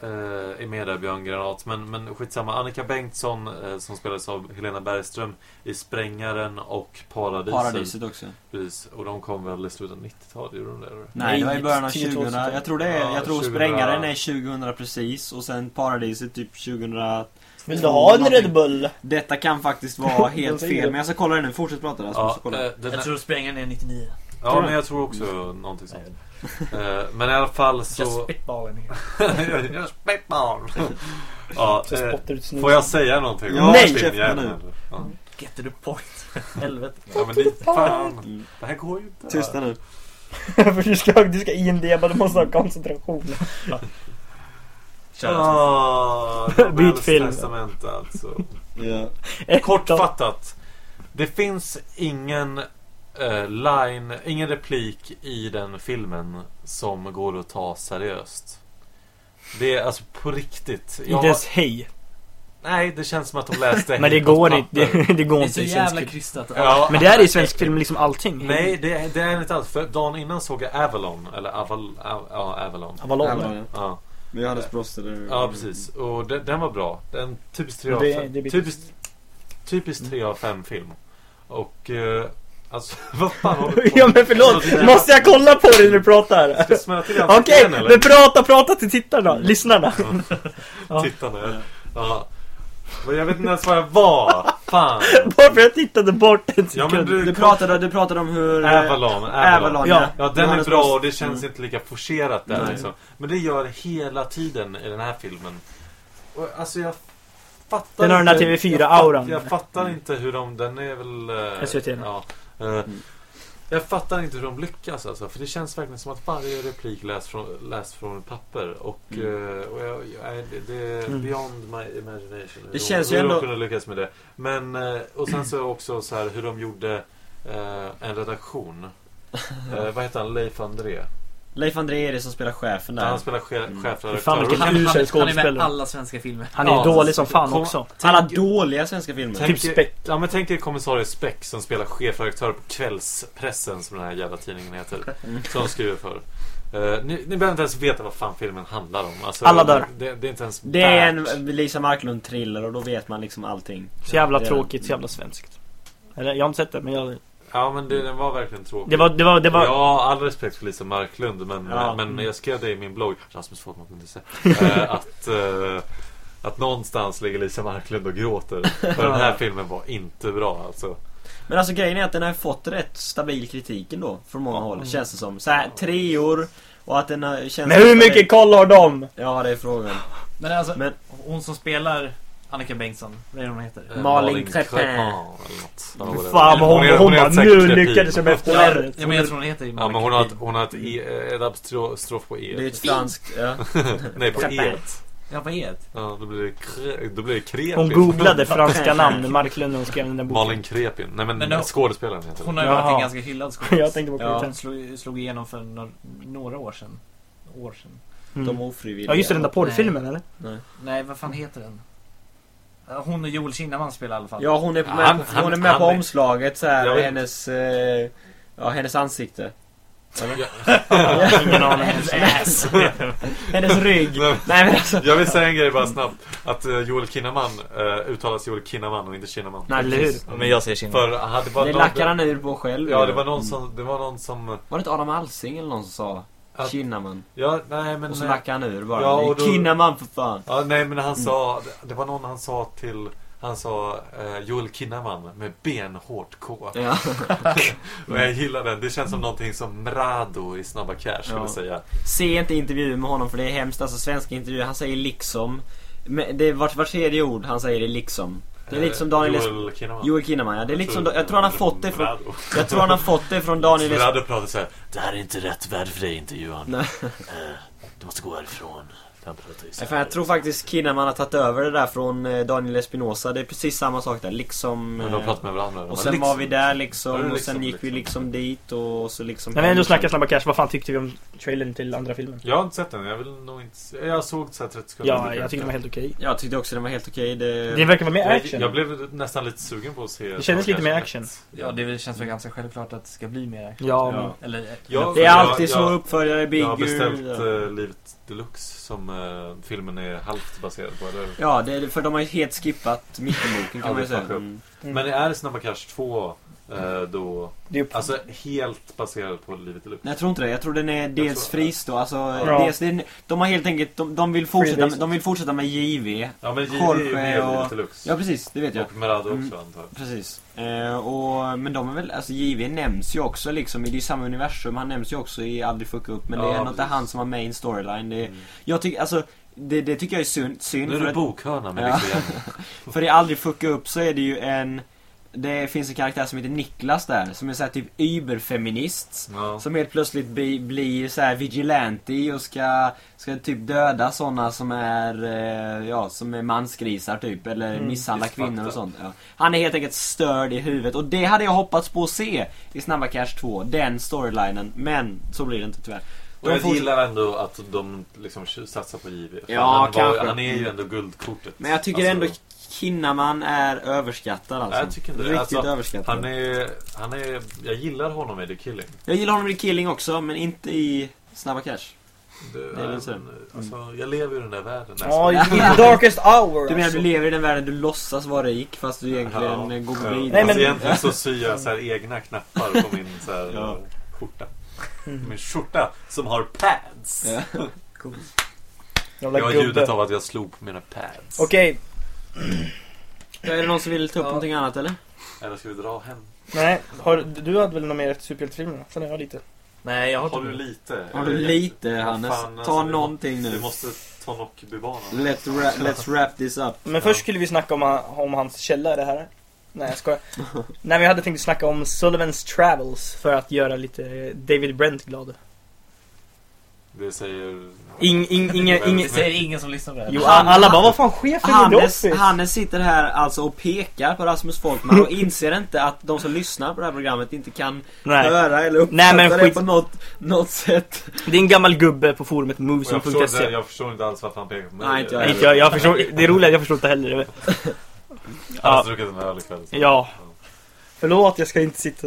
Speaker 1: eh, är med där, Björn Granat. Men, men skitsamma. Annika Bengtsson, eh, som spelades av Helena Bergström i Sprängaren och Paradiset.
Speaker 2: Paradiset också.
Speaker 1: Precis. Och de kom väl i slutet av 90-talet, gjorde de det? Eller?
Speaker 2: Nej, det var i början av
Speaker 4: 10
Speaker 2: 2000.
Speaker 4: 2000.
Speaker 2: Jag tror det är,
Speaker 1: Ja,
Speaker 2: jag tror
Speaker 1: 2000.
Speaker 2: Sprängaren är 2000 precis och sen Paradiset typ 2000.
Speaker 4: Vill du ha en Red Bull?
Speaker 2: Detta kan faktiskt vara (laughs) helt
Speaker 4: Jag
Speaker 2: fel, men jag ska kolla det nu. Fortsätt prata Rasmus.
Speaker 1: Ja, eh, den
Speaker 3: Jag tror Sprängaren är 99.
Speaker 1: Ja, men jag tror också någonting sånt. Eh, men i alla fall
Speaker 3: Just
Speaker 1: så...
Speaker 3: spitballen. (laughs)
Speaker 1: Jag spetbar. ja,
Speaker 4: Så
Speaker 1: eh,
Speaker 4: spottar ut snus.
Speaker 1: får jag säga någonting?
Speaker 2: Ja,
Speaker 4: Nej!
Speaker 2: käften nu.
Speaker 1: Ja.
Speaker 3: Get to the point. (laughs) Helvete.
Speaker 1: Ja, men det, fan.
Speaker 2: Mm.
Speaker 1: Det här går ju inte.
Speaker 2: Tysta nu. (laughs)
Speaker 4: För du ska, du ska IMDB, du måste ha koncentration.
Speaker 1: Ah,
Speaker 4: Byt film.
Speaker 1: testamente alltså. Kortfattat. Det finns ingen eh, line, ingen replik i den filmen som går att ta seriöst. Det är alltså på riktigt.
Speaker 4: Inte ens hej.
Speaker 1: nej, det känns som att de läste (laughs)
Speaker 4: Men det går inte. Det, (laughs) det går
Speaker 3: Det är
Speaker 4: inte
Speaker 3: så
Speaker 4: i
Speaker 3: jävla
Speaker 4: svensk film.
Speaker 3: krystat.
Speaker 1: Ja.
Speaker 4: Men det är i svensk film liksom allting.
Speaker 1: Nej, det, det är inte alls. För dagen innan såg jag Avalon. Eller Aval, Av, ja, Avalon.
Speaker 4: Avalon.
Speaker 2: Avalon, ja.
Speaker 1: Ja,
Speaker 2: Men Johannes Brost eller...
Speaker 1: ja precis. Och den, den var bra. Den typiskt 3 av
Speaker 4: Det-
Speaker 1: 5.
Speaker 4: det blir-
Speaker 1: Typiskt, typiskt 3 av 5 film. Och... Eh, Alltså, (laughs) vad fan håller du på
Speaker 4: Ja men förlåt, måste jag kolla på dig när du pratar? Okej,
Speaker 1: igen,
Speaker 4: men prata, prata till tittarna, lyssnarna. Ja.
Speaker 1: Titta (laughs) nu. Ja. Jag vet inte ens var jag var. Fan. (laughs)
Speaker 4: Bara för att jag tittade bort en
Speaker 1: Ja men
Speaker 4: sekund.
Speaker 1: du,
Speaker 2: Du pratade, du pratade om hur... eh,
Speaker 1: Avalon, Avalon.
Speaker 4: Ja.
Speaker 2: ja.
Speaker 1: Ja, den är bra och det känns
Speaker 2: Mm.
Speaker 1: inte lika forcerat där
Speaker 2: Nej.
Speaker 1: liksom. Men det gör det hela tiden i den här filmen. Och, alltså jag fattar
Speaker 4: Den har den där
Speaker 1: inte-
Speaker 4: TV4-auran.
Speaker 1: Jag, jag fattar inte hur de, den är väl... eh,
Speaker 4: SVT.
Speaker 1: Ja. Eh, Jag fattar inte hur de lyckas alltså. För det känns verkligen som att varje replik läst från, läst från papper. Och,
Speaker 2: Mm.
Speaker 1: eh, och jag, jag, det, det är
Speaker 4: Mm.
Speaker 1: beyond my imagination.
Speaker 2: Det
Speaker 1: Hur
Speaker 2: känns
Speaker 1: de, hur
Speaker 2: ändå-
Speaker 1: de kunde lyckas med det. Men, eh, och sen så också så här hur de gjorde eh, en redaktion. (laughs) Eh, vad heter han? Leif André.
Speaker 2: Leif André är det som spelar chefen där.
Speaker 1: Han spelar
Speaker 2: Mm.
Speaker 1: chefredaktör.
Speaker 4: Fan, vilken
Speaker 1: Och-
Speaker 3: Han, han, han är med alla svenska filmer.
Speaker 4: Han är
Speaker 1: Ja,
Speaker 4: dålig som fan
Speaker 1: kom-
Speaker 4: också.
Speaker 2: Alla dåliga svenska filmer.
Speaker 1: Tänk,
Speaker 4: Typ Speck.
Speaker 1: Ja men tänk er kommissarie Speck som spelar chefredaktör på Kvällspressen som den här jävla tidningen heter.
Speaker 2: Mm.
Speaker 1: Som de skriver för. Eh, ni, ni behöver inte ens veta vad fan filmen handlar om. Alltså,
Speaker 4: Alla dör.
Speaker 1: Det, det är inte ens
Speaker 2: Det är en Lisa Marklund-thriller och då vet man liksom allting.
Speaker 4: Så jävla tråkigt, så jävla svenskt. Eller jag har inte sett det, men jag...
Speaker 1: Ja men det, den var verkligen tråkig.
Speaker 4: Det var, det var, det var...
Speaker 1: Ja, all respekt för Lisa Marklund men,
Speaker 2: Ja.
Speaker 1: men jag skrev det i min blogg rasmusfolkman.se (laughs) eh, att, eh, att någonstans ligger Lisa Marklund och gråter. För den här filmen var inte bra alltså.
Speaker 2: Men alltså grejen är att den har fått rätt stabil kritik ändå från många håll, känns det som. Så här, treor och att den har, känns
Speaker 4: Men hur mycket koll har de?
Speaker 2: Ja, det är frågan.
Speaker 3: Men alltså,
Speaker 2: Men-
Speaker 3: hon som spelar Annika Bengtsson, vad är det hon heter?
Speaker 1: Eh,
Speaker 2: Malin Crepin.
Speaker 4: Fan vad hon, hon,
Speaker 1: säkert
Speaker 4: nu lyckades jag med
Speaker 3: Ja,
Speaker 4: eftervärldet.
Speaker 3: ja, men jag tror hon heter ju
Speaker 1: Ja men hon har ett, hon har ett, e, ett apostrof på e.
Speaker 2: Det är ett franskt, ja. (laughs)
Speaker 1: Nej på e.
Speaker 3: Ja, vad är det?
Speaker 1: Ja då blir det, kre, då blir det krepin.
Speaker 4: Hon googlade franska namn, Marklund, när hon skrev den där boken.
Speaker 1: Malin Krepin. Nej men,
Speaker 3: Men då-
Speaker 1: skådespelaren heter
Speaker 3: Hon har ju varit en ganska hyllad skådis. (laughs)
Speaker 4: Jag tänkte på
Speaker 2: Ja.
Speaker 4: ja.
Speaker 3: slog, slog igenom för några, några år sedan. År sedan.
Speaker 2: De
Speaker 4: Mm.
Speaker 2: ofrivilliga.
Speaker 4: Ja just det, den där porrfilmen eller?
Speaker 2: Nej.
Speaker 3: Nej, vad fan heter den? Ja, Hon och Joel Kinnaman spelar i alla fall.
Speaker 2: Ja, hon är,
Speaker 1: Ja,
Speaker 2: med,
Speaker 1: han-
Speaker 2: hon är med
Speaker 1: han
Speaker 2: på omslaget så här,
Speaker 1: vet-
Speaker 2: hennes... Eh, ja, hennes ansikte. (laughs)
Speaker 4: Ingen aning.
Speaker 2: hennes, hennes rygg.
Speaker 1: Nej,
Speaker 2: men alltså.
Speaker 1: Jag vill säga en grej bara snabbt. Att eh, Joel Kinnaman uh, uttalas Joel Kinnaman och inte Kinnaman.
Speaker 2: Nej,
Speaker 4: Eller hur?
Speaker 2: precis.
Speaker 3: Men jag säger Kinnaman.
Speaker 1: För
Speaker 2: Det
Speaker 1: någon-
Speaker 2: lackar han ur på själv.
Speaker 1: Ja det var någon som, det var någon som...
Speaker 2: Var det inte Adam Alsing eller någon som sa
Speaker 1: Att-
Speaker 2: Kinnaman?
Speaker 1: Ja nej men...
Speaker 2: Och så lackade han ur bara.
Speaker 1: Ja, då-
Speaker 2: Kinnaman för fan.
Speaker 1: Ja, nej men han sa, det, var någon han sa till, han sa eh, Joel Kinnaman med benhårt K. (laughs)
Speaker 2: Ja.
Speaker 1: Och jag gillar den, det känns som någonting som Mrado i Snabba Cash skulle
Speaker 2: Ja.
Speaker 1: säga.
Speaker 2: Se inte intervjuer med honom för det är hemskt. Alltså svenska intervjuer, han säger liksom. Det är vart, vart tredje ord han säger det liksom. Det är liksom Daniel
Speaker 1: Eh,
Speaker 2: Es-
Speaker 1: Joel Kinnaman.
Speaker 2: Joel Kinnaman ja. Det är liksom, jag tror han har fått det från, jag tror han har fått det från Daniel
Speaker 1: Mrado pratar såhär, det här är inte rätt värld för dig inte Johan.
Speaker 2: Nej.
Speaker 1: Eh, du måste gå härifrån. Så
Speaker 2: Nej, för jag tror faktiskt Kinnaman har tagit över det där från eh, Daniel Espinosa. Det är precis samma sak där. Liksom.
Speaker 1: Men de
Speaker 2: eh,
Speaker 1: pratar med varandra.
Speaker 2: Och sen
Speaker 1: liksom.
Speaker 2: var vi där
Speaker 1: Var
Speaker 2: liksom och
Speaker 1: liksom,
Speaker 2: sen gick vi
Speaker 1: liksom?
Speaker 2: liksom dit och så liksom
Speaker 4: vi ändå snackar Snabba Cash, vad fan tyckte vi om trailern till andra filmen?
Speaker 1: Jag har inte sett den, jag vill nog inte Jag såg såhär 30 sekunder.
Speaker 4: Ja, jag tyckte den var helt okej.
Speaker 2: Jag tyckte också den var helt okej. Det...
Speaker 4: Det verkar vara mer action.
Speaker 1: jag blev nästan lite sugen på att se
Speaker 4: Det kändes lite mer action.
Speaker 3: Ja, det känns väl ganska självklart att det ska bli mer action.
Speaker 4: Ja,
Speaker 2: Ja.
Speaker 4: men...
Speaker 3: Eller,
Speaker 2: Det är
Speaker 1: jag-
Speaker 2: alltid så
Speaker 1: jag-
Speaker 2: uppföljare, Big
Speaker 1: Jag har beställt
Speaker 2: ja.
Speaker 1: uh, Livet Deluxe som eh, filmen är halvt baserad på. Eller?
Speaker 2: ja, det för de har ju helt skippat mittenboken kan
Speaker 1: Ja,
Speaker 2: man ju
Speaker 1: det
Speaker 2: säga. Mm.
Speaker 1: Men är Snabba Cash 2 eh, då
Speaker 4: Det är upp...
Speaker 1: alltså helt baserad på Livet Deluxe?
Speaker 2: Nej, jag tror inte det. Jag tror den är dels
Speaker 1: tror-
Speaker 2: fristå. Alltså,
Speaker 4: Ja.
Speaker 2: dels, den, de har helt enkelt, de, de, vill fortsätta, med- de vill fortsätta med JV.
Speaker 1: Ja men JD är ju med i
Speaker 2: och-
Speaker 1: Livet Deluxe.
Speaker 2: Ja, precis. Det vet jag.
Speaker 1: Och Merado
Speaker 2: Mm.
Speaker 1: också antar jag.
Speaker 2: Precis. Eh, och, men de är väl, alltså JW nämns ju också liksom i det är samma universum. Han nämns ju också i Aldrig Fucka Upp. Men det
Speaker 1: Ja,
Speaker 2: är ändå inte
Speaker 1: precis.
Speaker 2: han som har main storyline. Det,
Speaker 1: Mm.
Speaker 2: Jag tycker, alltså, det, det tycker jag är synd. synd
Speaker 1: Nu är det
Speaker 2: att,
Speaker 1: bokhörna med
Speaker 2: Ja.
Speaker 1: Järnmo. (laughs)
Speaker 2: för i Aldrig Fucka Upp så är det ju en det finns en karaktär som heter Niklas där, som är såhär typ überfeminist.
Speaker 1: Ja.
Speaker 2: Som helt plötsligt bli, blir så här vigilante och ska, ska typ döda såna som är, eh, ja, som är mansgrisar typ. Eller
Speaker 4: Mm,
Speaker 2: misshandla kvinnor och sånt. Ja. Han är helt enkelt störd i huvudet. Och det hade jag hoppats på att se i Snabba Cash 2. Den storylinen. Men så blir det inte tyvärr.
Speaker 1: Och jag gillar ändå att de liksom satsar på. För
Speaker 2: Ja,
Speaker 1: han, var, han är ju ändå guldkortet.
Speaker 2: Men jag tycker
Speaker 1: Alltså,
Speaker 2: ändå Kinnaman är överskattad alltså.
Speaker 1: Jag tycker inte det.
Speaker 2: Riktigt
Speaker 1: Alltså,
Speaker 2: överskattad.
Speaker 1: Han är, han är, jag gillar honom i The Killing.
Speaker 2: Jag gillar honom i Killing också, men inte i Snabba Cash.
Speaker 1: Det,
Speaker 2: är så.
Speaker 1: men, alltså, jag lever i den där världen.
Speaker 4: Ja,
Speaker 1: jag
Speaker 4: i the darkest hour.
Speaker 2: Du menar
Speaker 4: alltså.
Speaker 2: du lever i den världen du låtsas vara rik fast du egentligen
Speaker 1: Ja.
Speaker 2: går
Speaker 1: Ja.
Speaker 2: bredvid?
Speaker 4: Nej, men-
Speaker 1: Alltså, egentligen så syr jag så här egna knappar på min så här,
Speaker 2: Ja.
Speaker 1: skjorta. Min skjorta som har pads.
Speaker 2: Ja. (laughs)
Speaker 4: Jävla
Speaker 1: Jag har ljudet av att jag slog på mina pads.
Speaker 4: Okej,
Speaker 2: Är det någon som vill ta upp
Speaker 3: Ja.
Speaker 2: någonting annat eller?
Speaker 1: Eller ska vi dra hem?
Speaker 4: nej. Har, du hade väl något mer efter superhjältefilmerna? Sen har jag lite.
Speaker 3: Nej, jag har
Speaker 1: Har du lite?
Speaker 2: Har du lite Hannes?
Speaker 1: fan,
Speaker 2: Ta
Speaker 1: alltså,
Speaker 2: någonting nu.
Speaker 1: Vi måste ta Nockbybanan.
Speaker 2: Let's, ra- (laughs) let's wrap this up.
Speaker 4: Men först skulle vi snacka om, om hans källare här. Nej, jag skojar. (laughs) Nej, vi hade tänkt snacka om Sullivans Travels för att göra lite David Brent glad.
Speaker 1: Det säger...
Speaker 4: Ing, ing, inge,
Speaker 3: Det
Speaker 4: inge,
Speaker 3: säger ingen som lyssnar på det här.
Speaker 4: jo, alla bara, vad fan chefen i
Speaker 2: Hannes,
Speaker 4: The Office?
Speaker 2: Hannes sitter här alltså och pekar på Rasmus Folkman och inser inte att de som lyssnar på det här programmet inte kan
Speaker 4: Nej,
Speaker 2: höra eller uppfatta
Speaker 4: Nej, men
Speaker 2: det
Speaker 4: skit-
Speaker 2: på något, något sätt.
Speaker 4: det är en gammal gubbe på forumet
Speaker 1: Och jag, jag förstår inte alls varför han pekar på mig.
Speaker 2: Nej, inte jag
Speaker 4: inte jag, jag förstår, det är roligt, jag förstår inte heller.
Speaker 1: Han har druckit en öl ikväll.
Speaker 4: Ja. förlåt, jag ska inte sitta...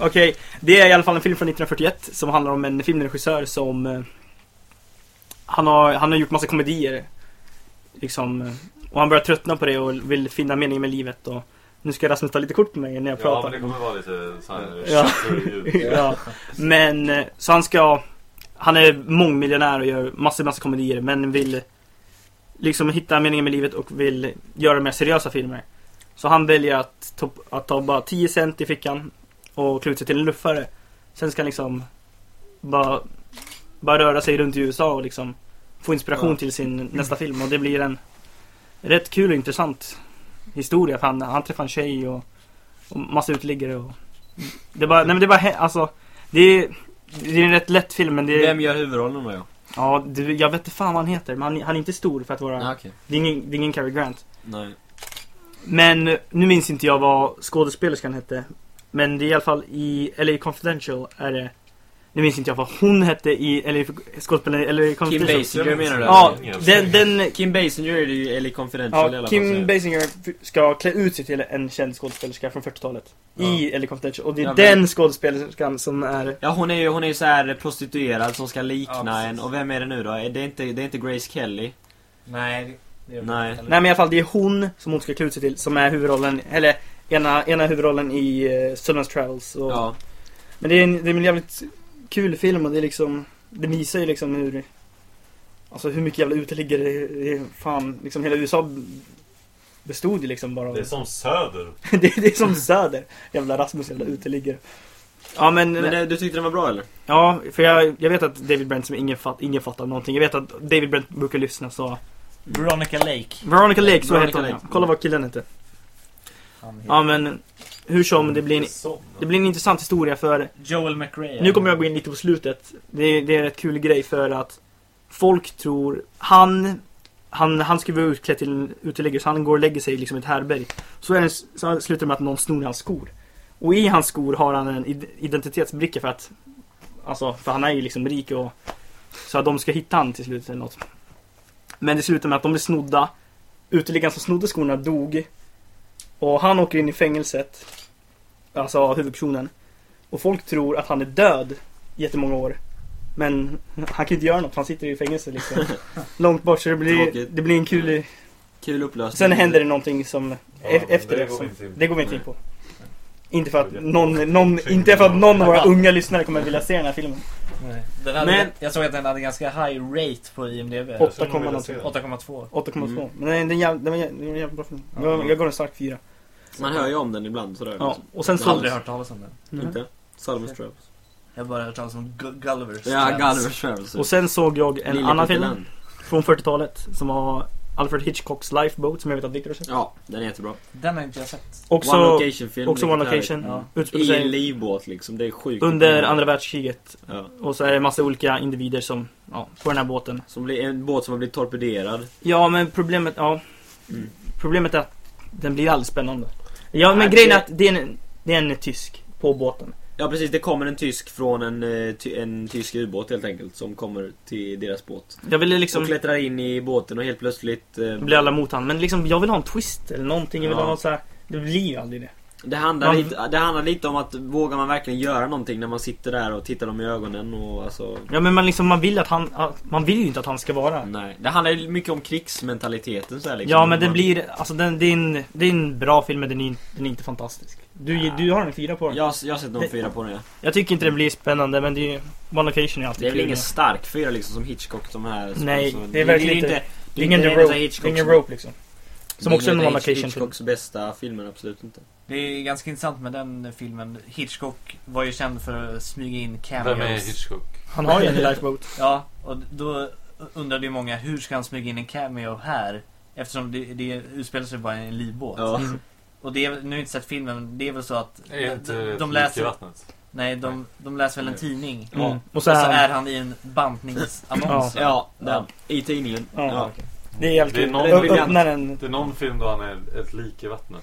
Speaker 4: Okej, det är i alla fall en film från 1941 som handlar om en filmregissör som... eh, Han har, han har gjort massa komedier. Liksom. eh, Och han börjar tröttna på det och vill finna meningen med livet och... Nu ska Rasmus ta lite kort på mig när jag
Speaker 1: Ja,
Speaker 4: pratar.
Speaker 1: men det kommer vara lite så här
Speaker 4: Ja. (laughs) ja. Men, eh, så han ska... Han är mångmiljonär och gör massor, massor komedier men vill liksom hitta meningen med livet och vill göra mer seriösa filmer. Så han väljer att, ta- att ta bara 10 cent i fickan och klä ut sig till en luffare. Sen ska han liksom bara, bara röra sig runt i USA och liksom få inspiration
Speaker 2: Ja.
Speaker 4: till sin nästa film och det blir en rätt kul och intressant historia för han, han träffar en tjej och, och massa uteliggare och det är bara, nej men det är bara, alltså det är, det är en rätt lätt film men det är,
Speaker 2: Vem gör huvudrollen då? Ja,
Speaker 4: ja, det, jag vet inte fan vad han heter men han, han är inte stor för att vara,
Speaker 2: ah, okej.
Speaker 4: det, är ingen, det är ingen Cary Grant.
Speaker 2: Nej.
Speaker 4: Men nu minns inte jag vad skådespelerskan hette. Men det är i alla fall i LA Confidential är det Nu minns inte jag vad hon hette i LA skådespelaren eller
Speaker 2: Kim
Speaker 4: Confidential.
Speaker 2: Basinger menar du?
Speaker 4: Ja,
Speaker 2: eller?
Speaker 4: den, den
Speaker 2: Kim Basinger är det ju LA Confidential i alla
Speaker 4: Ja,
Speaker 2: fall.
Speaker 4: Kim Basinger ska klä ut sig till en känd skådespelerska från 40-talet. I LA Confidential. Och det är
Speaker 2: Ja, men-
Speaker 4: den skådespelerskan som är...
Speaker 2: Ja hon är ju hon är ju så här prostituerad som ska likna
Speaker 3: Ja,
Speaker 2: en och vem är det nu då? Är det inte, det är inte Grace Kelly?
Speaker 3: Nej,
Speaker 2: Nej.
Speaker 4: Nej men i alla fall, det är hon som hon ska klä ut sig till som är huvudrollen, eller ena, ena huvudrollen i uh, Sullivan's Travels. Och,
Speaker 2: Ja.
Speaker 4: Men det är, en, det är en jävligt kul film och det är liksom Det visar ju liksom hur Alltså hur mycket jävla uteliggare det är, fan liksom hela USA Bestod ju liksom bara av
Speaker 1: Det är som Söder. (laughs)
Speaker 4: det, det är som Söder Jävla Rasmus jävla uteliggare Ja men,
Speaker 2: Men det, du tyckte den var bra eller?
Speaker 4: Ja för jag, jag vet att David Brent som ingen, fatt, ingen fattar någonting Jag vet att David Brent brukar lyssna så
Speaker 3: Veronica Lake.
Speaker 4: Veronica Lake så
Speaker 2: Veronica
Speaker 4: heter hon ja. Kolla vad killen heter Ja men Hur som det blir en, det blir en intressant historia för
Speaker 3: Joel McRae.
Speaker 4: Nu kommer jag gå in lite på slutet. Det är, det är en rätt kul grej för att folk tror... Han, han, han ska vara utklädd till en uteliggare så han går och lägger sig liksom i ett härberg. Så, är det, så slutar det med att någon snor hans skor. Och i hans skor har han en id- identitetsbricka för att... Alltså, för han är ju liksom rik och... Så att de ska hitta han till slut eller något. Men det slutar med att de blir snodda. Uteliggaren som snodde skorna dog. Och han åker in i fängelset. Alltså huvudpersonen. Och folk tror att han är död jättemånga år. Men han kan inte göra något, han sitter i fängelse liksom. (laughs) Långt bort, så det blir, det blir en kul...
Speaker 2: Kul upplösning.
Speaker 4: Sen händer det någonting som...
Speaker 1: Ja,
Speaker 4: e- efter
Speaker 1: det
Speaker 4: det.
Speaker 1: går
Speaker 4: som, det går vi inte in på. Inte för att någon, någon, inte för att någon av våra unga lyssnare kommer vilja se den här filmen.
Speaker 3: Den hade,
Speaker 2: Men-
Speaker 3: Jag såg att den hade ganska high rate på IMDB.
Speaker 1: Jag
Speaker 4: 8,
Speaker 1: skulle nog vilja
Speaker 4: någonting.
Speaker 1: se den.
Speaker 3: 8,2.
Speaker 4: 8,2.
Speaker 2: Mm.
Speaker 4: Men den, den, den, jä- den var jävligt bra film. Jag, jag går en stark fyra.
Speaker 2: Man hör ju om den ibland sådär.
Speaker 4: Ja, och sen
Speaker 3: Jag har
Speaker 4: så...
Speaker 3: aldrig hört talas om den.
Speaker 4: Mm.
Speaker 2: Inte? Solomon's Travels.
Speaker 3: Jag har bara hört talas om Gu- Gullivers.
Speaker 2: Ja. Gulliver's Travels.
Speaker 4: Och sen såg jag en
Speaker 2: Lille
Speaker 4: annan film från 40-talet som var Alfred Hitchcocks Lifeboat som jag vet att Victor har sett.
Speaker 2: Ja, den är jättebra.
Speaker 3: Den har inte jag sett.
Speaker 4: Också,
Speaker 2: One location film.
Speaker 4: också One Location.
Speaker 3: Ja.
Speaker 2: I en livbåt liksom. Det är sjukt.
Speaker 4: under andra världskriget.
Speaker 2: Ja.
Speaker 4: Och så är det massa olika individer som, ja, på den här båten.
Speaker 2: Som blir en båt som har blivit torpederad.
Speaker 4: Ja, men problemet, ja.
Speaker 2: Mm.
Speaker 4: Problemet är att den blir aldrig spännande. Ja, men grejen är att det är, en, det är en tysk på båten.
Speaker 2: Ja precis, det kommer en tysk från en, eh, en tysk ubåt helt enkelt. Som kommer till deras båt.
Speaker 4: Jag ville
Speaker 2: Som
Speaker 4: liksom,
Speaker 2: klättrar in i båten och helt plötsligt... Eh,
Speaker 4: blir alla mot han. Men liksom, jag vill ha en twist eller någonting. Jag vill
Speaker 2: Ja.
Speaker 4: ha något så här. Det blir ju aldrig det.
Speaker 2: Det handlar,
Speaker 4: Man-
Speaker 2: lite, det handlar lite om att vågar man verkligen göra någonting när man sitter där och tittar dem i ögonen och alltså...
Speaker 4: Ja men man liksom, man vill att han, man vill ju inte att han ska vara.
Speaker 2: Nej, det handlar ju mycket om krigsmentaliteten så här, liksom.
Speaker 4: Ja men det
Speaker 2: Man-
Speaker 4: blir, alltså den, det, är en, det är en bra film men den är, den är inte fantastisk. Du,
Speaker 2: Ja.
Speaker 4: du har en fyra på den.
Speaker 2: Jag, jag har sett
Speaker 4: Det-
Speaker 2: fyra på den ja.
Speaker 4: Jag tycker inte den blir spännande men det är ju, One Location är alltid
Speaker 2: Det är väl ingen stark fyra liksom som Hitchcock de här
Speaker 4: Nej,
Speaker 2: så-
Speaker 4: det är verkligen inte-
Speaker 2: Det
Speaker 4: Det är ingen
Speaker 2: utav
Speaker 4: Rope, ingen Rope liksom. Som också är en Location film.
Speaker 2: Hitchcocks bästa filmer, absolut inte.
Speaker 3: Det är ganska intressant med den filmen. Hitchcock var ju känd för att smyga in cameos.
Speaker 1: Vem är Hitchcock?
Speaker 4: Han har ju en i Lifeboat. (laughs)
Speaker 3: Ja, och då undrade ju många hur ska han smyga in en cameo här? Eftersom det, det utspelar sig bara i en livbåt.
Speaker 2: Ja.
Speaker 4: Mm.
Speaker 3: Och det är, nu har jag inte sett filmen, men det är väl så att
Speaker 1: Är inte
Speaker 3: de, de
Speaker 1: i
Speaker 3: läser,
Speaker 1: vattnet?
Speaker 3: nej, de, de läser väl en tidning.
Speaker 4: Mm. Och
Speaker 3: Och
Speaker 4: så
Speaker 3: så
Speaker 4: är han...
Speaker 3: är han i en bantningsannons.
Speaker 2: Ja, den. I tidningen.
Speaker 4: Ja.
Speaker 2: Ja.
Speaker 4: Det är jävligt
Speaker 1: Det är
Speaker 4: kul.
Speaker 1: någon
Speaker 2: briljant.
Speaker 4: Öppnar en...
Speaker 1: Det är någon film då han är ett lik i vattnet.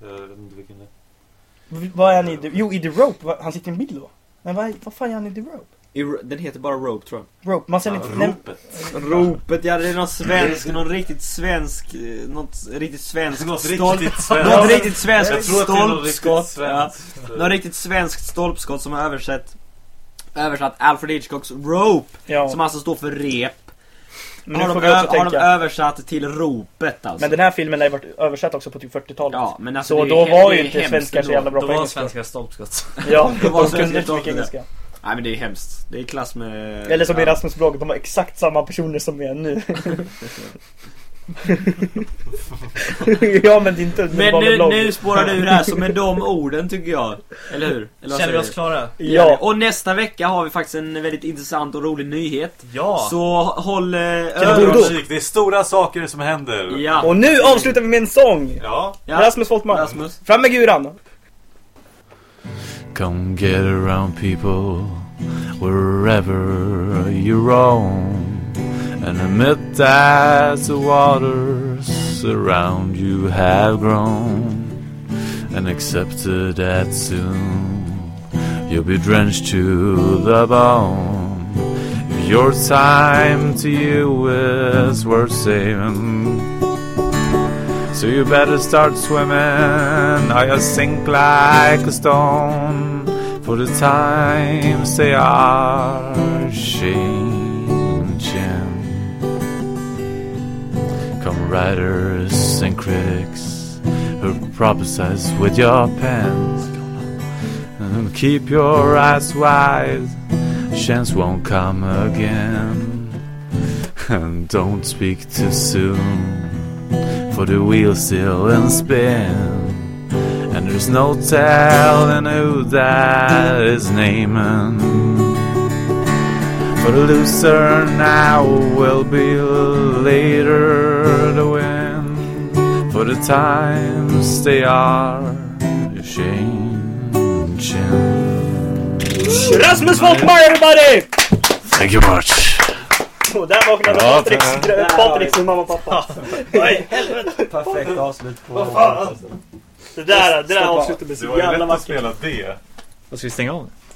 Speaker 1: Jag vet inte vilken det är.
Speaker 4: Vad är han i? The- Jo, i The Rope. Han sitter i en bil då. Men vad, vad fan är han i The Rope?
Speaker 2: I, den heter bara Rope tror jag.
Speaker 4: Rope, man ser
Speaker 1: Ja,
Speaker 4: inte...
Speaker 1: ropet.
Speaker 2: Ropet, ja det är någon svensk, någon riktigt svensk, eh, något riktigt svenskt
Speaker 1: Något
Speaker 2: stolp-
Speaker 1: riktigt svenskt.
Speaker 2: Något riktigt svenskt
Speaker 1: det
Speaker 2: stolpskott. Ja.
Speaker 1: svenskt.
Speaker 2: Något riktigt svenskt stolpskott som har översatt Översatt Alfred Hitchcocks Rope,
Speaker 4: Ja,
Speaker 2: som alltså står för rep.
Speaker 4: men nu
Speaker 2: har,
Speaker 4: får
Speaker 2: de
Speaker 4: vi också
Speaker 2: har de översatt till ropet alltså.
Speaker 4: Men den här filmen har ju varit översatt också på typ 40-talet.
Speaker 2: Ja, men alltså
Speaker 4: Så då var ju inte svenskar så jävla bra
Speaker 3: Då
Speaker 4: på
Speaker 3: var
Speaker 4: engelska.
Speaker 3: svenska stolpskott. (laughs)
Speaker 4: Ja, (laughs)
Speaker 2: Det var
Speaker 4: de
Speaker 2: svenska
Speaker 4: kunde inte
Speaker 2: stolpskott.
Speaker 4: mycket engelska.
Speaker 2: Nej men det är hemskt. Det är klass med...
Speaker 4: Eller som i
Speaker 2: ja.
Speaker 4: Rasmus blogg, de var exakt samma personer som är nu. (laughs) (laughs) ja men det är inte
Speaker 2: Men nu, nu spårar du ur här, så med de orden tycker jag. Eller hur? Eller
Speaker 3: Känner vi oss klara?
Speaker 4: Ja.
Speaker 2: Och nästa vecka har vi faktiskt en väldigt intressant och rolig nyhet.
Speaker 3: Ja!
Speaker 2: Så håll eh, öron...
Speaker 1: Det är stora saker som händer.
Speaker 2: Ja.
Speaker 4: Och nu avslutar vi med en sång!
Speaker 1: Ja.
Speaker 2: ja.
Speaker 4: Rasmus Foltman.
Speaker 2: Rasmus.
Speaker 4: Fram med guran!
Speaker 5: Come get around people wherever you roam and admit that the waters around you have grown and accepted that soon you'll be drenched to the bone. If your time to you is worth saving. So you better start swimming, or you'll sink like a stone. For the times they are changing. Writers and critics who prophesize with your pens. And keep your eyes wide, chance won't come again. And don't speak too soon for the wheel's still in spin. And there's no telling who that is naming. For the loser now will be later to win. For the times they are changing.
Speaker 4: Rasmus Foltman everybody!
Speaker 5: Thank you much.
Speaker 4: Och där vaknade
Speaker 1: Ja,
Speaker 4: Patriks. Patriks mamma och pappa. Oj, helvete!
Speaker 2: Perfekt avslut på...
Speaker 4: Vad fan? Det där, det där avslutet
Speaker 1: Det
Speaker 4: så
Speaker 1: var ju
Speaker 4: jävla
Speaker 1: lätt att
Speaker 4: vackert.
Speaker 1: spela det.
Speaker 3: Vad ska vi stänga av?